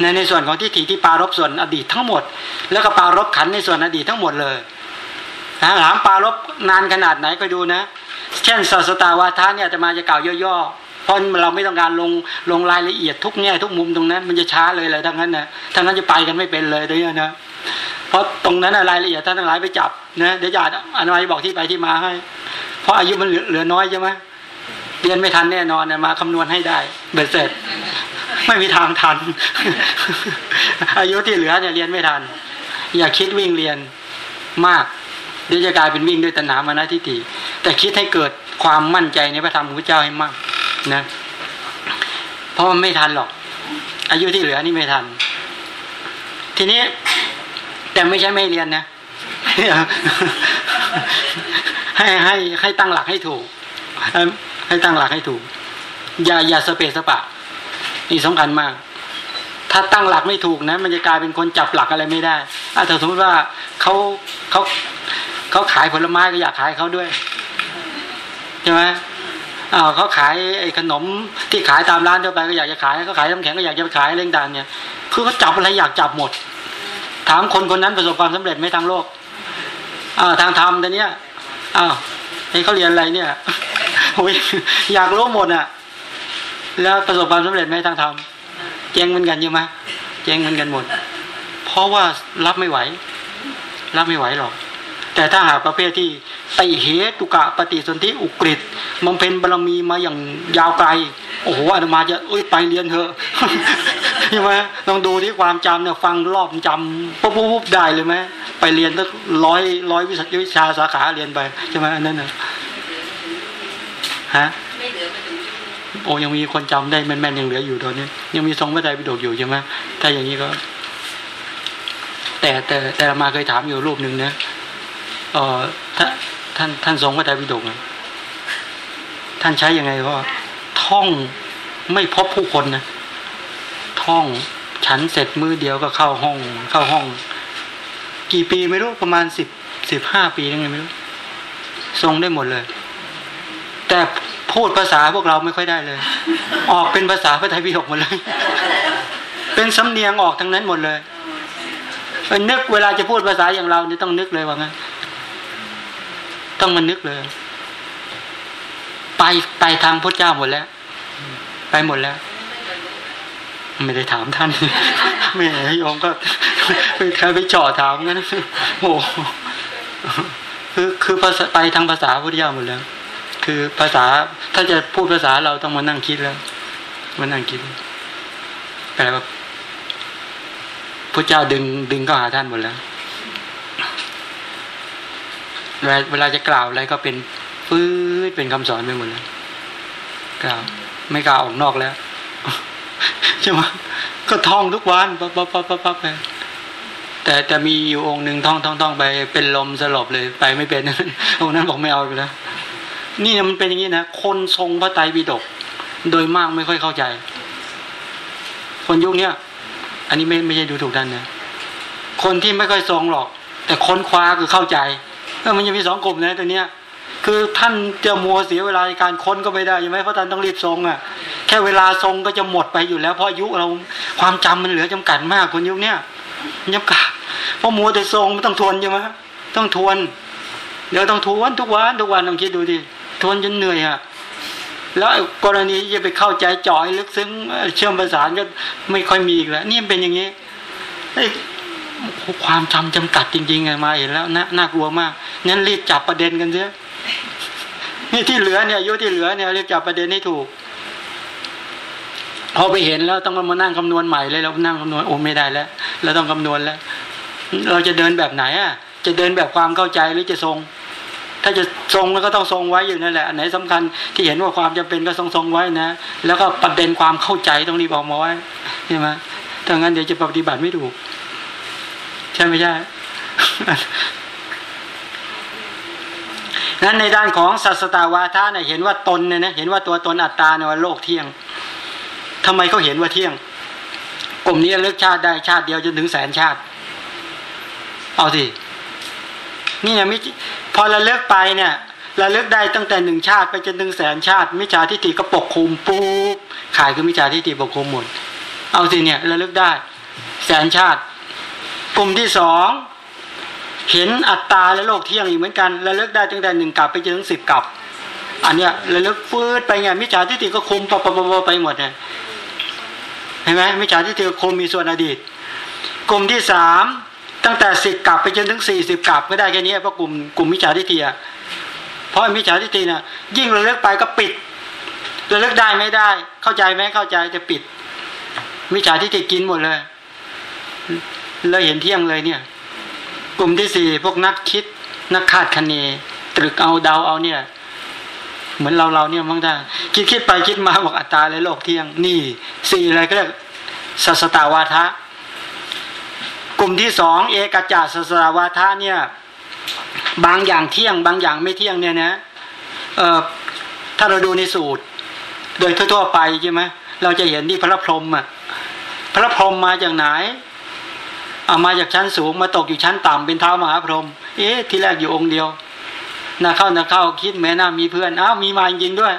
ในในส่วนของทิฏฐิที่ปารบส่วนอดีตทั้งหมด แล้วก็ปารบขันในส่วนอดีตทั้งหมดเลยถามปารบนานขนาดไหนก็ดูนะ เช่นสัสตาวาทะเนี่ยจะมาจะกล่าวย่อๆเพราะเราไม่ต้องการลงลงรายละเอียดทุกแง่ทุกมุมตรงนั้น มันจะช้าเลยเลยทั้งนั้นนะทั้งนั้นจะไปกันไม่เป็นเลยตรงนี้นะเพราะตรงนั้นรายละเอียดท่านทั้งหลายไปจับนะเดี๋ยวจะอนุญาตบอกที่ไปที่มาให้ เพราะอายุมันเหลือน้อยใช่ไหมเรียนไม่ทันแน่นอนนะมาคำนวณให้ได้เบ็ดเสร็จ ไม่มีทางทัน อายุที่เหลือเนี่ยเรียนไม่ทัน อย่าคิดวิ่งเรียนมากเดี๋ยวจะกลายเป็นวิ่งด้วยตัณหามานะทิฏฐิแต่คิดให้เกิดความมั่นใจในพระธรรมของพระเจ้าให้มากนะ เพราะมันไม่ทันหรอก อายุที่เหลือนี่ไม่ทัน ทีนี้ แต่ไม่ใช่ไม่เรียนนะ ให้ให้ให้ตั้งหลักให้ถูก ให้ตั้งหลักให้ถูก อย่าอย่าสเปสสปะ นี่สำคัญมาก ถ้าตั้งหลักไม่ถูกนะ มันจะกลายเป็นคนจับหลักอะไรไม่ได้อาถ้าสมมติว่าเขาเขาเขาขายผลไม้ก็อยากขายเขาด้วยใช่ไหมอ้าวเขาขายไอ้ขนมที่ขายตามร้านทั่วไปก็อยากจะขายเขาขายน้ำแข็งก็อยากจะไปขายเรื่องต่างเนี่ยคือเขาจับอะไรอยากจับหมด ถามคนคนนั้นประสบความสำเร็จไหมทางโลกอ่าทางธรรมแต่เนี้ยอ้าวไอ้เขาเรียนอะไรเนี่ยโอ้ยอยากรู้หมดอะ แล้วประสบความสำเร็จไหมทางธรรมเจ๊งเหมือนกันใช่ไหมเจ๊งเหมือนกันหมด เพราะว่ารับไม่ไหว รับไม่ไหวหรอก แต่ถ้าหากประเภทที่ไตเหตุกะปฏิสนธิอุกฤษมันเป็นบารมีมาอย่างยาวไกล โอ้โหอาตมาจะเอ้ยไปเรียนเถอะใช่ไหมลองดูที่ความจำเนี่ยฟังรอบจำปุ๊บปุ๊บได้เลยไหมไปเรียนตั้งร้อยร้อยวิชาสาขาเรียนไปใช่ไหมอันนั้นนะฮะ โอ้ยังมีคนจำได้แม่นๆยังเหลืออยู่ตอนนี้ ยังมีทรงพระไตรปิฎกอยู่ใช่ไหมถ้าอย่างนี้ก็ แต่แต่แต่มาเคยถามอยู่รูปหนึ่งนะเออท่านท่านท่านทรงพระไตรปิฎกนะท่านใช้ยังไงก็ท่องไม่พบผู้คนนะท่องฉันเสร็จมือเดียวก็เข้าห้อง เข้าห้อง กี่ปีไม่รู้ประมาณสิบสิบห้าปียังไงไม่รู้ทรงได้หมดเลย แต่ พูดภาษาพวกเราไม่ค่อยได้เลย ออกเป็นภาษาพระไทยพิฎกหมดเลย เป็นสำเนียงออกทั้งนั้นหมดเลยนึกเวลาจะพูดภาษาอย่างเรานี่ต้องนึกเลยว่างั้นต้องมันนึกเลย ไปไปทางพระเจ้าหมดแล้ว ไปหมดแล้ว ไม่ได้ถามท่านไม่โยมก็ไปใครไปจ่อถามงั้นโอ้คือคือภาษาไปทางภาษาพุทธเจ้าหมดแล้ว คือภาษา ถ้าจะพูดภาษาเราต้องมานั่งคิดแล้วมานั่งคิดแปลว่าพระเจ้าดึงดึงก็หาท่านหมดแล้ว เวลาจะกล่าวอะไรก็เป็นฟื้นเป็นคำสอนไปหมดแล้วกล่าว ไม่กล่าวออกนอกแล้วใช่ไหมก็ท่องทุกวันปั๊บปั๊บปั๊บปั๊บไปแต่แต่มีอยู่องค์หนึ่งท่องท่องท่องไปเป็นลมสลบเลย ไปไม่เป็นองค์นั้นบอกไม่เอาแล้ว นี่มันเป็นอย่างนี้นะคนทรงพระไตรปิฎกโดยมากไม่ค่อยเข้าใจ คนยุคเนี้ยอันนี้ไม่ไม่ใช่ดูถูกท่านนะคนที่ไม่ค่อยทรงหรอก แต่ค้นคว้าคือเข้าใจเออมันยังมีสองกลุ่มนะตัวเนี้ย คือท่านจะมัวเสียเวลาในการค้นก็ไม่ได้ใช่ไหมเพราะท่านต้องรีบทรงอะแค่เวลาทรงก็จะหมดไปอยู่แล้วเพราะอายุเราความจำมันเหลือจำกัดมากคนยุคเนี้ยจำกัดเพราะมัวแต่ทรงมันต้องทวนใช่ไหมต้องทวนเดี๋ยวต้องทวนทุกวันทุกวันลองคิดดูดิ ทวนจนเหนื่อยอะแล้วกรณีที่จะไปเข้าใจจ่อยลึกซึ้งเชื่อมประสานก็ไม่ค่อยมีอีกแล้วนี่เป็นอย่างนี้ความจำจำกัดจริงๆไงมาเห็นแล้วน่าน่ากลัวมากงั้นรีบจับประเด็นกันเสียนี่ที่เหลือเนี่ยยุที่เหลือเนี่ยรีบจับประเด็นให้ถูกพอไปเห็นแล้วต้องมานั่งคำนวณใหม่เลยเรานั่งคำนวณโอ้ไม่ได้แล้วเราต้องคำนวณแล้ว เราจะเดินแบบไหนอะ จะเดินแบบความเข้าใจหรือจะทรง ถ้าจะทรงแล้วก็ต้องทรงไว้อยู่นั่นแหละอันไหนสำคัญที่เห็นว่าความจำเป็นก็ทรงทรงไว้นะ แล้วก็ประเด็นความเข้าใจต้องรีบออกมาไว้ใช่ไหมถ้างั้นเดี๋ยวจะปฏิบัติไม่ถูกใช่ไม่ใช่นั้นในด้านของสัสตาวาทาเนี่ยเห็นว่าตนเนี่ยนะเห็นว่าตัวตนอัตตาเนี่ยว่าโลกเที่ยงทำไมเขาเห็นว่าเที่ยง กลุ่มนี้เลิกชาติได้ชาติเดียวจนถึงแสนชาติ เอาสิ นี่นะมิพอราเลิกไปเนี่ยราเลิกได้ตั้งแต่หนึ่งชาติไปจนถึงแสนชาติ มิจฉาทิฏฐิก็ปกคลุมปุ๊บขายคือมิจฉาทิฏฐิปกคลุมหมดเอาสิเนี่ยราเลิกได้ แสนชาติ กลุ่มที่สองเห็นอัตตาและโลกเที่ยงอีกเหมือนกันระลึกได้ตั้งแต่หนึ่งกลับไปจนถึงสิบกลับ อันเนี้ยระลึกฟืดไปไงมิจฉาทิฏฐิก็คุมปะปะปะไปหมดเนี่ยเห็นไหมมิจฉาทิฏฐิคุมมีส่วนอดีต กลุ่มที่สาม ตั้งแต่สิบกลับไปจนถึงสี่สิบกลับก็ได้แค่นี้เพราะกลุ่มกลุ่มมิจฉาทิฏฐิอะเพราะมิจฉาทิฏฐิน่ะยิ่งระลึกไปก็ปิดระลึกได้ไม่ได้ เข้าใจไหมเข้าใจจะปิด มิจฉาทิฏฐิกินหมดเลยเลยเห็นเที่ยงเลยเนี่ย กลุ่มที่สี่พวกนักคิด นักคาดคะเน ตรึกเอาเดาเอาเนี่ย เหมือนเราเราเนี่ยมั้งได้คิดคิดไปคิดมาบอกอัตตาเลยโลกเที่ยง นี่สี่อะไรก็เรียกสัสตาวาทะ กลุ่มที่สองเอกจาสสตาวาทะเนี่ยบางอย่างเที่ยง บางอย่างไม่เที่ยงเนี่ยนะถ้าเราดูในสูตร โดยทั่วๆไปใช่ไหมเราจะเห็นที่พระพรหมอะพระพรหมมาจากไหนเอามาจากชั้นสูงมาตกอยู่ชั้นต่ำเป็นเท้ามหาพรหมเอ๊ะที่แรกอยู่องค์เดียวน่าเข้าน่าเข้าคิดแม่น่ามีเพื่อนอ้าวมีมาจริงด้วย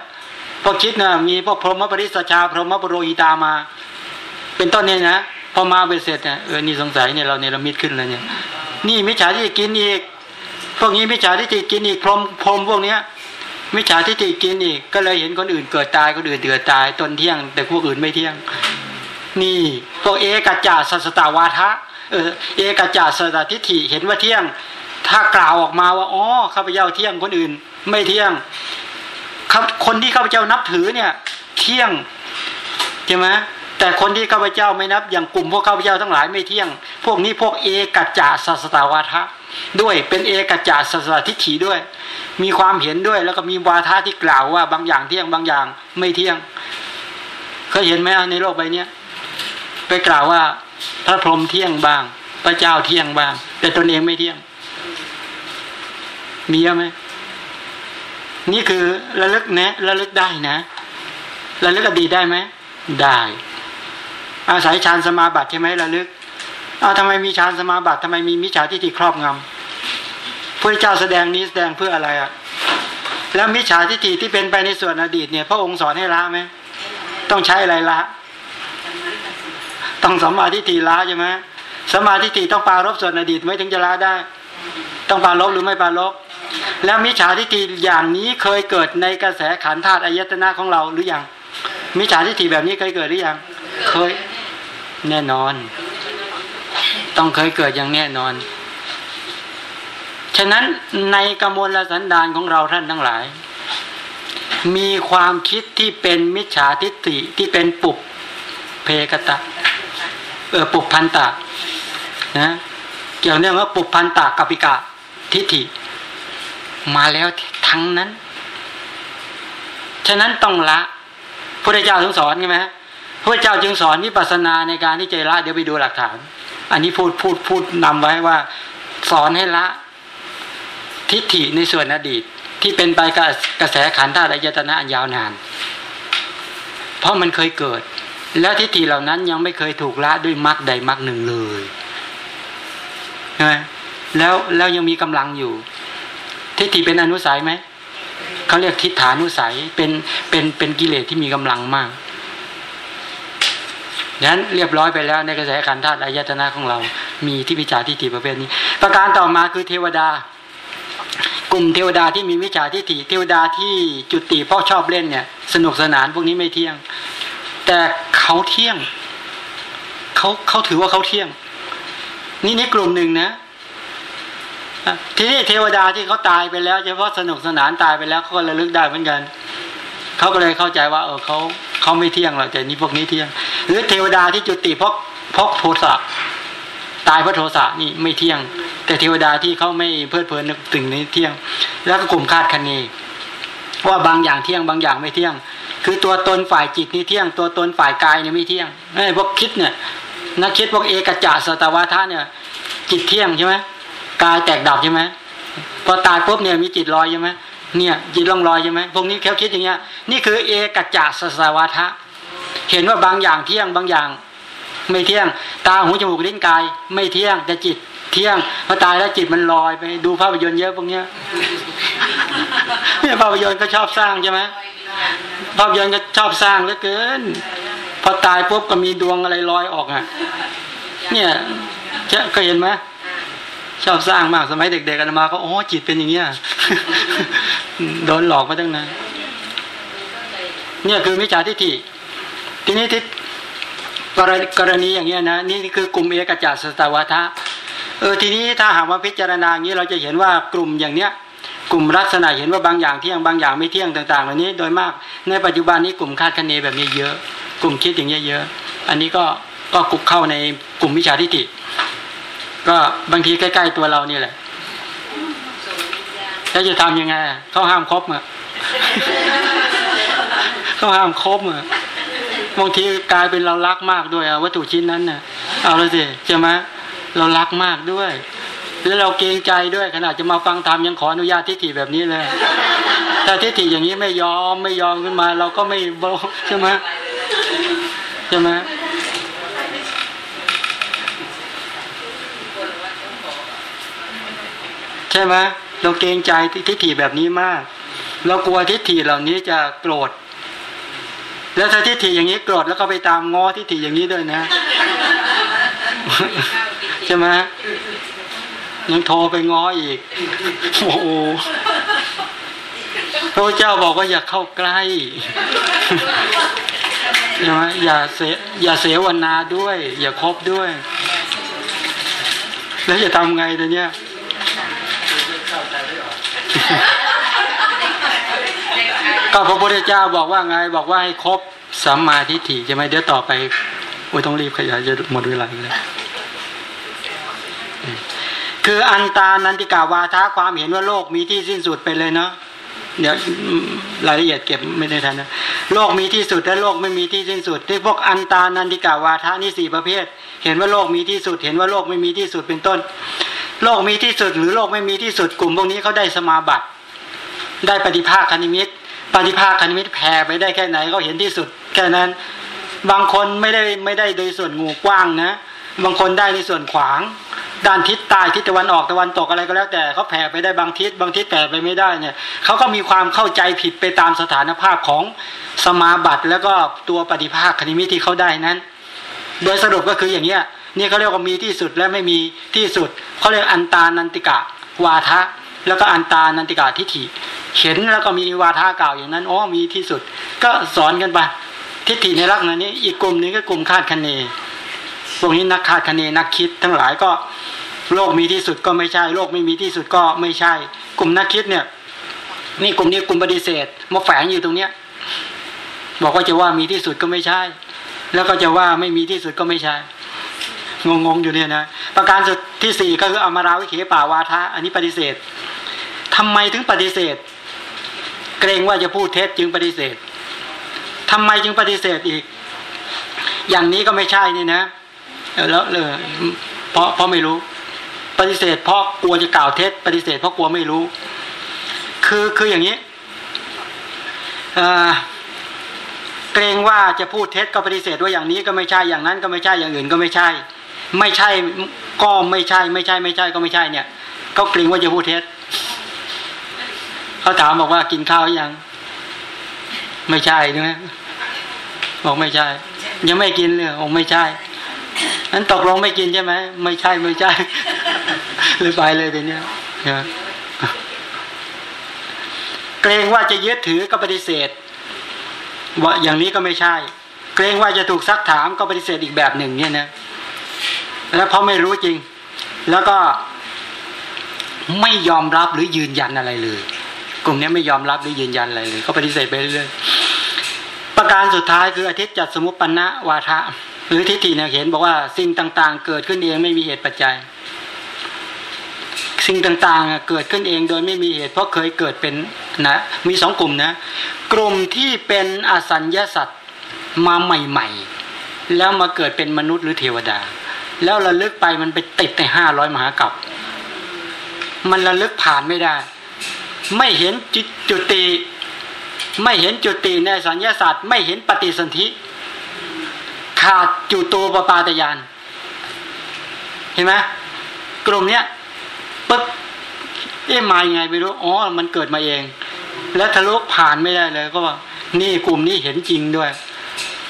พอคิดนะมีพวกพรหมปริสชาพรหมปโรหิตามา เป็นต้นเนี่ยนะ พอมาไปเสร็จเนี่ยเออนี่สงสัยเนี่ยเราเนรมิตขึ้นเลยเนี่ย นี่มิจฉาที่กินอีก พวกนี้มิจฉาที่กินอีกพรมพรมพวกเนี้ยมิจฉาที่กินอีก ก็เลยเห็นคนอื่นเกิดตายคนอื่นเดือดตายตนเที่ยง แต่พวกอื่นไม่เที่ยง นี่พวกเอกจาสัสตาวาทะเออเอกจาสตทิฏฐิเห็นว่าเที่ยง ถ้ากล่าวออกมาว่าอ๋อข้าพเจ้าเที่ยงคนอื่น ไม่เที่ยงคนที่ข้าพเจ้านับถือเนี่ย เที่ยงใช่ไหม แต่คนที่ข้าพเจ้าไม่นับอย่างกลุ่มพวกข้าพเจ้าทั้งหลายไม่เที่ยง พวกนี้พวกเอกจาสัสตาวาทะด้วยเป็นเอกจาสัสตทิฏฐิด้วย มีความเห็นด้วยแล้วก็มีวาทะที่กล่าวว่าบางอย่างเที่ยงบางอย่างไม่เที่ยง เคยเห็นไหมในโลกใบนี้ไปกล่าวว่าพระพรหมเที่ยงบ้าง พระเจ้าเที่ยงบ้าง แต่ตนเองไม่เที่ยง มีไหมนี่คือระลึกนะระลึกได้นะระลึกอดีตได้ไหมได้ อาศัยฌานสมาบัติใช่ไหมระลึกเอาทำไมมีฌานสมาบัติทำไมมีมิจฉาทิฏฐิครอบงำพระเจ้าแสดงนี้แสดงเพื่ออะไรอะแล้วมิจฉาทิฏฐิที่เป็นไปในส่วนอดีตเนี่ย พระองค์สอนให้ละไหมต้องใช้อะไรละ ต้องสมาธิฏฐิละใช่ไหมสมาธิฏฐิต้องปารบส่วนอดีตไม่ถึงจะละได้ ต้องปารบหรือไม่ปารบแล้วมิจฉาทิฏฐิอย่างนี้เคยเกิดในกระแสขันธาตุอายตนะของเราหรือยังมิจฉาทิฏฐิแบบนี้เคยเกิดหรือยัง เคยแน่นอน ต้องเคยเกิดอย่างแน่นอน ฉะนั้นในกมวลสันดานของเราท่านทั้งหลาย มีความคิดที่เป็นมิจฉาทิฏฐิที่เป็นปุบเพกตะเออปุบพันตะนะเกี่ยวเนื่องว่าปุบพันตะกัปิกะทิฏฐิมาแล้วทั้งนั้น ฉะนั้นต้องละพระเจ้าถึงสอนใช่ไหมฮะ พระเจ้าจึงสอนวิปัสสนาในการที่จะละเดี๋ยวไปดูหลักฐาน อันนี้พูดพูดพูดนำไว้ว่า สอนให้ละ ทิฏฐิในส่วนอดีตที่เป็นไปกับกระแสขันธ์ธาตุอายตนะอันยาวนาน เพราะมันเคยเกิด แล้วทิฏฐิเหล่านั้นยังไม่เคยถูกละด้วยมรรคใดมรรคหนึ่งเลยใช่ไหมแล้วแล้วยังมีกำลังอยู่ ทิฏฐิเป็นอนุสัยไหมเขาเรียกทิฏฐานุสัยเป็นเป็นเป็นกิเลสที่มีกำลังมาก นั้นเรียบร้อยไปแล้วในกระแสขันธ์ธาตุอายตนะของเรา มีที่วิจารทิฏฐิประเภทนี้ ประการต่อมาคือเทวดา กลุ่มเทวดาที่มีวิจารทิฏฐิเทวดาที่จุติพ่อชอบเล่นเนี่ย สนุกสนานพวกนี้ไม่เที่ยง แต่เขาเที่ยงเขาเขาถือว่าเขาเที่ยง นี่นี่กลุ่มหนึ่งนะทีนี้เทวดาที่เขาตายไปแล้วเฉพาะสนุกสนานตายไปแล้วเขาก็ระลึกได้เหมือนกัน เขาก็เลยเข้าใจว่า เออเขาเขาไม่เที่ยงหรอกแต่นี่พวกนี้เที่ยง หรือเทวดาที่จุติเพราะเพราะโทสะตายเพราะโทสะนี่ไม่เที่ยง แต่เทวดาที่เขาไม่เพลิดเพลินถึงนี้เที่ยง แล้วก็กลุ่มคาดคะเนว่าบางอย่างเที่ยงบางอย่างไม่เที่ยง คือตัวตนฝ่ายจิตนี่เที่ยง ตัวตนฝ่ายกายเนี่ยไม่เที่ยงไอ้พวกคิดเนี่ยนักคิดพวกเอกจาสตวาทะเนี่ย จิตเที่ยงใช่ไหมกายแตกดับใช่ไหมพอตายปุ๊บเนี่ยมีจิตลอยใช่ไหม เนี่ยจิตล่องลอยใช่ไหมพวกนี้เขาคิดอย่างเงี้ย นี่คือเอกจาสตวาทะเห็นว่าบางอย่างเที่ยงบางอย่าง ไม่เที่ยง ตาหูจมูกลิ้นกาย ไม่เที่ยง แต่จิตเที่ยงพอตายแล้วจิตมันลอยไปดูภาพยนตร์เยอะพวกเนี้ยเนี่ยภาพยนตร์ก็ชอบสร้างใช่ไหมภาพยนตร์ก็ชอบสร้างเหลือเกิน พอตายปุ๊บก็มีดวงอะไรลอยออกอะ เนี่ยจะเคยเห็นไหมชอบสร้างมากสมัยเด็กๆกันมาก็โอ้จิตเป็นอย่างเงี้ย โดนหลอกมาตั้งนานเนี่ยคือมิจฉาทิฏฐิทีนี้ทิฏกรณีกรณีอย่างเงี้ยนะนี่คือกลุ่มเอกจัตสตวาทะเออทีนี้ถ้าหากว่าพิจารณาอย่างนี้เราจะเห็นว่ากลุ่มอย่างเนี้ยกลุ่มลักษณะเห็นว่าบางอย่างเที่ยงบางอย่างไม่เที่ยงต่างๆเหล่านี้โดยมากในปัจจุบันนี้กลุ่มคาดคะเนแบบนี้เยอะ กลุ่มคิดอย่างเงี้ยเยอะ อันนี้ก็ก็กุกเข้าในกลุ่มวิชาทิฏฐิก็บางทีใกล้ ๆ ตัวเรานี่แหละ แล้วจะทำยังไงเขาห้ามครบอะเขาห้ามครบอะบางทีกลายเป็นเรารักมากด้วยอะวัตถุชิ้นนั้นน่ะ เอาเลยสิใช่ไหมเรารักมากด้วย แล้วเราเกรงใจด้วยขนาดจะมาฟังธรรมยังขออนุญาตทิฏฐิแบบนี้เลย ถ้าทิฏฐิอย่างนี้ไม่ยอมไม่ยอมขึ้นมา เราก็ไม่บอกใช่ไหมใช่ไหมใช่ไหม เราเกรงใจทิฏฐิแบบนี้มาก เรากลัวทิฏฐิเหล่านี้จะโกรธ แล้วถ้าทิฏฐิอย่างนี้โกรธแล้วก็ไปตามง้อทิฏฐิอย่างนี้ด้วยนะใช่ไหมยังโทรไปง้ออีก โอ้โหพระเจ้าบอกว่าอย่าเข้าใกล้ใช่ไหมอย่าเสอย่าเสวนาด้วย อย่าคบด้วย แล้วจะทำไงเดี๋ยวนี้ ก็พระพุทธเจ้าบอกว่าไงบอกว่าให้ครบสัมมาทิฏฐิใช่ไหมเดี๋ยวต่อไปโอ้ยต้องรีบขยายจะหมดเวลาแล้วคืออันตานันติกาวาทะความเห็นว่าโลกมีที่สิ้นสุดไปเลยเนาะเดี๋ยวรายละเอียดเก็บไม่ได้ทันนะโลกมีที่สุดและโลกไม่มีที่สิ้นสุดที่พวกอันตานันติกาวาทะนี่สี่ประเภท เห็นว่าโลกมีที่สุด เห็นว่าโลกไม่มีที่สุดเป็นต้น โลกมีที่สุดหรือโลกไม่มีที่สุดกลุ่มพวกนี้เขาได้สมาบัติ ได้ปฏิภาคคณิมิตปฏิภาคคณิมิตแผ่ไปได้แค่ไหนเขาเห็นที่สุด แค่นั้น บางคนไม่ได้ไม่ได้โดยส่วนงูกว้างนะ บางคนได้ในส่วนขวาง ด้านทิศใต้ทิศตะวันออกตะวันตกอะไรก็แล้ว แต่เขาแผ่ไปได้บางทิศบางทิศแผ่ไปไม่ได้เนี่ยเขาก็มีความเข้าใจผิดไปตามสถานภาพของสมาบัติแล้วก็ตัวปฏิภาคคณิมิตที่เขาได้นั้น โดยสรุปก็คืออย่างเนี้ย นี่เขาเรียกว่ามีที่สุดและไม่มีที่สุดเขาเรียกอันตานันติกะวาทะ แล้วก็อันตานันติกะทิฏฐิเห็นแล้วก็มีวาทะกล่าวอย่างนั้นอ๋อมีที่สุด ก็สอนกันไปทิฏฐิในลักษณะนี้อีกกลุ่มนึงก็กลุ่มคาดคะเนพวกนี้นักคาดคะเนนักคิด ทั้งหลายก็โลกมีที่สุดก็ไม่ใช่ โลกไม่มีที่สุดก็ไม่ใช่ กลุ่มนักคิดเนี่ยนี่กลุ่มนี้กลุ่มปฏิเสธมาแฝงอยู่ตรงเนี้ยบอกว่าจะว่ามีที่สุดก็ไม่ใช่ แล้วก็จะว่าไม่มีที่สุดก็ไม่ใช่ งงๆอยู่เนี่ยนะประการสุดที่สี่ก็คืออมาราวิเขป่าวาทะอันนี้ปฏิเสธทำไมถึงปฏิเสธ เกรงว่าจะพูดเท็จจึงปฏิเสธทำไมจึงปฏิเสธอีก อย่างนี้ก็ไม่ใช่นี่นะแล้วเลยเพราะเพราะไม่รู้ ปฏิเสธเพราะกลัวจะกล่าวเท็จ ปฏิเสธเพราะกลัวไม่รู้ คือคืออย่างนี้เกรงว่าจะพูดเท็จก็ปฏิเสธว่าอย่างนี้ก็ไม่ใช่อย่างนั้นก็ไม่ใช่อย่างอื่นก็ไม่ใช่ ไม่ใช่ก็ไม่ใช่ ไม่ใช่ไม่ใช่ก็ไม่ใช่เนี่ย ก็เกรงว่าจะพูดเท็จเขาถามบอกว่ากินข้าวยัง ไม่ใช่ใช่ไหมบอกไม่ใช่ ยังไม่กินเลยบอกไม่ใช่นั้นตกลงไม่กินใช่ไหมไม่ใช่ไม่ใช่เลยไปเลยเดี๋ยวนี้เกรงว่าจะยึดถือก็ปฏิเสธว่าอย่างนี้ก็ไม่ใช่ เกรงว่าจะถูกซักถามก็ปฏิเสธอีกแบบหนึ่งเนี่ยนะ แล้วเพราะไม่รู้จริง แล้วก็ไม่ยอมรับหรือยืนยันอะไรเลย กลุ่มนี้ไม่ยอมรับหรือยืนยันอะไรเลยก็ปฏิเสธไปเรื่อยๆประการสุดท้ายคืออาทิตย์จัดสมุปปณะวาทะหรือทิฏฐิเนี่ยเห็นบอกว่าสิ่งต่างๆ เกิดขึ้นเองไม่มีเหตุปัจจัย สิ่งต่างๆเกิดขึ้นเองโดยไม่มีเหตุ เพราะเคยเกิดเป็นนะมีสองกลุ่มนะ กลุ่มที่เป็นอสัญญาสัตว์มาใหม่ ๆ แล้วมาเกิดเป็นมนุษย์หรือเทวดา แล้วระลึกไปมันไปติดในห้าร้อยมหากรัปมันระลึกผ่านไม่ได้ ไม่เห็นจุติ ไม่เห็นจุติในสัญญาศาสตว์ไม่เห็นปฏิสนธิ ขาดจุตูปปาตยาน เห็นไหมกลุ่มเนี้ยปึ๊บเอ๊ะมายังไงไม่รู้อ๋อมันเกิดมาเอง แล้วทะลุผ่านไม่ได้เลยก็ว่า นี่กลุ่มนี้เห็นจริงด้วย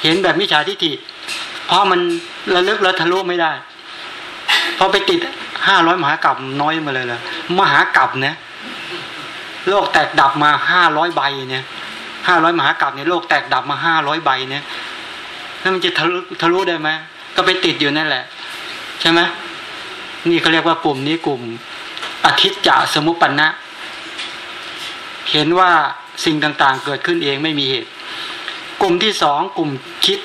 เห็นแบบมิจฉาทิฏฐิ เพราะมันระลึกแล้วทะลุไม่ได้พอไปติดห้าร้อยมหากรัปน้อยมาเลยละมหากรัปเนี่ยโลกแตกดับมาห้าร้อยใบเนี่ยห้าร้อยมหากรัปเนี่ยโลกแตกดับมาห้าร้อยใบเนี่ยแล้วมันจะทะลุทะลุได้ไหมก็ไปติดอยู่นั่นแหละ ใช่ไหมนี่เขาเรียกว่ากลุ่มนี้กลุ่มอธิจจสมุปปันนะ เห็นว่าสิ่งต่างๆ เกิดขึ้นเองไม่มีเหตุ กลุ่มที่สองกลุ่มคิด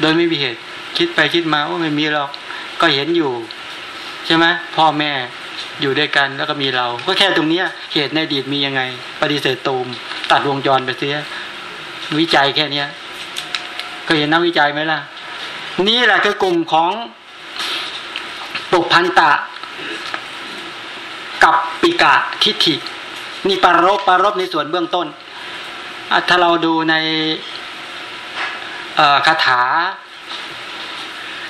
โดยไม่มีเหตุ คิดไปคิดมาว่าไม่มีหรอก ก็เห็นอยู่ ใช่ไหมพ่อแม่อยู่ด้วยกันแล้วก็มีเรา ก็แค่ตรงเนี้ย เหตุในอดีตมียังไง ปฏิเสธตูม ตัดวงจรไปเสีย วิจัยแค่เนี้ยก็เห็นนักวิจัยไหมล่ะ นี่แหละคือกลุ่มของปุพันตะ กับปิกะทิฏฐินี่ปารบปารบในส่วนเบื้องต้นถ้าเราดูใน คาถา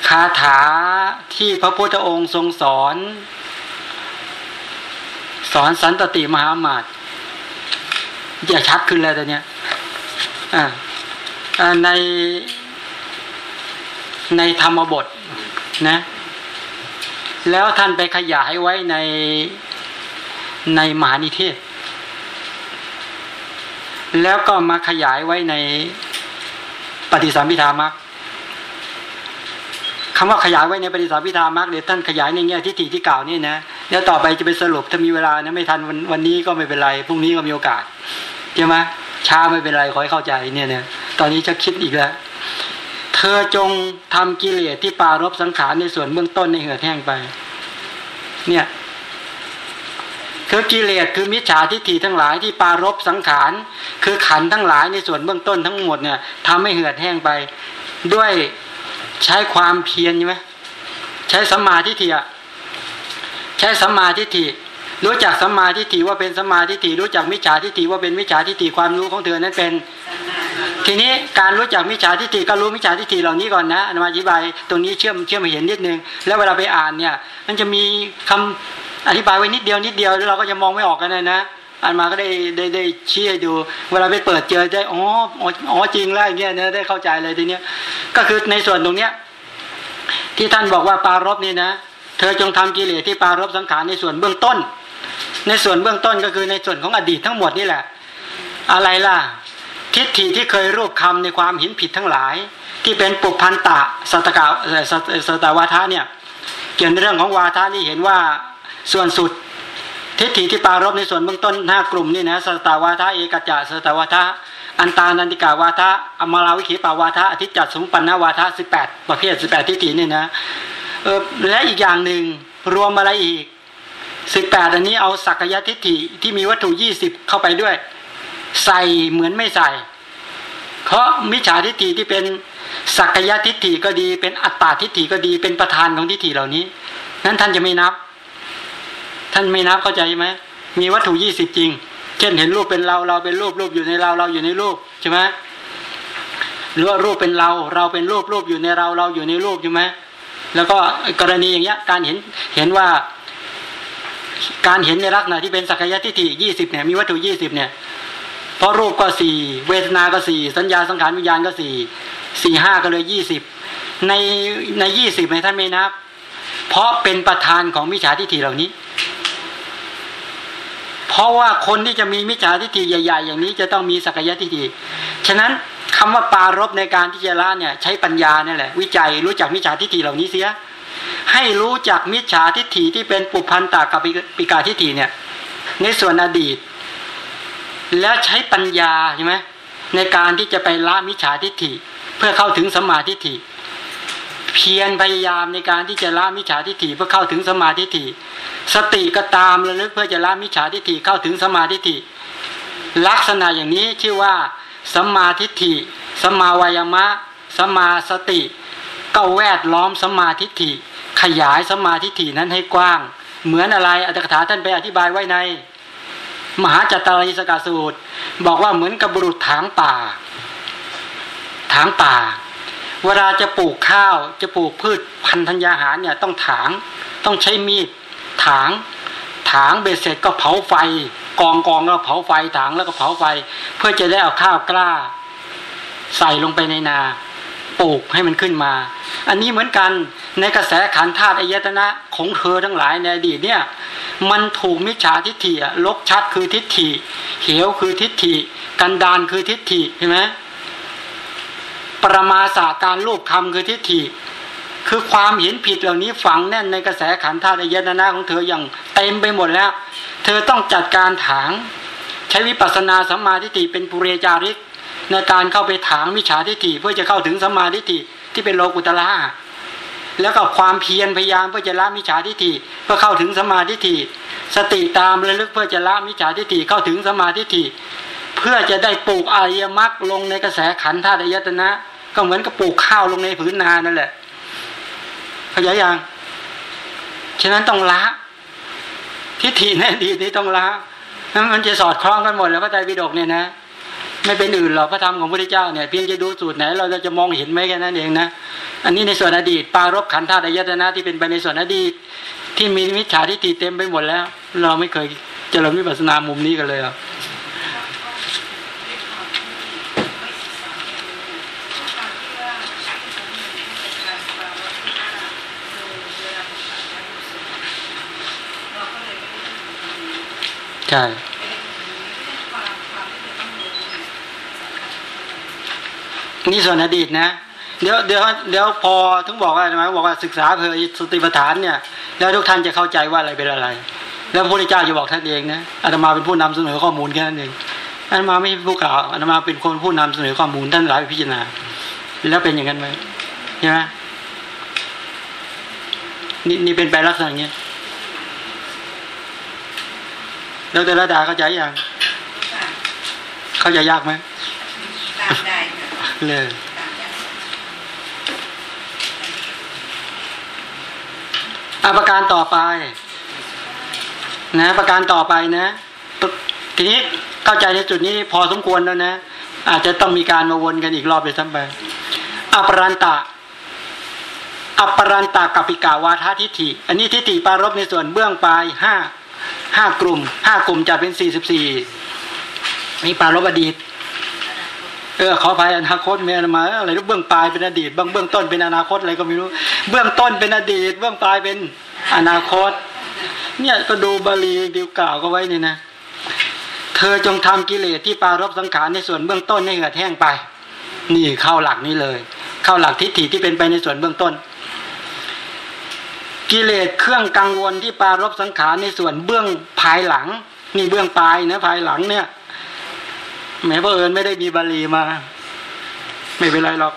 คาถาที่พระพุทธองค์ทรงสอน สอนสันตติมหามาตจะชัดขึ้นเลยตอนเนี้ยในในธรรมบทนะ แล้วท่านไปขยายไว้ในในมหานิเทศ แล้วก็มาขยายไว้ใน ปฏิสัมพิธามักคำว่าขยายไว้ในปฏิสัมพิธามรักเดี๋ยวท่านขยายในแง่ทิฏฐิที่กล่าวนี่นะแล้วต่อไปจะไปสรุปถ้ามีเวลานะไม่ทันวันวันนี้ก็ไม่เป็นไรพรุ่งนี้ก็มีโอกาสใช่ไหมช้าไม่เป็นไรขอให้เข้าใจเนี่ยนี่ยตอนนี้จะคิดอีกแล้วเธอจงทำกิเลสที่ปารบสังขารในส่วนเบื้องต้นในเหือดแห้งไป เนี่ย คือกิเลสคือมิจฉาทิฏฐิทั้งหลายที่ปารบสังขาร คือขันทั้งหลายในส่วนเบื้องต้นทั้งหมดเนี่ยทำให้เหือดแห้งไป ด้วยใช้ความเพียรใช่ไหมใช้สัมมาทิฏฐิอะใช้สัมมาทิฏฐิรู้จักสัมมาทิฏฐิว่าเป็นสัมมาทิฏฐิรู้จักมิจฉาทิฏฐิว่าเป็นมิจฉาทิฏฐิความรู้ของเธอนั้นเป็น ทีนี้การรู้จักมิจฉาทิฏฐิก็รู้มิจฉาทิฏฐิเหล่านี้ก่อนนะอนุมาอธิบายตรงนี้เชื่อมเชื่อมเห็นนิดนึง แล้วเวลาไปอ่านเนี่ย มันจะมีคำ อธิบายไว้นิดเดียวนิดเดียวแล้วเราก็จะมองไม่ออกกันเลยนะอันมาก็ได้ได้ได้ชี้ให้ดู เวลาไปเปิดเจอได้อ๋ออ๋อจริงแล้วอย่างเงี้ยนะได้เข้าใจเลยทีเนี้ยก็คือในส่วนตรงเนี้ยที่ท่านบอกว่าปารบนี่นะ เธอจงทำกิเลสที่ปารบสังขารในส่วนเบื้องต้น ในส่วนเบื้องต้นก็คือในส่วนของอดีตทั้งหมดนี่แหละ อะไรล่ะ ทิฏฐิที่เคยรูปคำในความเห็นผิดทั้งหลาย ที่เป็นปุพันตะสตกาสตาวาทะเนี่ยเกี่ยวในเรื่องของวาทะนี่เห็นว่า ส่วนสุดทิฏฐิที่ปารบในส่วนเบื้องต้นห้ากลุ่มนี่นะสตาวาทะเอกจัสตาวาทะอันตานันติกาวาทะอมาลาวิขีปาวาทะอธิจัดสมุปันนาวาทะสิบแปดประเภทสิบแปดทิฏฐินี่นะเออและอีกอย่างหนึ่งรวมอะไรอีกสิบแปดอันนี้เอาสักยะทิฏฐิที่มีวัตถุยี่สิบเข้าไปด้วย ใส่เหมือนไม่ใส่ เพราะมิจฉาทิฏฐิที่เป็นสักยะทิฏฐิก็ดี เป็นอัตตาทิฏฐิก็ดีเป็นประธานของทิฏฐิเหล่านี้นั้นท่านจะไม่นับ ท่านไม่นับเข้าใจไหมมีวัตถุยี่สิบจริง เช่นเห็นรูปเป็นเราเราเป็นรูปรูปอยู่ในเราเราอยู่ในรูปใช่ไหมหรือว่ารูปเป็นเราเราเป็นรูปรูปอยู่ในเราเราอยู่ในรูปใช่ไหมแล้วก็กรณีอย่างเงี้ยการเห็นเห็นว่า การเห็นในลักษณะที่เป็นสักยะทิฏฐิยี่สิบเนี่ยมีวัตถุยี่สิบเนี่ยเพราะรูปก็สี่เวทนาก็สี่สัญญาสังขารวิญญาณก็สี่สี่ห้าก็เลยยี่สิบในในยี่สิบในท่านไม่นับ เพราะเป็นประธานของมิจฉาทิฏฐิเหล่านี้ เพราะว่าคนที่จะมีมิจฉาทิฏฐิใหญ่ ๆ อย่างนี้จะต้องมีสักยะทิฏฐิฉะนั้นคำว่าปารบในการที่จะละเนี่ยใช้ปัญญาเนี่ยแหละ วิจัยรู้จักมิจฉาทิฏฐิเหล่านี้เสีย ให้รู้จักมิจฉาทิฏฐิที่เป็นปุพันตากับปิกาทิฏฐิเนี่ย ในส่วนอดีต แล้วใช้ปัญญาใช่ไหมในการที่จะไปละมิจฉาทิฏฐิ เพื่อเข้าถึงสมาทิฏฐิ เพียรพยายามในการที่จะละมิจฉาทิฏฐิเพื่อเข้าถึงสมาธิฏฐิสติก็ตามระลึกเพื่อจะละมิจฉาทิฏฐิเข้าถึงสมาธิฏฐิลักษณะอย่างนี้ชื่อว่าสมาทิฏฐิสมาวายมะ สมาสติ ก็แวดล้อมสมาทิฏฐิขยายสมาทิฏฐินั้นให้กว้าง เหมือนอะไรอัตถกถาท่านไปอธิบายไว้ใน มหาจัตตาริสกสูตร บอกว่าเหมือนกับบุรุษถางป่า ถางป่า เวลาจะปลูกข้าวจะปลูกพืชพันธัญญาหารเนี่ยต้องถาง ต้องใช้มีดถาง ถางเบ็ดเสร็จก็เผาไฟ กองกองแล้วเผาไฟถางแล้วก็เผาไฟ เพื่อจะได้เอาข้าวกล้า ใส่ลงไปในนาปลูกให้มันขึ้นมา อันนี้เหมือนกันในกระแสขันธาตุอายตนะของเธอทั้งหลายในอดีตเนี่ย มันถูกมิจฉาทิฏฐิลบชัดคือทิฏฐิ เหวคือทิฏฐิ กันดานคือทิฏฐิใช่ไหม ปรมาสาการรูปคำคือทิฏฐิ คือความเห็นผิดเหล่านี้ฝังแน่นในกระแสขันธ์ธาตุยตนะของเธออย่างเต็มไปหมดแล้ว เธอต้องจัดการถาง ใช้วิปัสสนาสัมมาทิฏฐิเป็นปุเรจาริก ในการเข้าไปถางมิจฉาทิฏฐิเพื่อจะเข้าถึงสัมมาทิฏฐิที่เป็นโลกุตละแล้วก็ความเพียรพยายามเพื่อจะละมิจฉาทิฏฐิเพื่อเข้าถึงสมาทิฏฐิสติตามระลึกเพื่อจะละมิจฉาทิฏฐิเข้าถึงสมาทิฏฐิเพื่อจะได้ปลูกอริยมรรคลงในกระแสขันธ์ธาตุอายตนะ ก็เหมือนกับปลูกข้าวลงในผืนนานั่นแหละเข้าใจยังฉะนั้นต้องละทิฏฐิในอดีตนี้ต้องละนั้นมันจะสอดคล้องกันหมดแล้วพระไตรปิฎกเนี่ยนะไม่เป็นอื่นหรอกพระธรรมของพระพุทธเจ้าเนี่ยเพียงจะดูสูตรไหนเราจะมองเห็นไหมแค่นั้นเองนะอันนี้ในส่วนอดีต ปารบขันธ์ธาตุอายตนะที่เป็นไปในส่วนอดีต ที่มีมิจฉาทิฏฐิเต็มไปหมดแล้ว เราไม่เคยเจริญวิปัสสนามุมนี้กันเลยอะ ใช่นี่ส่วนอดีตนะเดี๋ยวเดี๋ยวเดี๋ยวพอถึงบอกว่าใช่ไมบอกว่าศึกษาเพอสติปัฏฐานเนี่ย แล้วทุกท่านจะเข้าใจว่าอะไรเป็นอะไร แล้วพระพุทธเจ้าจะบอกท่านเองนะอาตมาเป็นผู้นำเสนอข้อมูลแค่นั้นเองอาตมาไม่ใช่ผู้กล่าวอาตมาเป็นคนผู้นำเสนอข้อมูลท่านหลายพิจารณา แล้วเป็นอย่างนั้นไหมใช่ไหมนี่นี่เป็นไปลักษณะอย่างนี้ แล้วแต่ละดาเข้าใจยังเข้าใจยากไหมตามได้ค่ะเลยตามได้อาประการต่อไป นะ ประการต่อไปนะ ทีนี้เข้าใจในจุดนี้พอสมควรแล้วนะ อาจจะต้องมีการมาวนกันอีกรอบเลยซ้ำไปอปรันตะอปรันตะกับปิกาวาททิฏฐิ อันนี้ทิฏฐิปารบในส่วนเบื้องปลายห้า ห้ากลุ่มห้ากลุ่มจะเป็นสี่สิบสี่นี่ปารบอดีต เออขอภัยอนาคตเมียมาอะไรรู้เบื้องปลายเป็นอดีตเบื้องเบื้องต้นเป็นอนาคตอะไรก็ไม่รู้ เบื้องต้นเป็นอดีต เบื้องปลายเป็นอนาคต เนี่ยก็ดูบาลีดีวกล่าวก็ไว้นี่นะ เธอจงทำกิเลสที่ปารบสังขารในส่วนเบื้องต้นให้เหือดแห้งไป นี่เข้าหลักนี้เลย เข้าหลักทิฏฐิที่เป็นไปในส่วนเบื้องต้น กิเลสเครื่องกังวลที่ปารบสังขารในส่วนเบื้องภายหลัง นี่เบื้องปลายนะภายหลังเนี่ยแม้เพอเอิญไม่ได้มีบาลีมา ไม่เป็นไรหรอก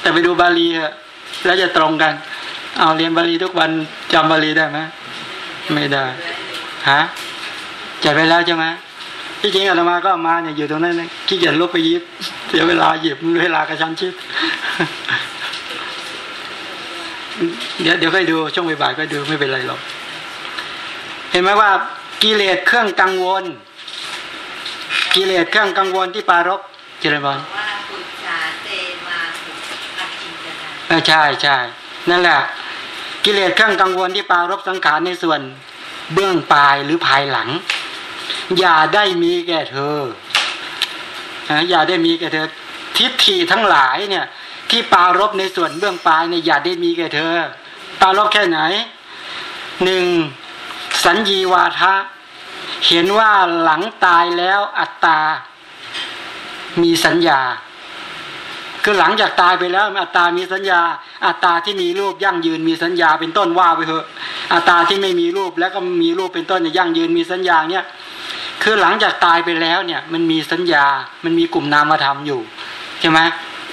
แต่ไปดูบาลีเถอะแล้วจะตรงกัน เอาเรียนบาลีทุกวันจำบาลีได้ไหมไม่ได้ฮะจัดไปแล้วใช่ไหมที่จริงอาตมาก็มาเนี่ยอยู่ตรงนั้นขี้เกียจลบไปยิบเสียเวลาหยิบเวลากระชั้นชิด เดี๋ยวเดี๋ยวค่อยดูช่วงบ่ายๆก็ดูไม่เป็นไรหรอก เห็นไหมว่ากิเลสเครื่องกังวล กิเลสเครื่องกังวลที่ปารบเจริญบอลว่าปุจจาเตมาสุอาจินตนาเออใช่ใช่นั่นแหละ กิเลสเครื่องกังวลที่ปารบสังขารในส่วนเบื้องปลายหรือภายหลัง อย่าได้มีแก่เธอนะอย่าได้มีแก่เธอทิฏฐิทั้งหลายเนี่ย ที่ปารบในส่วนเบื้องปลายเนี่ยอย่าได้มีแก่เธอ ปารบแค่ไหนหนึ่งสัญญีวาทะ เห็นว่าหลังตายแล้วอัตตา มีสัญญา คือหลังจากตายไปแล้วอัตตามีสัญญา อัตตาที่มีรูปยั่งยืนมีสัญญาเป็นต้นว่าไปเถอะ อัตตาที่ไม่มีรูปแล้วก็มีรูปเป็นต้นเนี่ยยั่งยืนมีสัญญาเนี่ยคือหลังจากตายไปแล้วเนี่ย มันมีสัญญา มันมีกลุ่มนามธรรมอยู่ใช่ไหม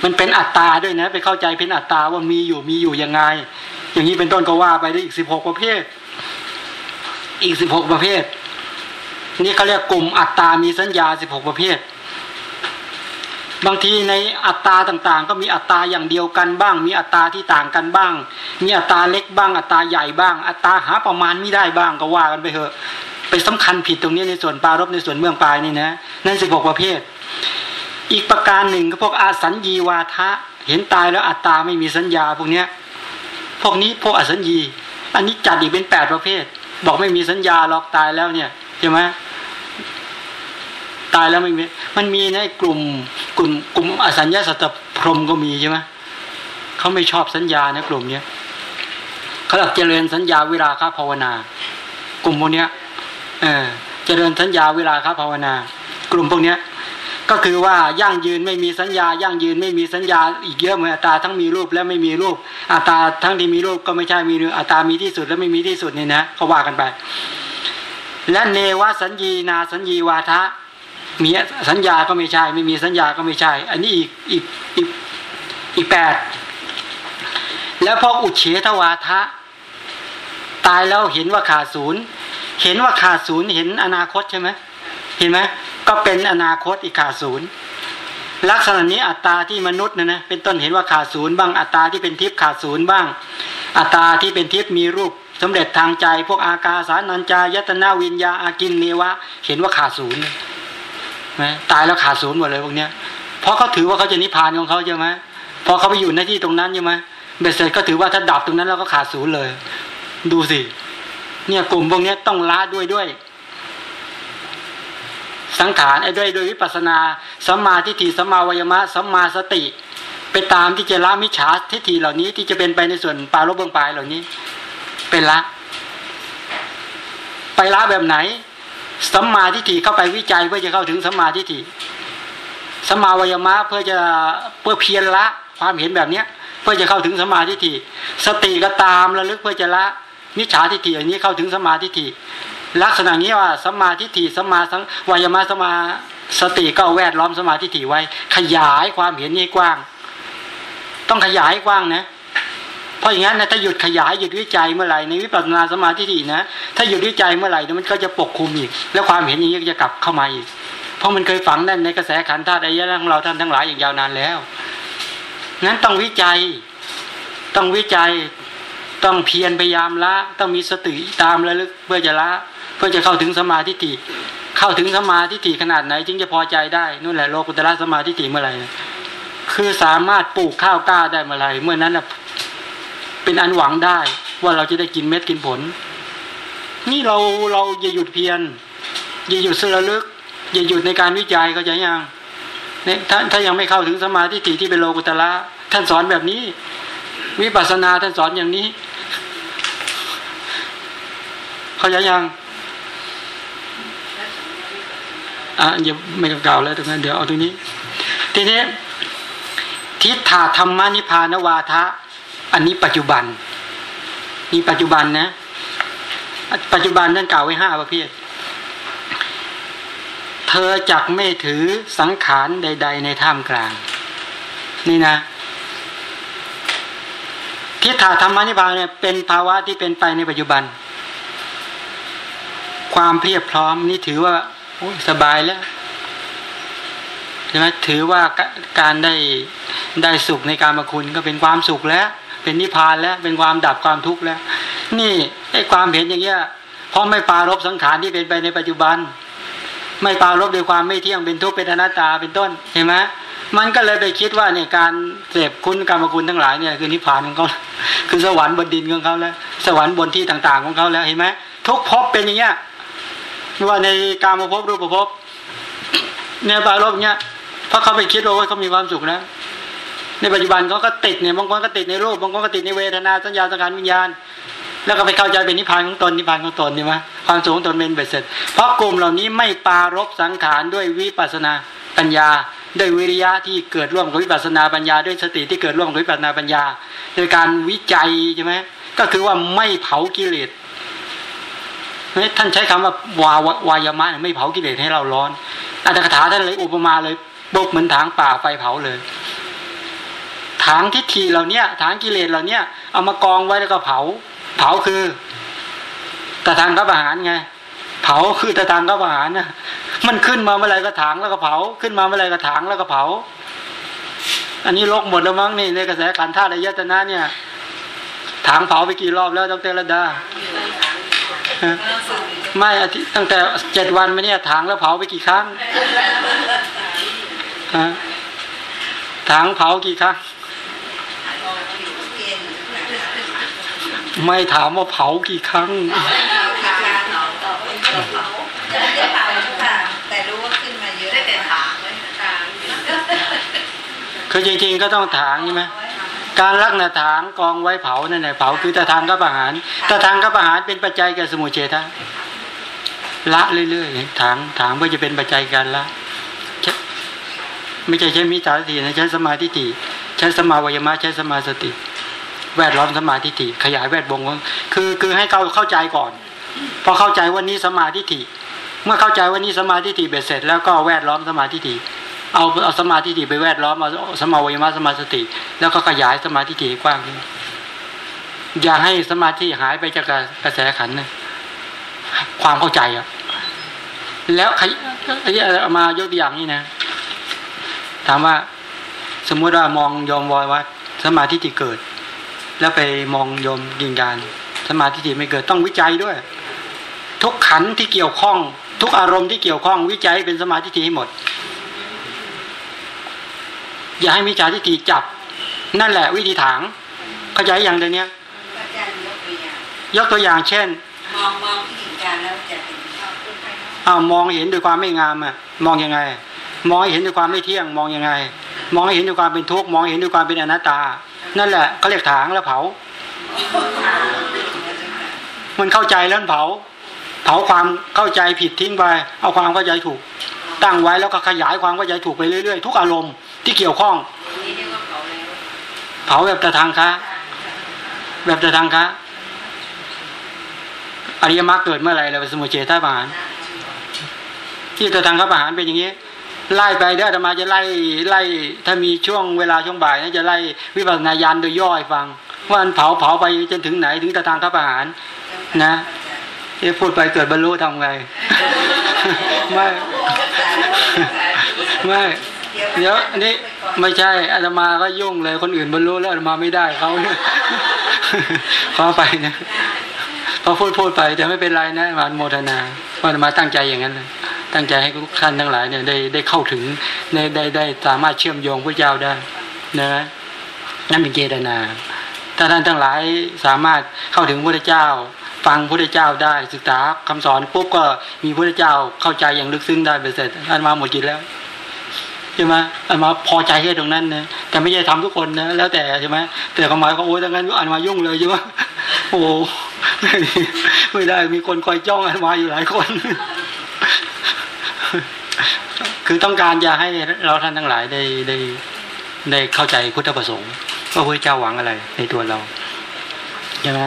มันเป็นอัตตาด้วยนะ ไปเข้าใจเป็นอัตตาว่ามีอยู่มีอยู่ยังไง อย่างนี้เป็นต้นก็ว่าไปได้อีกสิบหกประเภท อีกสิบหกประเภท นี่เขาเรียกกลุ่มอัตตามีสัญญาสิบหกประเภท บางทีในอัตราต่างๆ ก็มีอัตราอย่างเดียวกันบ้าง มีอัตราที่ต่างกันบ้าง มีอัตราเล็กบ้าง อัตราใหญ่บ้าง อัตราหาประมาณไม่ได้บ้างก็ว่ากันไปเถอะไปสำคัญผิดตรงนี้ในส่วนปารบในส่วนเมืองปลายนี่นะนั่นสิบหกประเภท อีกประการหนึ่งก็พวกอาสัญญีวาทะ เห็นตายแล้วอัตตาไม่มีสัญญาพวกเนี้ยพวกนี้พวกอสัญญี อันนี้จัดอีกเป็นแปดประเภท บอกไม่มีสัญญาหรอกตายแล้วเนี่ยใช่ไหมตายแล้วไม่มีมันมีในกลุ่มกลุ่มกลุ่มอสัญญาสัตว์พรหมก็มีใช่ไหมเขาไม่ชอบสัญญานะกลุ่มเนี้ยเขาหลักเจริญสัญญาเวลาค้าภาวนา กลุ่มพวกเนี้ยเออเจริญสัญญาเวลาค้าภาวนา กลุ่มพวกเนี้ย ก็คือว่ายั่งยืนไม่มีสัญญา ยั่งยืนไม่มีสัญญา อีกเยอะเหมือนอัตตาทั้งมีรูปและไม่มีรูปอัตตาทั้งที่มีรูปก็ไม่ใช่มีอัตตามีที่สุดและไม่มีที่สุดนี่นะเขาว่ากันไป และเนวสัญญีนาสัญญีวาทะมีสัญญาก็ไม่ใช่ ไม่มีสัญญาก็ไม่ใช่ อันนี้อีกอีกอีกอีกแปดแล้วพออุเฉทวาทะ ตายแล้วเห็นว่าขาดศูนย์เห็นว่าขาดศูนย์เห็นอนาคตใช่ไหม เห็นไหมก็เป็นอนาคตอีกขาดศูนย์ลักษณะนี้อัตตาที่มนุษย์นะนะเป็นต้นเห็นว่าขาดศูนย์บ้างอัตตาที่เป็นทิพย์ขาดศูนย์บ้าง อัตตาที่เป็นทิพย์มีรูปสำเร็จทางใจ พวกอากาสานัญจายตนาวิญญาอากินเนวะ เห็นว่าขาดศูนย์ไหมตายแล้วขาดศูนย์หมดเลยพวกเนี้ยเพราะเขาถือว่าเขาจะนิพพานของเขาใช่ไหมพอเขาไปอยู่ในที่ตรงนั้นใช่ไหมเบสเสร็จก็ถือว่าถ้าดับตรงนั้นเราก็ขาดศูนย์เลย ดูสิเนี่ยกลุ่มพวกนี้ต้องละด้วยด้วย สังขารไอ้ด้วยโดยวิปัสนาสัมมาทิฏฐิสัมมาวยมะสัมมาสติ ไปตามที่จะละมิจฉาทิฏฐิเหล่านี้ที่จะเป็นไปในส่วนปาลบเบื้องปลายเหล่านี้ เป็นละ ไปละแบบไหนสัมมาทิฏฐิเข้าไปวิจัยเพื่อจะเข้าถึงสัมมาทิฏฐิสัมมาวยมะเพื่อจะเพื่อเพียรละความเห็นแบบเนี้ย เพื่อจะเข้าถึงสัมมาทิฏฐิสติก็ตามระลึกเพื่อจะละมิจฉาทิฏฐิอย่างนี้เข้าถึงสัมมาทิฏฐิ ลักษณะนี้ว่าสัมมาทิฏฐิสัมมาสังวายมะสัมมาสติก็แวดล้อมสัมมาทิฏฐิไว้ ขยายความเห็นนี้กว้าง ต้องขยายกว้างนะ เพราะอย่างนั้นนะถ้าหยุดขยายหยุดวิจัยเมื่อไหร่ในวิปัสสนาสมาธิฏฐินะ ถ้าหยุดวิจัยเมื่อไหร่มันก็จะปกคลุมอีก แล้วความเห็นอย่างนี้ก็จะกลับเข้ามาอีก เพราะมันเคยฝังแน่นในกระแสขันธ์ธาตุอายะของเราท่านทั้งหลายอย่างยาวนานแล้วนั้นต้องวิจัยต้องวิจัยต้องเพียรพยายามละ ต้องมีสติตามระลึกเพื่อจะละ เพื่อจะเข้าถึงสมาธิฏฐิเข้าถึงสมาธิฏฐิขนาดไหน จึงจะพอใจได้นู่นแหละโลกุตระสมาธิฏฐิเมื่อไหร่คือสามารถปลูกข้าวกล้าได้เมื่อไหร่เมื่อนั้นนะเป็นอันหวังได้ว่าเราจะได้กินเม็ดกินผล นี่เราเราอย่าหยุดเพียรอย่าหยุดสระลึก อย่าหยุดในการวิจัยเขาใจยังเนี่ยถ้าถ้ายังไม่เข้าถึงสมาธิฏฐิที่เป็นโลกุตละท่านสอนแบบนี้ วิปัสสนาท่านสอนอย่างนี้ เขาใจยัง อะอย่าไม่กล่าวแล้วตรงนั้นเดี๋ยวเอาตรงนี้ ทีนี้ทิฏฐาธรรมนิพานวาทะ อันนี้ปัจจุบันนี่ปัจจุบันนะ ปัจจุบันท่านกล่าวไว้ห้าประเภทเธอจักไม่ถือสังขารใด ๆ ในท่ามกลาง นี่นะทิฏฐาธรรมนิพพานเนี่ยเป็นภาวะที่เป็นไปในปัจจุบัน ความเพียบพร้อมนี่ถือว่า สบายแล้วใช่ไหมถือว่าการได้ได้สุขในการมาคุณก็เป็นความสุขแล้ว เป็นนิพพานแล้ว เป็นความดับความทุกข์แล้ว นี่ไอ้ความเห็นอย่างเงี้ยเพราะไม่ปารบสังขารที่เป็นไปในปัจจุบัน ไม่ปารบด้วยความไม่เที่ยงเป็นทุกข์เป็นอนัตตาเป็นต้นเห็นไหมมันก็เลยไปคิดว่าเนี่ยการเสพคุณกรรมคุณทั้งหลายเนี่ยคือนิพพานของเขาคือสวรรค์บนดินของเขาแล้ว สวรรค์บนที่ต่าง ๆ ของเขาแล้วเห็นไหมทุกภพเป็นอย่างเงี้ย ว่าในการมาพบรูปภพเนี่ยปารบเนี้ยพราะเขาไปคิดว่าเขามีความสุขแล้วในปัจจุบันเขาก็ติดเนี่ยบางคนก็ติดในรูปบางคนก็ติดในเวทนาสัญญาสังขารวิญญาณ แล้วก็ไปเข้าใจเป็นนิพพานของตนนิพพานของตนใช่ไหมความสูงตนเป็นเบ็ดเสร็จ เพราะกลุ่มเหล่านี้ไม่ปารบสังขารด้วยวิปัสนาปัญญา ด้วยวิริยะที่เกิดร่วมกับวิปัสนาปัญญา ด้วยสติที่เกิดร่วมกับวิปัสนาปัญญา โดยการวิจัยใช่ไหมก็คือว่าไม่เผากิเลส ท่านใช้คำว่าวาวายามะไม่เผากิเลสให้เราร้อนอัตถกถาท่านเลยอุปมาเลยบกเหมือนถางป่าไฟเผาเลยถางทิฏฐิเหล่าเนี้ยถางกิเลสเหล่าเนี้ยเอามากองไว้แล้วก็เผา เผาคือตะทางกับอาหารไง เผาคือตะทางกับอาหารนะมันขึ้นมาเมื่อไรก็ถางแล้วก็เผา ขึ้นมาเมื่อไรก็ถางแล้วก็เผา อันนี้ลกหมดแล้วมั้งนี่ในกระแสขันธาตุอายตนะเนี่ย ถางเผาไปกี่รอบแล้วดรระดา ไม่อาทิตย์ตั้งแต่เจ็ดวันมาเนี่ยถางแล้วเผาไปกี่ครั้งฮะถางเผากี่ครั้งไม่ถามว่าเผากี่ครั้งแต่รู้ว่าขึ้นมาเยอะได้แต่ถามไว้ถามคือจริงๆก็ต้องถางใช่ไหม การลักหนาถางกองไว้เผานั่นแหละเผาคือตะทางกับอาหารตะทางกับอาหารเป็นปัจจัยแก่สมุทเฉทะละเรื่อยๆถางถางเพื่อจะเป็นปัจจัยการละใช่ไม่ใช่ใช้มิจฉาสตินะใช้สมาธิฏฐิใช้สมาวิยมะใช้สมาสติ แวดล้อมสมาธิฏฐิขยายแวดวงของคือคือให้เขาเข้าใจก่อน พอเข้าใจว่านี้สมาธิฏฐิเมื่อเข้าใจว่านี้สมาธิฏฐิเบ็ดเสร็จแล้วก็แวดล้อมสมาธิฏฐิ เอาเอาสมาธิฏฐิไปแวดล้อมเอาสมาวิยมะสมาสติ แล้วก็ขยายสมาธิฏฐิกว้างขึ้นอย่าให้สมาธิหายไปจากกระแสขันนะความเข้าใจอะแล้วใครเอามายกตัวอย่างนี้นะ ถามว่า สมมุติว่ามองยอมวอยว่าสมาธิที่เกิด แล้วไปมองยมยิงการสมาธิที่ไม่เกิดต้องวิจัยด้วย ทุกขันที่เกี่ยวข้อง ทุกอารมณ์ที่เกี่ยวข้องวิจัยเป็นสมาธิที่ให้หมด อย่าให้มิจฉาทิฏฐิจับ นั่นแหละวิธีถางเข้าใจอย่างเดียวนี้อาจารย์ยกตัวอย่างยกตัวอย่างเช่น มองมองที่หินการแล้วจะเป็นชอบขึ้นไปอ้าวมองเห็นด้วยความไม่งามอะมองยังไง มองให้เห็นด้วยความไม่เที่ยง มองยังไง มองให้เห็นด้วยความเป็นทุกข์มองให้เห็นด้วยความเป็นอนัตตา นั่นแหละเขาเรียกถางแล้วเผา มันเข้าใจแล้วเผา เผาความเข้าใจผิดทิ้งไป เอาความเข้าใจถูก ตั้งไว้แล้วก็ขยายความเข้าใจถูกไปเรื่อยๆ ทุกอารมณ์ ที่เกี่ยวข้อง เผาแบบตะทางคะแบบตะทางคะอริยมรรคเกิดเมื่อไรเราเป็นสมุเฉทประหาร ที่ตะทางคะประหารเป็นอย่างนี้ไล่ไปเดี๋ยวอาตมาจะไล่ไล่ถ้ามีช่วงเวลาช่วงบ่ายนะจะไล่วิปัสสนาญาณโดยย่อยฟัง ว่ามันเผาเผาไปจนถึงไหนถึงตะทางคะประหาร นะที่พูดไปเกิดบรรลุทำไง ไม่ ไม่ เดี๋ยวอันนี้ไม่ใช่อาตมาก็ยุ่งเลยคนอื่นบรรลุแล้วอาตมาไม่ได้เขาเขอไปนะพอพูดพูดไปแต่ไม่เป็นไรนะมาโมทนาเพราะอาตมาตั้งใจอย่างนั้นเลยตั้งใจให้ทุกท่านทั้งหลายเนี่ยได้ได้เข้าถึงได้ได้ได้สามารถเชื่อมโยงพระเจ้าได้นะนั่นเป็นเจตนาถ้าท่านทั้งหลายสามารถเข้าถึงพระเจ้า ฟังพระเจ้าได้ศึกษาคำสอนปุ๊บก็มีพระเจ้าเข้าใจอย่างลึกซึ้งได้ไปเสร็จอาตมาหมดกินแล้ว ใช่ไหมอามาพอใจแค่ตรงนั้นนะแต่ไม่ใช่ทำทุกคนนะแล้วแต่ใช่ไหมแต่ความหมายก็โอ้ยดังนั้นอาตมายุ่งเลยใช่ไหมโอ้ไม่ได้มีคนคอยจ้องอาตมาอยู่หลายคน คือต้องการจะให้เราท่านทั้งหลายได้ได้ได้เข้าใจพุทธประสงค์ว่าพระเจ้าหวังอะไร ในตัวเราใช่ไหม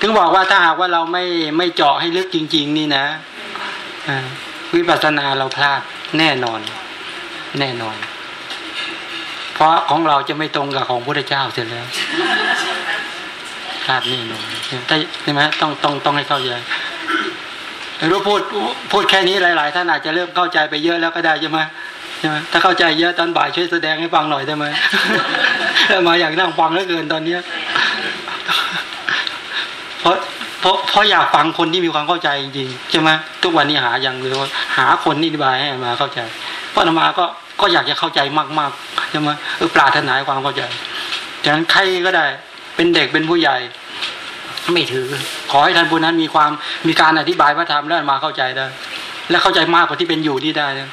ถึงบอกว่าถ้าหากว่าเราไม่ไม่เจาะให้ลึกจริง ๆ นี่นะอวิปัสสนาเราพลาดแน่นอน แน่นอน เพราะของเราจะไม่ตรงกับของพระเจ้าเสร็จแล้วพลาดแน่นอนใช่ไหมต้องต้องต้องให้เข้าใจรู้พูดพูดแค่นี้หลาย ๆ ท่านอาจจะเริ่มเข้าใจไปเยอะแล้วก็ได้ใช่ไหมใช่ไหมถ้าเข้าใจเยอะตอนบ่ายช่วยแสดงให้ฟังหน่อยได้ไหมมาอยากนั่งฟังเหลือเกินตอนเนี้ยเพราะเพราะเพราะอยากฟังคนที่มีความเข้าใจจริงๆใช่ไหมทุกวันนี้หาอย่างเลยวหาคนอธิบายให้มาเข้าใจ พราะอาตมาก็ก็อยากจะเข้าใจมากๆใช่ไหมเออปรารถนาความเข้าใจฉะนั้นใครก็ได้ เป็นเด็กเป็นผู้ใหญ่ ไม่ถือ ขอให้ท่านผู้นั้นมีความมีการอธิบายพระธรรมแล้วมาเข้าใจได้ และเข้าใจมากกว่าที่เป็นอยู่ที่ได้นะ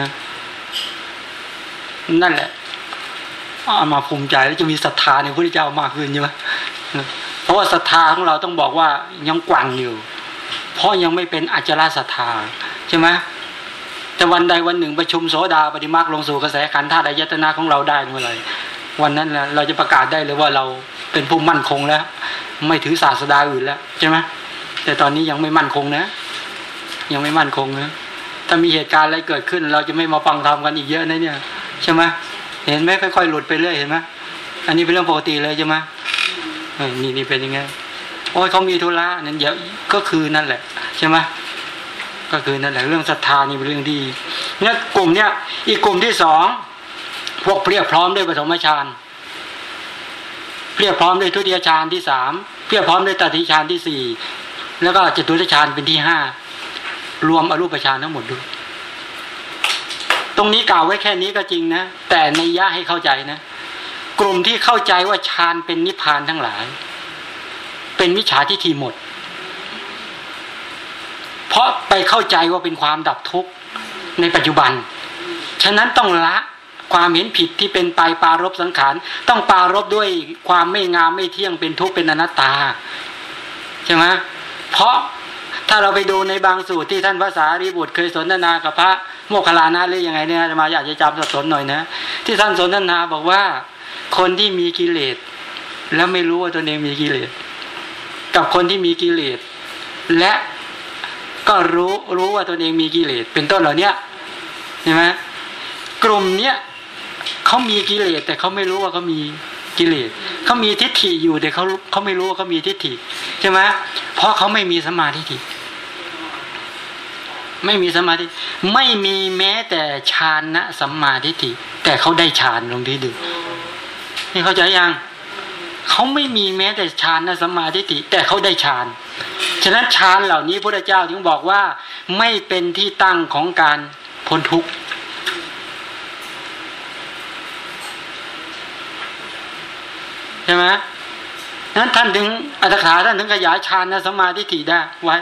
นะนั่นแหละเอามาภูมิใจแล้วจะมีศรัทธาในพระพุทธเจ้ามากขึ้นใช่ไหมเพราะว่าศรัทธาของเราต้องบอกว่ายังกว่างอยู่ เพราะยังไม่เป็นอัจฉริศรัทธาใช่ไหม แต่วันใดวันหนึ่งประชุมโสดาปฏิมาคลงสู่กระแสขันธ์ธาตุอายตนะของเราได้เมื่อไหร่วันนั้นแหละเราจะประกาศได้เลยว่าเราเป็นผู้มั่นคงแล้ว ไม่ถือศาสดาอื่นแล้วใช่ไหมแต่ตอนนี้ยังไม่มั่นคงนะ ยังไม่มั่นคงนะถ้ามีเหตุการณ์อะไรเกิดขึ้น เราจะไม่มาฟังธรรมกันอีกเยอะนะเนี่ยใช่ไหมเห็นไหมค่อยๆหลุดไปเรื่อยเห็นไหมอันนี้เป็นเรื่องปกติเลยใช่ไหมนี่นี่เป็นยังไงโอ้ยเขามีธุระนั่นเดี๋ยวก็คือนั่นแหละใช่ไหม ก็คือนั่นแหละเรื่องศรัทธานี่เป็นเรื่องดีเนี่ยกลุ่มเนี้ยอีกกลุ่มที่สองพวกเพียบพร้อมด้วยปฐมฌานเพียบพร้อมด้วยทุติยฌานที่สามเพียบพร้อมด้วยตติฌานที่สี่แล้วก็จตุตฌานเป็นที่ห้ารวมอรูปฌานทั้งหมดด้วยตรงนี้กล่าวไว้แค่นี้ก็จริงนะ แต่ในยะให้เข้าใจนะ กลุ่มที่เข้าใจว่าฌานเป็นนิพพานทั้งหลาย เป็นมิจฉาทิฏฐิหมด เพราะไปเข้าใจว่าเป็นความดับทุกข์ในปัจจุบัน ฉะนั้นต้องละความเห็นผิดที่เป็นไปปารบสังขาร ต้องปารบด้วยความไม่งามไม่เที่ยงเป็นทุกข์เป็นอนัตตาใช่ไหมเพราะถ้าเราไปดูในบางสูตรที่ท่านภาษารีบุตรเคยสนทนากับพระโมคคัลลานะหรือยังไงเนี่ยมาอยากจะจำสับสนหน่อยนะ ที่ท่านสนทนาบอกว่าคนที่มีกิเลสแล้วไม่รู้ว่าตนเองมีกิเลสกับคนที่มีกิเลสและ ก็รู้รู้ว่าตนเองมีกิเลสเป็นต้นเหล่านี้ใช่ไหมกลุ่มเนี้ยเขามีกิเลสแต่เขาไม่รู้ว่าเขามีกิเลสเขามีทิฏฐิอยู่แต่เขาเขาไม่รู้ว่าเขามีทิฏฐิใช่ไหมเพราะเขาไม่มีสมาธิฏฐิไม่มีสมาธิไม่มีแม้แต่ฌานนะสัมมาทิฏฐิแต่เขาได้ฌานลงที่ดูนี่เข้าใจยังเขาไม่มีแม้แต่ฌานนะสัมมาทิฏฐิแต่เขาได้ฌาน ฉะนั้นฌานเหล่านี้พระเจ้าถึงบอกว่าไม่เป็นที่ตั้งของการพ้นทุกข์ใช่ไหมนั้นท่านถึงอัตถกถาท่านถึงขยายฌานนะสมาธิถี่ได้ไว้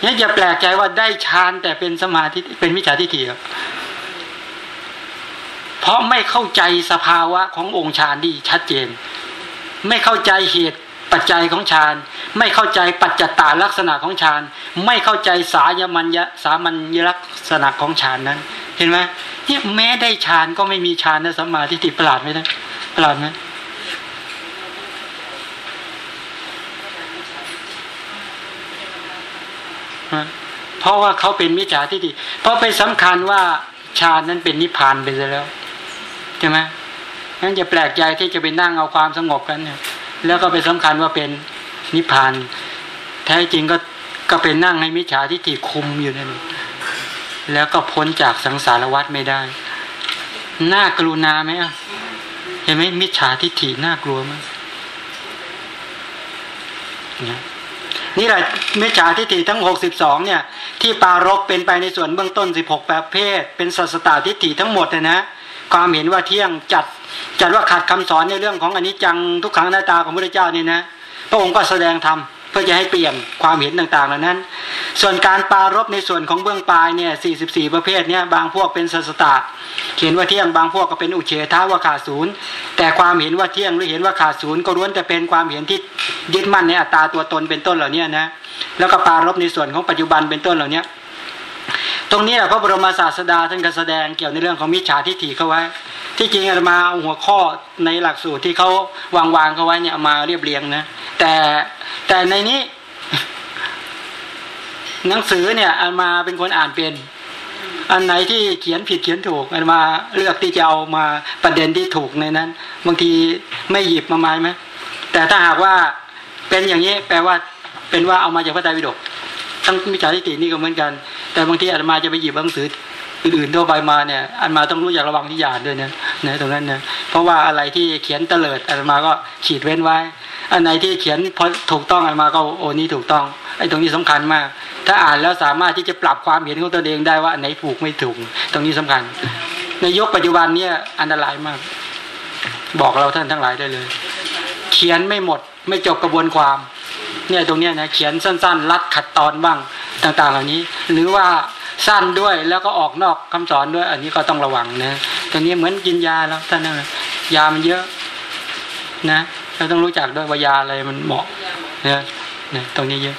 เนี่ยอย่าแปลกใจว่าได้ฌานแต่เป็นสมาธิเป็นมิจฉาทิฏฐิเพราะไม่เข้าใจสภาวะขององค์ฌานที่ชัดเจน ไม่เข้าใจเหตุปัจจัยของฌาน ไม่เข้าใจปัจจตาลักษณะของฌาน ไม่เข้าใจสายมัญญสามัญลักษณะของฌานนั้น เห็นไหมเนี่ยแม้ได้ฌานก็ไม่มีฌานนะสมาธิติประหลาดไหมนะประหลาดไหมเพราะว่าเขาเป็นมิจฉาทิฏฐิเพราะไปสำคัญว่าฌานนั้นเป็นนิพพานไปแล้วใช่ไหมงั้นจะแปลกใจที่จะไปนั่งเอาความสงบกันเนี่ยแล้วก็ไปสำคัญว่าเป็น นิพพาน แท้จริงก็ก็เป็นนั่งให้มิจฉาทิฏฐิคุมอยู่นั่นแล้วก็พ้นจากสังสารวัฏไม่ได้น่ากรุณาไหมอะเห็นไหมมิจฉาทิฏฐิน่ากลัวมั้ยเนี่ยนี่แหละมิจฉาทิฏฐิทั้ง62เนี่ย ที่ปารกเป็นไปในส่วนเบื้องต้น16ประเภท เป็นสัสตตทิฏฐิทั้งหมดเลยนะความเห็นว่าเที่ยงจัดจัดว่าขัดคำสอนในเรื่องของอนิจจังทุกขังหน้าตาของพระเจ้านี่นะ พระองค์ก็แสดงธรรมเพื่อจะให้เปลี่ยนความเห็นต่างๆเหล่านั้น ส่วนการปารบในส่วนของเบื้องปลายเนี่ย44 ประเภทเนี่ยบางพวกเป็นสัสตะเขียนว่าเที่ยงบางพวกก็เป็นอุเฉท้าว่าขาดศูนย์แต่ความเห็นว่าเที่ยงหรือเห็นว่าขาดศูนย์ก็ล้วนแต่เป็นความเห็นที่ยึดมั่นในอัตตาตัวตนเป็นต้นเหล่านี้นะแล้วก็ปารบในส่วนของปัจจุบันเป็นต้นเหล่านี้ ตรงนี้แหละพระบรมศาสดาท่านก็แสดงเกี่ยวในเรื่องของมิจฉาทิฏฐิเข้าไว้ ที่จริงอามาหัวข้อในหลักสูตรที่เขาวางวางเขาไว้เนี่ยมาเรียบเรียงนะแต่แต่ในนี้ หนังสือเนี่ยอามาเป็นคนอ่านเป็น อันไหนที่เขียนผิดเขียนถูกอามาเลือกที่จะเอามาประเด็นที่ถูกในนั้น บางทีไม่หยิบมาไม้ไหมแต่ถ้าหากว่าเป็นอย่างนี้แปลว่าเป็นว่าเอามาจากพระไตรปิฎก ทั้งมิจฉาทิฏฐินี่ก็เหมือนกัน แต่บางทีอาตมาจะไปหยิบหนังสืออื่นๆทั่วไปมาเนี่ยอันมาต้องรู้จักระวังที่ยานด้วยนะนะตรงนั้นนะเพราะว่าอะไรที่เขียนเตลิดอันมาก็ขีดเว้นไว้ อันไหนที่เขียนพอถูกต้องอันมาก็โอ้นี้ถูกต้องไอ้ตรงนี้สำคัญมาก ถ้าอ่านแล้วสามารถที่จะปรับความเห็นของตัวเองได้ว่าอันไหนถูกไม่ถูกตรงนี้สำคัญ ในยุคปัจจุบันเนี่ยอันตรายมาก บอกเราท่านทั้งหลายได้เลย เขียนไม่หมดไม่จบกระบวนความ เนี่ยตรงเนี้ยนะเขียนสั้น ๆ รัดขัดตอนบ้างต่าง ๆ เหล่านี้ หรือว่าสั้นด้วยแล้วก็ออกนอกคำสอนด้วย อันนี้ก็ต้องระวังนะตรงนี้เหมือนกินยาแล้วท่านนะยามันเยอะนะเราต้องรู้จักด้วยว่ายาอะไรมันเหมาะนะนะตรงนี้เยอะ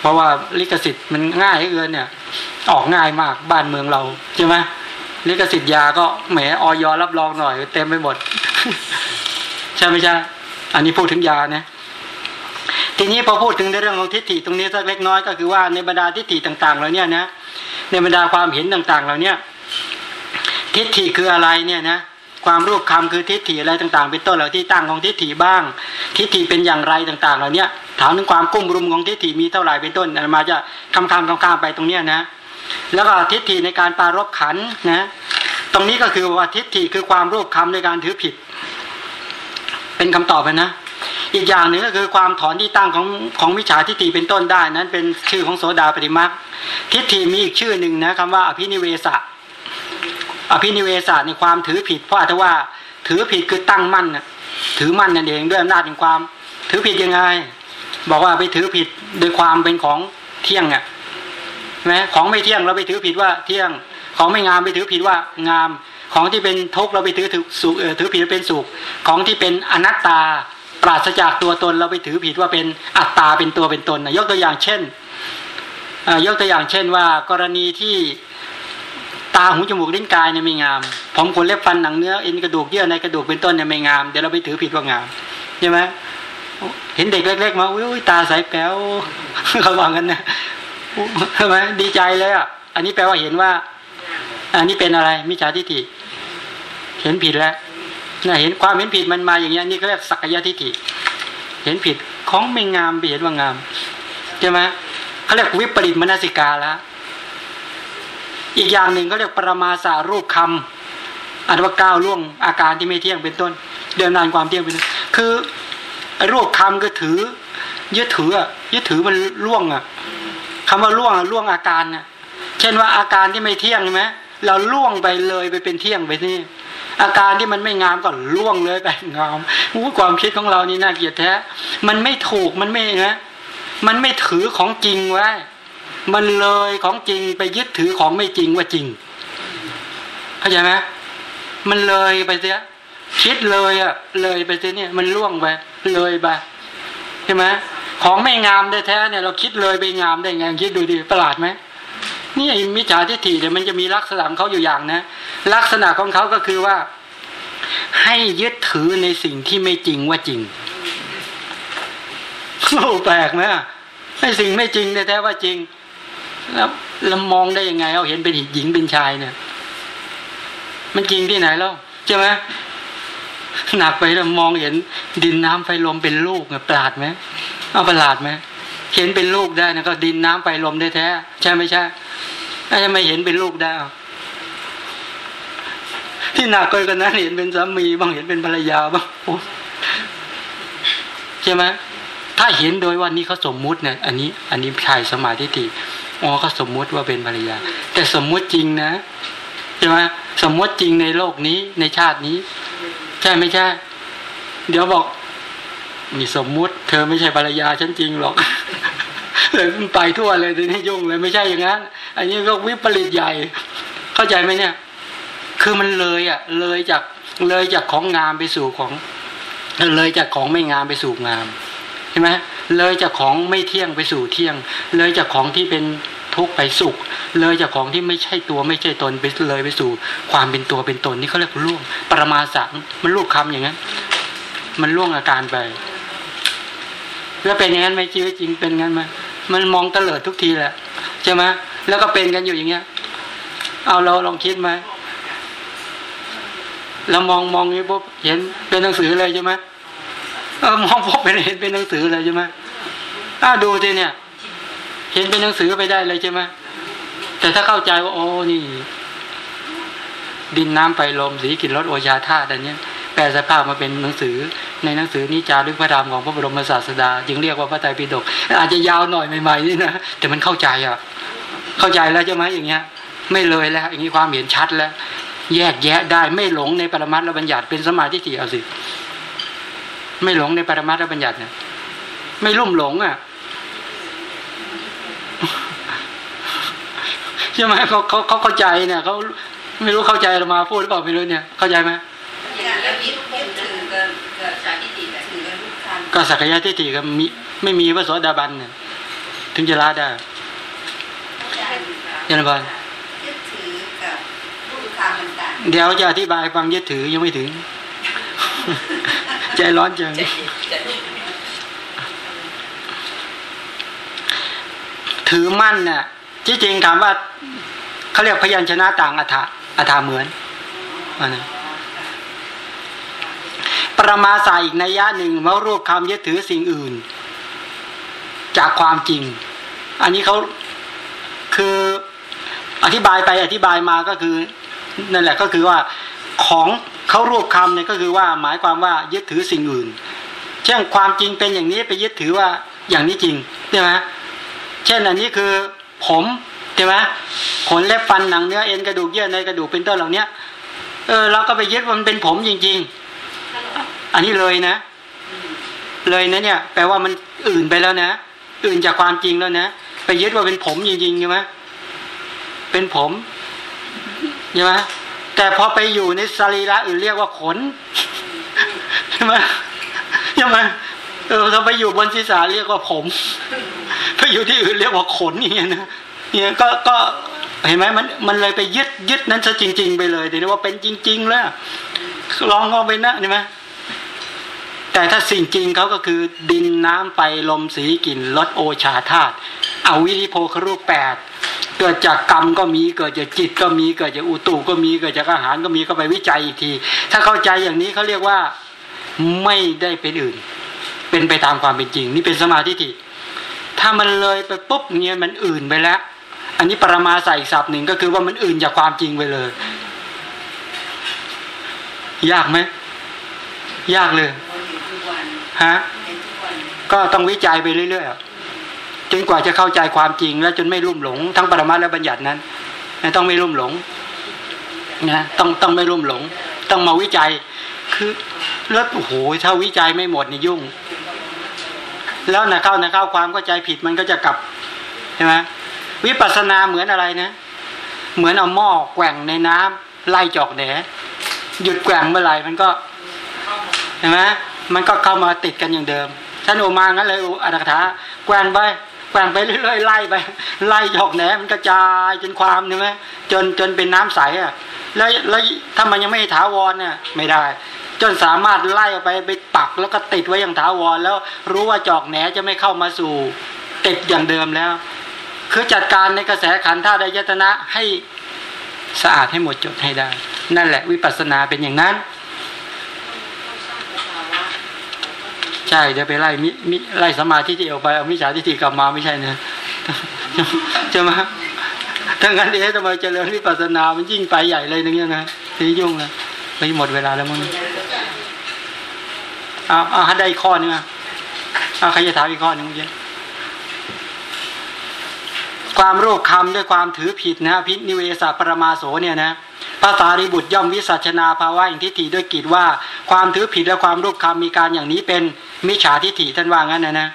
เพราะว่าลิขสิทธิ์มันง่ายเกินเนี่ย ออกง่ายมากบ้านเมืองเราใช่ไหมลิขสิทธิ์ยาก็แหมออยรับรองหน่อย เต็มไปหมดใช่ไหมใช่อันนี้พูดถึงยานะ ทีนี้พอพูดถึงในเรื่องของทิฏฐิตรงนี้สักเล็กน้อยก็คือว่าในบรรดาทิฏฐิต่างๆเหล่านี้นะในบรรดาความเห็นต่างๆเหล่านี้ทิฏฐิคืออะไรเนี่ยนะความรูปคำคือทิฏฐิอะไรต่างๆ เป็นต้นเหล่าที่ตั้งของทิฏฐิบ้าง ทิฏฐิเป็นอย่างไรต่างๆ เหล่านี้ถามถึงความกุ้มรุมของทิฏฐิมีเท่าไหร่เป็นต้นมาจะคำคำคำคำไปตรงเนี้นะ แล้วก็ทิฏฐิในการปารบขันนะ ตรงนี้ก็คือว่าทิฏฐิคือความรูปคำในการถือผิด เป็นคำตอบนะ อีกอย่างหนึ่งก็คือความถอนที่ตั้งของของวิชาทิฏฐิเป็นต้นได้ นั้นเป็นชื่อของโสดาปฏิมาทิฏฐิมีอีกชื่อหนึ่งนะคำว่าอภินิเวสะอภินิเวสะในความถือผิด เพราะอาจจะว่าถือผิดคือตั้งมั่นนะถือมั่นนั่นเองด้วยอำนาจแห่งความ ถือผิดยังไง บอกว่าไปถือผิดโดยความเป็นของเที่ยงอะไหมของไม่เที่ยงเราไปถือผิดว่าเที่ยง ของไม่งามไปถือผิดว่างาม ของที่เป็นทุกข์เราไปถือถือสุขถือผิดว่าเป็นสุข ของที่เป็นอนัตตา ปราศจากตัวตนเราไปถือผิดว่าเป็นอัตตาเป็นตัวเป็นตนนะยกตัวอย่างเช่นยกตัวอย่างเช่นว่า กรณีที่ตาหูจมูกลิ้นกายเนี่ยไม่งามผมขนเล็บฟันหนังเนื้อเอ็นกระดูกเยื่อในกระดูกเป็นต้นเนี่ยไม่งามเดี๋ยวเราไปถือผิดว่างามใช่ไหมเห็นเด็กเล็ก ๆ มาอุ้ยตาใสแป๋วเขาบอกกันนะใช่ไหมดีใจเลยอะอันนี้แปลว่าเห็นว่า อันนี้เป็นอะไรมิจฉาทิฏฐิเห็นผิดแล้ว นะเห็นความเห็นผิดมันมาอย่างเงี้ยนี่เขาเรียกสักกายทิฏฐิ เห็นผิดของไม่งามไปเห็นว่างามใช่ไหมเขาเรียกวิปริตมนสิกาแล้วอีกอย่างหนึ่งเขาเรียกปรมาสารูปคำอันว่าก้าวล่วงอาการที่ไม่เที่ยงเป็นต้น เดินนานความเที่ยงเป็นคือรูปคำก็ถือยึดถืออะยึดถือมันล่วงอะคำว่าล่วงล่วงอาการน่ะเช่นว่าอาการที่ไม่เที่ยงใช่ไหมเราล่วงไปเลยไปเป็นเที่ยงไปนี่ อาการที่มันไม่งามก็ล่วงเลยไปงามอู้ความคิดของเรานี่น่าเกลียดแท้ มันไม่ถูกมันไม่นะมันไม่ถือของจริงไว้ มันเลยของจริงไปยึดถือของไม่จริงว่าจริงเข้าใจไหมมันเลยไปเสียคิดเลยอะ เลยไปเสียเนี่ย มันล่วงไปเลยไปใช่ไหมของไม่งามได้แท้เนี่ยเราคิดเลยไปงามได้ไงคิดดูดิประหลาดไหม นี่ไอ้มิจฉาทิฏฐิเนี่ยมันจะมีลักษณะของเขาอยู่อย่างนะ ลักษณะของเขาก็คือว่า ให้ยึดถือในสิ่งที่ไม่จริงว่าจริงโอ้แปลกไหมให้สิ่งไม่จริงแท้ๆว่าจริง แล้วเรามองได้ยังไงเอาเห็นเป็นหญิงเป็นชายเนี่ย มันจริงที่ไหนแล้วใช่ไหมหนักไปแล้วมองเห็นดินน้ำไฟลมเป็นลูกเนี่ยประหลาดไหมเอาประหลาดไหม เห็นเป็นลูกได้นะก็ดินน้ำไฟลมได้แท้ใช่ไม่ใช่ถ้าจะไม่เห็นเป็นลูกได้ที่หนักเกินกันนั้นเห็นเป็นสามีบ้างเห็นเป็นภรรยาบ้างใช่ไหมถ้าเห็นโดยว่านี่เขาสมมุติเนี่ย อันนี้ อันนี้ชายสมาธิติอ๋อเขาสมมุติว่าเป็นภรรยา แต่สมมุติจริงนะใช่ไหมสมมุติจริงในโลกนี้ในชาตินี้ ใช่ไม่ใช่ เดี๋ยวบอก มีสมมุติ เธอไม่ใช่ภรรยาฉันจริงหรอกเลยไปทั่วเลยทีนี้ยุ่งเลยไม่ใช่อย่างนั้น อันนี้ก็วิปริตใหญ่ เข้าใจไหมเนี่ย คือมันเลยอะ เลยจากเลยจากของงามไปสู่ของ เลยจากของไม่งามไปสู่งามใช่ไหมเลยจากของไม่เที่ยงไปสู่เที่ยง เลยจากของที่เป็นทุกข์ไปสุข เลยจากของที่ไม่ใช่ตัวไม่ใช่ตนไปเลยไปสู่ ความเป็นตัวเป็นตนนี่เขาเรียกล่วงปรมาสังมันลูกคำอย่างนั้น มันล่วงอาการไป แล้วเป็นอย่างนั้นไหมชีวิตจริงเป็นงั้นไหมมันมองเตลิดทุกทีแหละใช่ไหมแล้วก็เป็นกันอยู่อย่างเงี้ย เอาเราลองคิดไหมเรามองมองนี้ปุ๊บเห็นเป็นหนังสือเลยใช่ไหมเออมองปุ๊บเป็นเห็นเป็นหนังสือเลยใช่ไหมอ้าดูทีเนี่ย เห็นเป็นหนังสือไปได้เลยใช่ไหมแต่ถ้าเข้าใจว่าโอ้นี่ ดินน้ำไฟลมสีกลิ่นรสโอชาธาตุอันนี้ แปลสภาพมาเป็นหนังสือ ในหนังสือนิจารึกพระธรรมของพระบรมศาสดา จึงเรียกว่าพระไตรปิฎกอาจจะยาวหน่อยใหม่ๆนี่นะแต่มันเข้าใจอะ เข้าใจแล้วใช่ไหมอย่างเงี้ย ไม่เลยแล้วอย่างนี้ความเห็นชัดแล้ว แยกแยะได้ไม่หลงในปรมัตถบัญญัติเป็นสมาธิถี่เอาสิ ไม่หลงในปรมัตถบัญญัติเนี่ยไม่ลุ่มหลงอะใช่ไหมเขาเขาเขาเข้าใจเนี่ยเขาไม่รู้เข้าใจเรามาพูดหรือเปล่าไม่รู้เนี่ย เข้าใจไหม แล้วยึดยึดถือกับกับสาธิติถือกับลูกคำก็สักยะทิฏฐิก็มีไม่มีพระโสดาบันเนี่ยถึงจะละได้ยันบอลยึดถือกับลูกคำต่างเดี๋ยวจะอธิบายฟังยึดถือยังไม่ถึง ใจร้อนจังถือมั่นน่ะที่จริงถามว่าเขาเรียกพยัญชนะต่างอัฐาอัฐาเหมือนอันนั้น ปรมาสายอีกนัยยะหนึ่งว่ารวบคำยึดถือสิ่งอื่น จากความจริง อันนี้เขาคืออธิบายไปอธิบายมาก็คือนั่นแหละก็คือว่าของเขารวบคำเนี่ยก็คือว่าหมายความว่ายึดถือสิ่งอื่น เช่นความจริงเป็นอย่างนี้ไปยึดถือว่าอย่างนี้จริงใช่ไหมเช่นอันนี้คือผมใช่ไหมขนเล็บฟันหนังเนื้อเอ็นกระดูกเยื่อในกระดูกเป็นต้นเหล่านี้เออเราก็ไปยึดว่ามันเป็นผมจริง ๆ อันนี้เลยนะ เลยนะเนี่ย แปลว่ามันอื่นไปแล้วนะ อื่นจากความจริงแล้วนะไปยึดว่าเป็นผมจริงๆใช่ไหมเป็นผมใช่ไหมแต่พอไปอยู่ในสรีระอื่นเรียกว่าขนใช่ไหมใช่ไหมเออถ้าไปอยู่บนศีรษะเรียกว่าผมไปอยู่ที่อื่นเรียกว่าขนอย่างเงี้ยนะเนี่ยก็ก็เห็นไหมมันมันเลยไปยึดยึดนั้นซะจริง ๆ ไปเลยถือว่าเป็นจริง ๆ แล้วลองเอาไปนะใช่ไหม แต่ถ้าสิ่งจริงเขาก็คือดินน้ำไฟลมสีกลิ่นรสโอชาธาตุเอาวิธิโพครูปแปดเกิดจากกรรมก็มีเกิดจากจิตก็มีเกิดจากอุตุก็มีเกิดจากอาหารก็มีก็ไปวิจัยอีกที ถ้าเข้าใจอย่างนี้เขาเรียกว่าไม่ได้เป็นอื่น เป็นไปตามความเป็นจริง นี่เป็นสมาธิิถ้ามันเลยไปปุ๊บเงี้ยมันอื่นไปแล้ว อันนี้ปรมาใส่ศัพท์หนึ่งก็คือว่ามันอื่นจากความจริงไปเลย ยากไหมยากเลย ฮะก็ต้องวิจัยไปเรื่อยๆจนกว่าจะเข้าใจความจริง และจนไม่ลุ่มหลง ทั้งปรมาและบัญญัตินั้นต้องไม่ลุ่มหลงนะต้องต้องไม่ลุ่มหลง ต้องมาวิจัย คือแล้วโอ้โหถ้าวิจัยไม่หมดนี่ยุ่ง แล้วนะเข้านะเข้าความเข้าใจผิดมันก็จะกลับใช่ไหมวิปัสสนาเหมือนอะไรนะ เหมือนเอาหม้อแกว่งในน้ำไล่จอกแหนหยุดแกว่งเมื่อไหร่มันก็เห็นไหม มันก็เข้ามาติดกันอย่างเดิม ท่านโอมางั้นเลยอัตถกถาแกว่งไปแกว่งไปเรื่อยๆไล่ไป ไล่จอกแหนมันกระจายจนความใช่ไหมจนจนเป็นน้ำใสอะแล้วแล้วถ้ามันยังไม่ถาวรเนี่ยไม่ได้ จนสามารถไล่ออกไปไปปักแล้วก็ติดไว้อย่างถาวรแล้วรู้ว่าจอกแหนจะไม่เข้ามาสู่ติดอย่างเดิมแล้ว คือจัดการในกระแสขันธ์ธาตุยตนะให้สะอาดให้หมดจดให้ได้ นั่นแหละวิปัสสนาเป็นอย่างนั้น ใช่เดี๋ยวไปไล่มิมิไล่สมาธิที่ออกไปเอามิจฉาทิฏฐิกลับมาไม่ใช่นะจะมาถ้างั้นเอ๊ะทำไมเจริญวิปัสสนา มันยิ่งไปใหญ่เลยนึงเนี่ยนะทียุ่งนะไปหมดเวลาแล้วมึงเอาเอาให้ได้ข้อนึงอะเอาใครจะถามอีกข้อนึงเมื่อกี้ ความโรคคำด้วยความถือผิดนะพินิเวศปรมาโสเนี่ยนะภาษาริบุตรย่อมวิสัชนาภาวะอย่างทิฏฐิด้วยกิจว่า ความถือผิดและความรูปคำมีการอย่างนี้เป็นมิจฉาทิฏฐิท่านว่างั้นนะนะ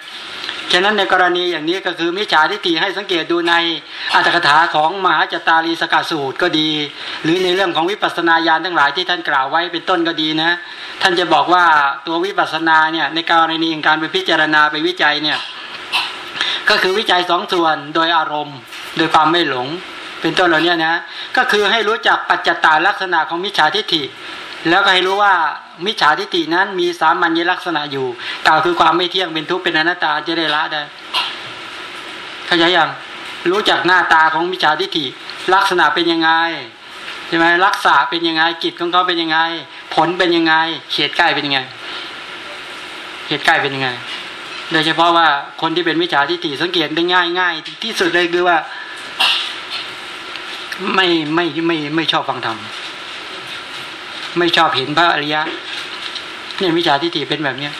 ฉะนั้นในกรณีอย่างนี้ก็คือมิจฉาทิฏฐิให้สังเกตดูในอัตถกถาของมหาจตารีสกัดสูตรก็ดี หรือในเรื่องของวิปัสสนาญาณทั้งหลายที่ท่านกล่าวไว้เป็นต้นก็ดีนะ ท่านจะบอกว่าตัววิปัสสนาเนี่ยในกรณีการไปพิจารณาไปวิจัยเนี่ย ก็คือวิจัยสองส่วนโดยอารมณ์ โดยความไม่หลง เป็นต้นเหล่านี้นะ ก็คือให้รู้จักปัจจตาลักษณะของมิจฉาทิฏฐิ แล้วก็ให้รู้ว่ามิจฉาทิฏฐินั้นมีสามัญลักษณะอยู่กล่าวคือความไม่เที่ยงเป็นทุกข์เป็นอนัตตาจะได้ละได้เข้าใจยังรู้จักหน้าตาของมิจฉาทิฏฐิ ลักษณะเป็นยังไงใช่ไหมรักษาเป็นยังไงกิจของเขาเป็นยังไง ผลเป็นยังไงเขียดใกล้เป็นยังไงเขียดใกล้เป็นยังไง โดยเฉพาะว่าคนที่เป็นมิจฉาทิฏฐิสังเกตได้ง่ายง่ายที่สุดเลยคือว่า ไม่ไม่ไม่ไม่ชอบฟังธรรมไม่ชอบเห็นพระอริยะเนี่ยมิจฉาทิฏฐิเป็นแบบเนี้ย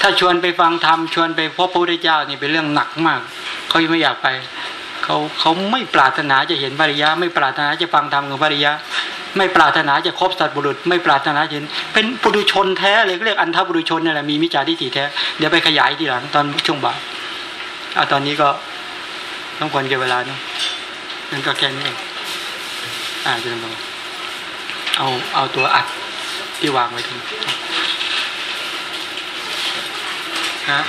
ถ้าชวนไปฟังธรรมชวนไปพบพระพุทธเจ้านี่เป็นเรื่องหนักมาก เขายังไม่อยากไป เขาเขาไม่ปรารถนาจะเห็นพระอริยะไม่ปรารถนาจะฟังธรรมของพระอริยะไม่ปรารถนาจะคบสัตว์บุรุษ ไม่ปรารถนาเห็น เป็นปุถุชนแท้เลยเรียกอันทบุรุชนนี่แหละมีมิจฉาทิฏฐิแท้เดี๋ยวไปขยายทีหลังตอนช่วงบ่ายเอาตอนนี้ก็ต้องควรเก็บเวลาเนาะนั่นก็แค่นี้เองอ่าจะทำไงเอาเอาตัวอัดที่วางไว้ทีฮะ